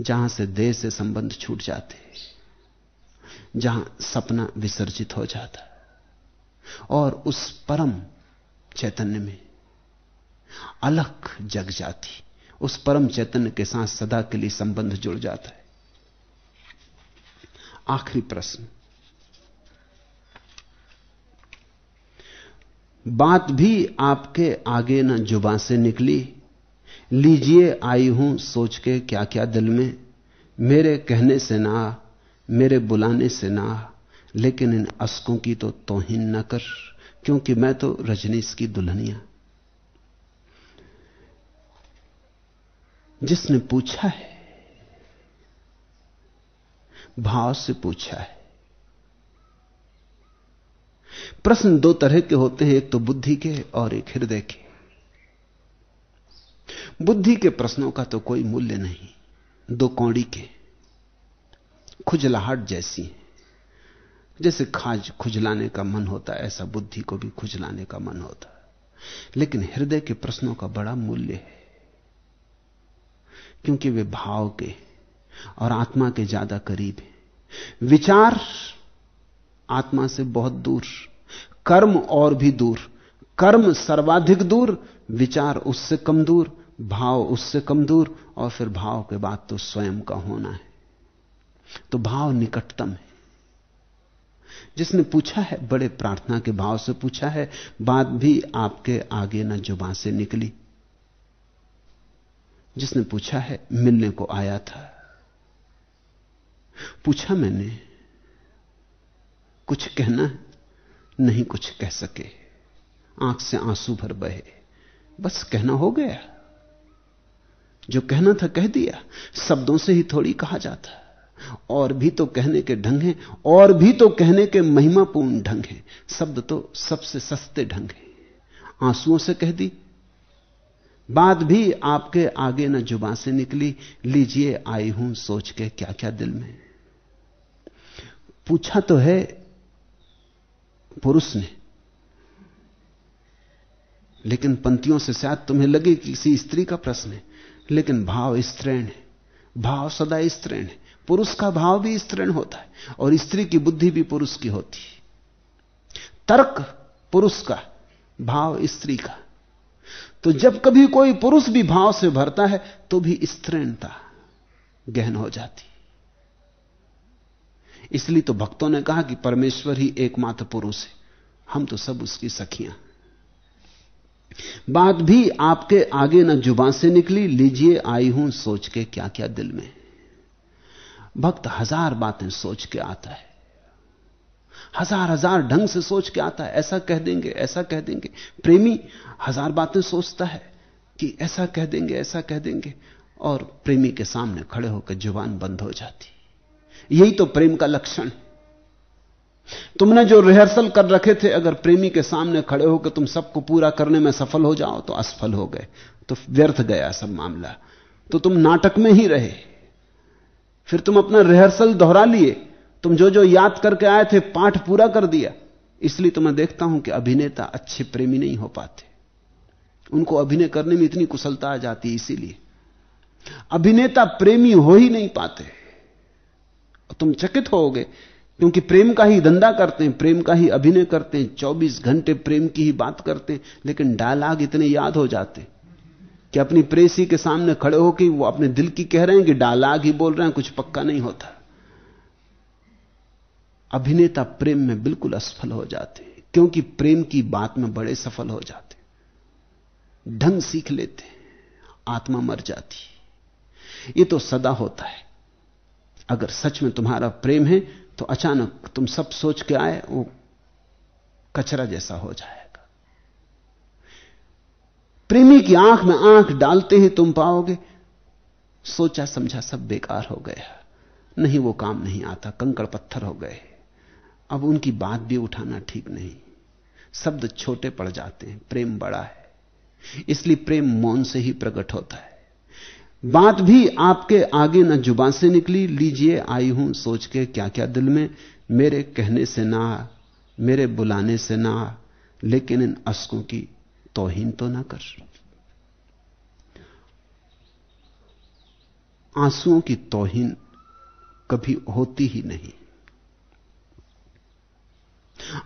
[SPEAKER 2] जहाँ से देह से संबंध छूट जाते, जहाँ सपना विसर्जित हो जाता, और उस परम चैतन्य में अलग जग जाती, उस परम चैतन्य के साथ सदा के लिए संबंध जुड़ जाता है। आखिरी प्रश्न। बात भी आपके आगे न जुबा से निकली। लीजिए, आई हूँ सोच के क्या क्या दिल में। मेरे कहने से ना, मेरे बुलाने से ना, लेकिन इन अस्कों की तो तोहिन न कर, क्योंकि मैं तो रजनीश की दुल्हनिया। जिसने पूछा है, भाव से पूछा है प्रश्न दो तरह के होते हैं, एक तो बुद्धि के और एक हृदय के। बुद्धि के प्रश्नों का तो कोई मूल्य नहीं, दो कौड़ी के। खुजलाहट जैसी है। जैसे खाज खुजलाने का मन होता है, ऐसा बुद्धि को भी खुजलाने का मन होता है। लेकिन हृदय के प्रश्नों का बड़ा मूल्य है। क्योंकि वे भाव के और आत्मा के ज़्यादा करीब हैं। विचार आत्मा से बहुत दूर कर्म और भी दूर। कर्म सर्वाधिक दूर, विचार उससे कम दूर भाव उससे कम दूर और फिर भाव के बाद तो स्वयं का होना है। तो भाव निकटतम है। जिसने पूछा है, बड़े प्रार्थना के भाव से पूछा है, बात भी आपके आगे न जुबा से निकली। जिसने पूछा है, मिलने को आया था। पूछा मैंने, कुछ कहना नहीं कुछ कह सके। आँख से आँसू भर बहे। बस कहना हो गया। जो कहना था कह दिया। शब्दों से ही थोड़ी कहा जाता। और भी तो कहने के ढंग हैं, और भी तो कहने के महिमापूर्ण ढंग हैं। शब्द तो सबसे सस्ते ढंग हैं। आंसुओं से कह दी। बात भी आपके आगे न जुबा से निकली। लीजिए, आई हूँ सोच के क्या क्या दिल में। पूछा तो है पुरुष ने। लेकिन पंक्तियों से शायद तुम्हें लगे कि किसी स्त्री का प्रश्न है, लेकिन भाव स्त्रीण है। भाव सदा स्त्रीण है। पुरुष का भाव भी स्त्रीण होता है, और स्त्री की बुद्धि भी पुरुष की होती है। तर्क पुरुष का, भाव स्त्री का। तो जब कभी कोई पुरुष भी भाव से भरता है तो भी स्त्रीणता गहन हो जाती इसलिए तो भक्तों ने कहा कि परमेश्वर ही एकमात्र पुरुष है। हम तो सब उसकी सखियाँ। बात भी आपके आगे न ज़ुबान से निकली, लीजिए आई हूँ सोच के क्या क्या दिल में। भक्त हज़ार बातें सोच के आता है। हज़ार हज़ार ढंग से सोच के आता है। ऐसा कह देंगे, ऐसा कह देंगे। प्रेमी हज़ार बातें सोचता है कि ऐसा कह देंगे, ऐसा कह देंगे और प्रेमी के सामने खड़े होकर ज़ुबान बंद हो जाती यही तो प्रेम का लक्षण है। तुमने जो रिहर्सल कर रखे थे, अगर प्रेमी के सामने खड़े होकर तुम सबको पूरा करने में सफल हो जाओ तो असफल हो गए तो व्यर्थ गया सब मामला। तो तुम नाटक में ही रहे। फिर तुम अपना रिहर्सल दोहरा लिए। तुम जो जो याद करके आए थे, पाठ पूरा कर दिया। इसलिए तो मैं देखता हूँ कि अभिनेता अच्छे प्रेमी नहीं हो पाते। उनको अभिनय करने में इतनी कुशलता आ जाती है, इसीलिए। अभिनेता प्रेमी हो ही नहीं पाते। तुम चकित होगे क्योंकि प्रेम का ही धंधा करते हैं, प्रेम का ही अभिनय करते हैं 24 घंटे प्रेम की ही बात करते हैं, लेकिन डायलॉग इतने याद हो जाते कि अपनी प्रेसी के सामने खड़े हो कि वो अपने दिल की कह रहे हैं कि डायलॉग ही बोल रहे हैं, कुछ पक्का नहीं होता। अभिनेता प्रेम में बिल्कुल असफल हो जाते क्योंकि प्रेम की बात में बड़े सफल हो जाते ढंग सीख लेते आत्मा मर जाती ये तो सदा होता है। अगर सच में तुम्हारा प्रेम है तो अचानक तुम सब सोच के आए, वो कचरा जैसा हो जाएगा। प्रेमी की आँख में आँख डालते ही तुम पाओगे, सोचा समझा सब बेकार हो गया। नहीं, वो काम नहीं आता, कंकड़ पत्थर हो गए। अब उनकी बात भी उठाना ठीक नहीं। शब्द छोटे पड़ जाते हैं, प्रेम बड़ा है। इसलिए प्रेम मौन से ही प्रकट होता है। बात भी आपके आगे न जुबा से निकली। लीजिए, आई हूँ सोच के क्या क्या दिल में। मेरे कहने से ना, मेरे बुलाने से ना, लेकिन इन अस्कों की तोहीन तो ना कर। आंसुओं की तोहीन कभी होती ही नहीं।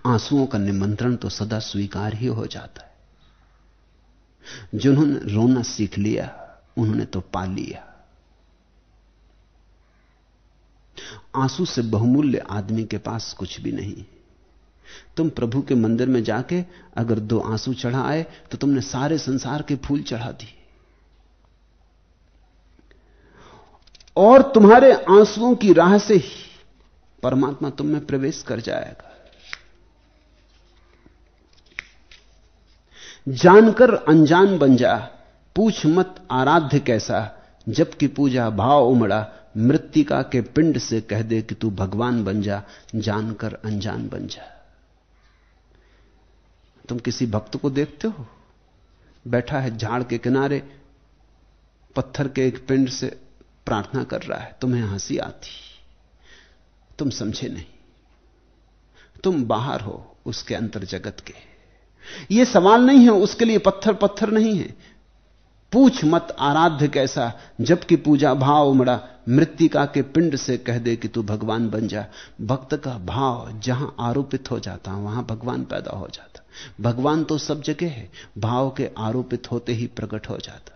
[SPEAKER 2] आंसुओं का निमंत्रण तो सदा स्वीकार ही हो जाता है। जिन्होंने रोना सीख लिया उन्होंने तो पा लिया। आँसू से बहुमूल्य आदमी के पास कुछ भी नहीं। तुम प्रभु के मंदिर में जाके अगर दो आँसू चढ़ा आए तो तुमने सारे संसार के फूल चढ़ा दिए। और तुम्हारे आंसुओं की राह से ही परमात्मा तुम में प्रवेश कर जाएगा। जानकर अनजान बन जा। पूछ मत आराध्य कैसा, जबकि पूजा भाव उमड़ा, मृतिका के पिंड से कह दे कि तू भगवान बन जा, जानकर अनजान बन जा। तुम किसी भक्त को देखते हो? बैठा है झाड़ के किनारे, पत्थर के एक पिंड से प्रार्थना कर रहा है, तुम्हें हँसी आती। तुम समझे नहीं। तुम बाहर हो उसके अंतर जगत के। यह सवाल नहीं है उसके लिए पत्थर पत्थर नहीं है। पूछ मत आराध्य कैसा, जबकि पूजा भाव उमड़ा, मृतिका के पिंड से कह दे कि तू भगवान बन जा। भक्त का भाव जहाँ आरोपित हो जाता, वहाँ भगवान पैदा हो जाता। भगवान तो सब जगह है, भाव के आरोपित होते ही प्रकट हो जाता।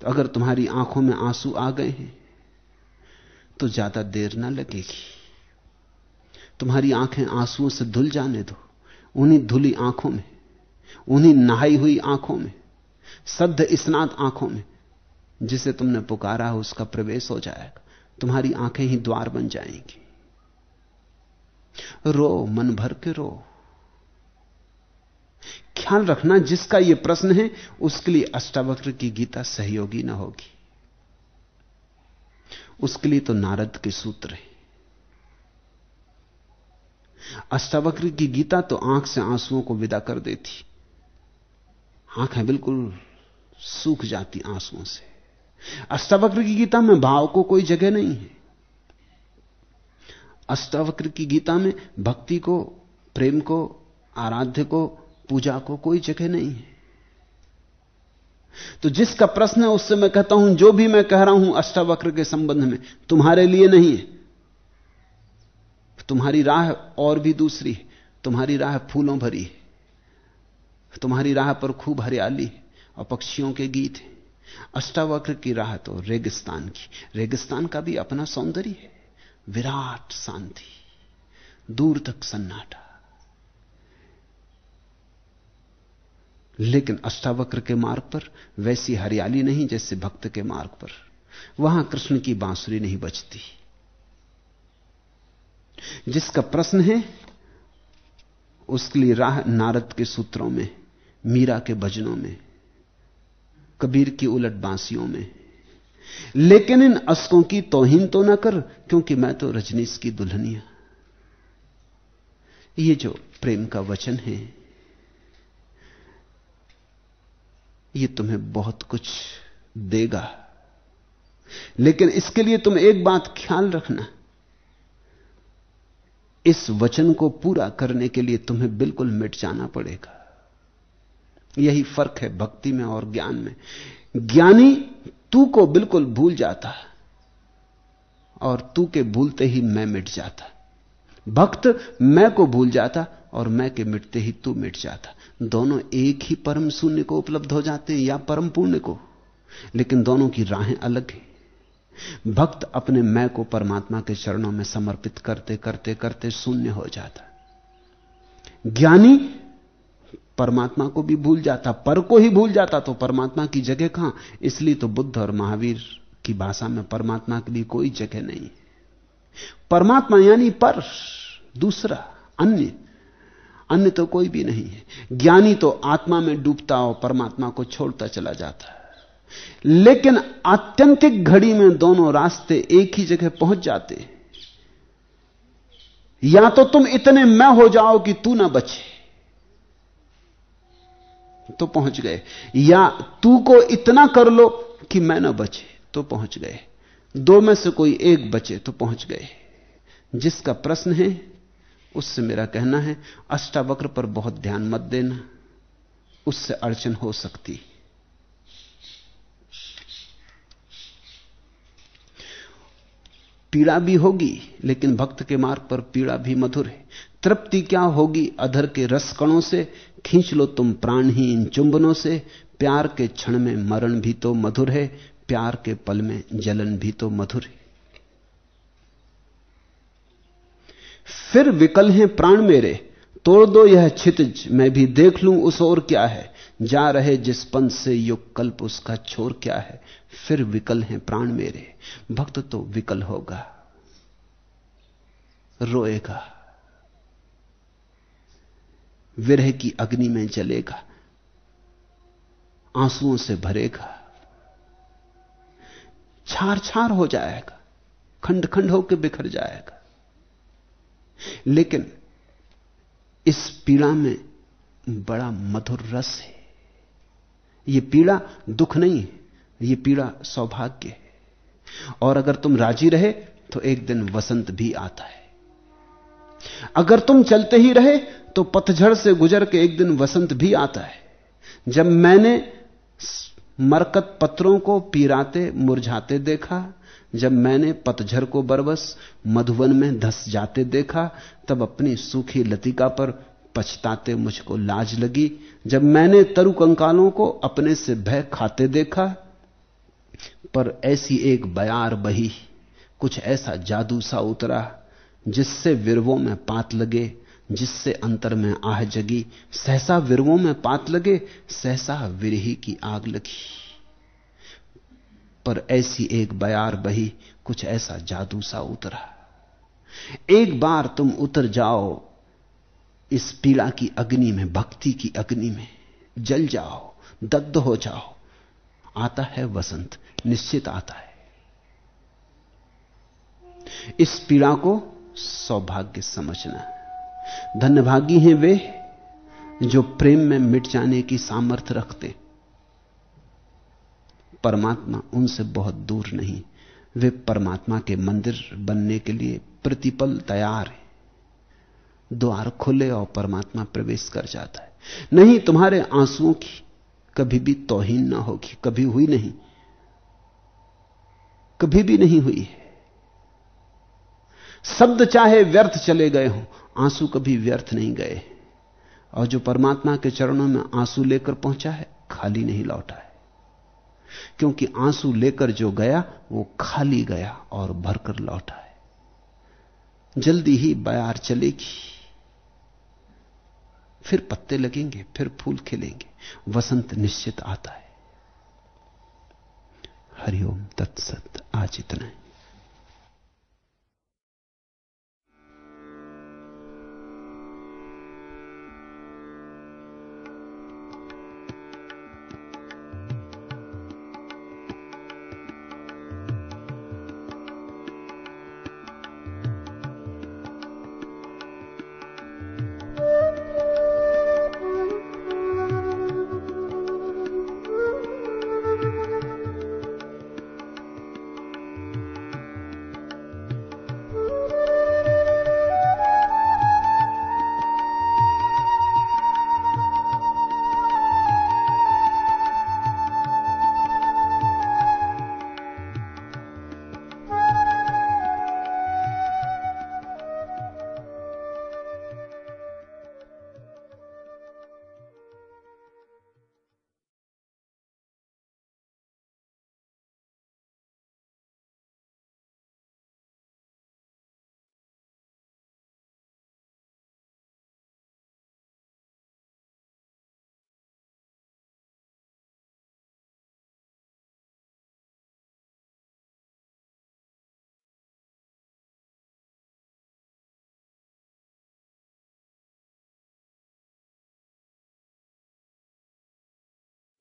[SPEAKER 2] तो अगर तुम्हारी आँखों में आँसू आ गए हैं तो ज़्यादा देर ना लगेगी। तुम्हारी आँखें आंसुओं से धुल जाने दो, उन्हीं धुली आँखों में, उन्हीं नहाई हुई आँखों में। सद्ध स्नात आँखों में जिसे तुमने पुकारा है उसका प्रवेश हो जाएगा। तुम्हारी आँखें ही द्वार बन जाएँगी। रो, मन भर के रो। ख्याल रखना, जिसका यह प्रश्न है, उसके लिए अष्टावक्र की गीता सहयोगी ना होगी। उसके लिए तो नारद के सूत्र है। अष्टावक्र की गीता तो आँख से आंसुओं को विदा कर देती। आँखें बिल्कुल सूख जाती आंसुओं से। अष्टावक्र की गीता में भाव को कोई जगह नहीं है। अष्टावक्र की गीता में भक्ति को, प्रेम को, आराध्य को, पूजा को कोई जगह नहीं है। तो जिसका प्रश्न है, उससे मैं कहता हूँ, जो भी मैं कह रहा हूँ अष्टावक्र के संबंध में, तुम्हारे लिए नहीं है। तुम्हारी राह और भी दूसरी है। तुम्हारी राह फूलों भरी है। तुम्हारी राह पर खूब हरियाली और पक्षियों के गीत हैं। अष्टावक्र की राह तो रेगिस्तान की। रेगिस्तान का भी अपना सौंदर्य है। विराट शांति। दूर तक सन्नाटा। लेकिन अष्टावक्र के मार्ग पर वैसी हरियाली नहीं जैसे भक्त के मार्ग पर। वहाँ कृष्ण की बांसुरी नहीं बचती जिसका प्रश्न है, उसके लिए राह नारद के सूत्रों में, मीरा के भजनों में कबीर की उलट बांसियों में। लेकिन इन अस्कों की तोहिन तो ना कर, क्योंकि मैं तो रजनीश की दुल्हनिया। ये जो प्रेम का वचन है, ये तुम्हें बहुत कुछ देगा। लेकिन इसके लिए तुम एक बात ख्याल रखना। इस वचन को पूरा करने के लिए तुम्हें बिल्कुल मिट जाना पड़ेगा। यही फ़र्क है भक्ति में और ज्ञान में। ज्ञानी तू को बिल्कुल भूल जाता है और तू के भूलते ही मैं मिट जाता। भक्त मैं को भूल जाता और मैं के मिटते ही तू मिट जाता। दोनों एक ही परम शून्य को उपलब्ध हो जाते हैं या परम पुण्य को, लेकिन दोनों की राहें अलग हैं। भक्त अपने मैं को परमात्मा के चरणों में समर्पित करते करते करते शून्य हो जाता। ज्ञानी परमात्मा को भी भूल जाता, पर को ही भूल जाता तो परमात्मा की जगह कहाँ? इसलिए तो बुद्ध और महावीर की भाषा में परमात्मा के लिए कोई जगह नहीं। परमात्मा यानी पर, दूसरा, अन्य। अन्य तो कोई भी नहीं है। ज्ञानी तो आत्मा में डूबता और परमात्मा को छोड़ता चला जाता है। लेकिन आत्यंतिक घड़ी में दोनों रास्ते एक ही जगह पहुँच जाते या तो तुम इतने मैं हो जाओ कि तू ना बचे। तो पहुँच गए। या तू को इतना कर लो कि मैं ना बचे तो पहुँच गए। दो में से कोई एक बचे तो पहुँच गए। जिसका प्रश्न है, उससे मेरा कहना है, अष्टावक्र पर बहुत ध्यान मत देना। उससे अड़चन हो सकती। पीड़ा भी होगी, लेकिन भक्त के मार्ग पर पीड़ा भी मधुर है। तृप्ति क्या होगी अधर के रस कणों से? खींच लो तुम प्राण ही इन चुंबनों से। प्यार के क्षण में मरण भी तो मधुर है, प्यार के पल में जलन भी तो मधुर है। फिर विकल हैं प्राण मेरे, तोड़ दो यह छितज मैं भी देख लूँ उस और क्या है। जा रहे जिस पंथ से युग कल्प, उसका छोर क्या है? फिर विकल हैं प्राण मेरे, भक्त तो विकल होगा, रोएगा। विरह की अग्नि में जलेगा, आंसुओं से भरेगा छार छार हो जाएगा खंड खंड होकर बिखर जाएगा। लेकिन इस पीड़ा में बड़ा मधुर रस है। यह पीड़ा दुख नहीं है यह पीड़ा सौभाग्य है। और अगर तुम राज़ी रहे तो एक दिन वसंत भी आता है। अगर तुम चलते ही रहे तो पतझड़ से गुजर के एक दिन वसंत भी आता है। जब मैंने मरकत पत्रों को पीराते, मुरझाते देखा, जब मैंने पतझर को बरबस, मधुवन में धस जाते देखा, तब अपनी सूखी लतिका पर पछताते मुझको लाज लगी। जब मैंने तरु कंकालों को अपने से भय खाते देखा, पर ऐसी एक बयार बही, कुछ ऐसा जादू सा उतरा। जिससे विरवों में पात लगे, जिससे अंतर में आह जगी, सहसा विरवों में पात लगे, सहसा विरही की आग लगी। पर ऐसी एक बयार बही, कुछ ऐसा जादू सा उतरा। एक बार तुम उतर जाओ, इस पीड़ा की अग्नि में, भक्ति की अग्नि में, जल जाओ, दग्ध हो जाओ। आता है वसंत, निश्चित आता है। इस पीड़ा को सौभाग्य समझना। धन्यभागी हैं वे, जो प्रेम में मिट जाने की सामर्थ्य रखते। परमात्मा उनसे बहुत दूर नहीं। वे परमात्मा के मंदिर बनने के लिए प्रतिपल तैयार है। द्वार खुले और परमात्मा प्रवेश कर जाता है। नहीं, तुम्हारे आंसुओं की कभी भी तोहीन ना होगी, कभी हुई नहीं। कभी भी नहीं हुई है। शब्द चाहे व्यर्थ चले गए हों, आँसू कभी व्यर्थ नहीं गए। और जो परमात्मा के चरणों में आँसू लेकर पहुँचा है, खाली नहीं लौटा है। क्योंकि आँसू लेकर जो गया, वो खाली गया और भरकर लौटा है। जल्दी ही बयार चलेगी। फिर पत्ते लगेंगे, फिर फूल खिलेंगे। वसंत निश्चित आता है। हरिओम तत्सत, आज इतना है।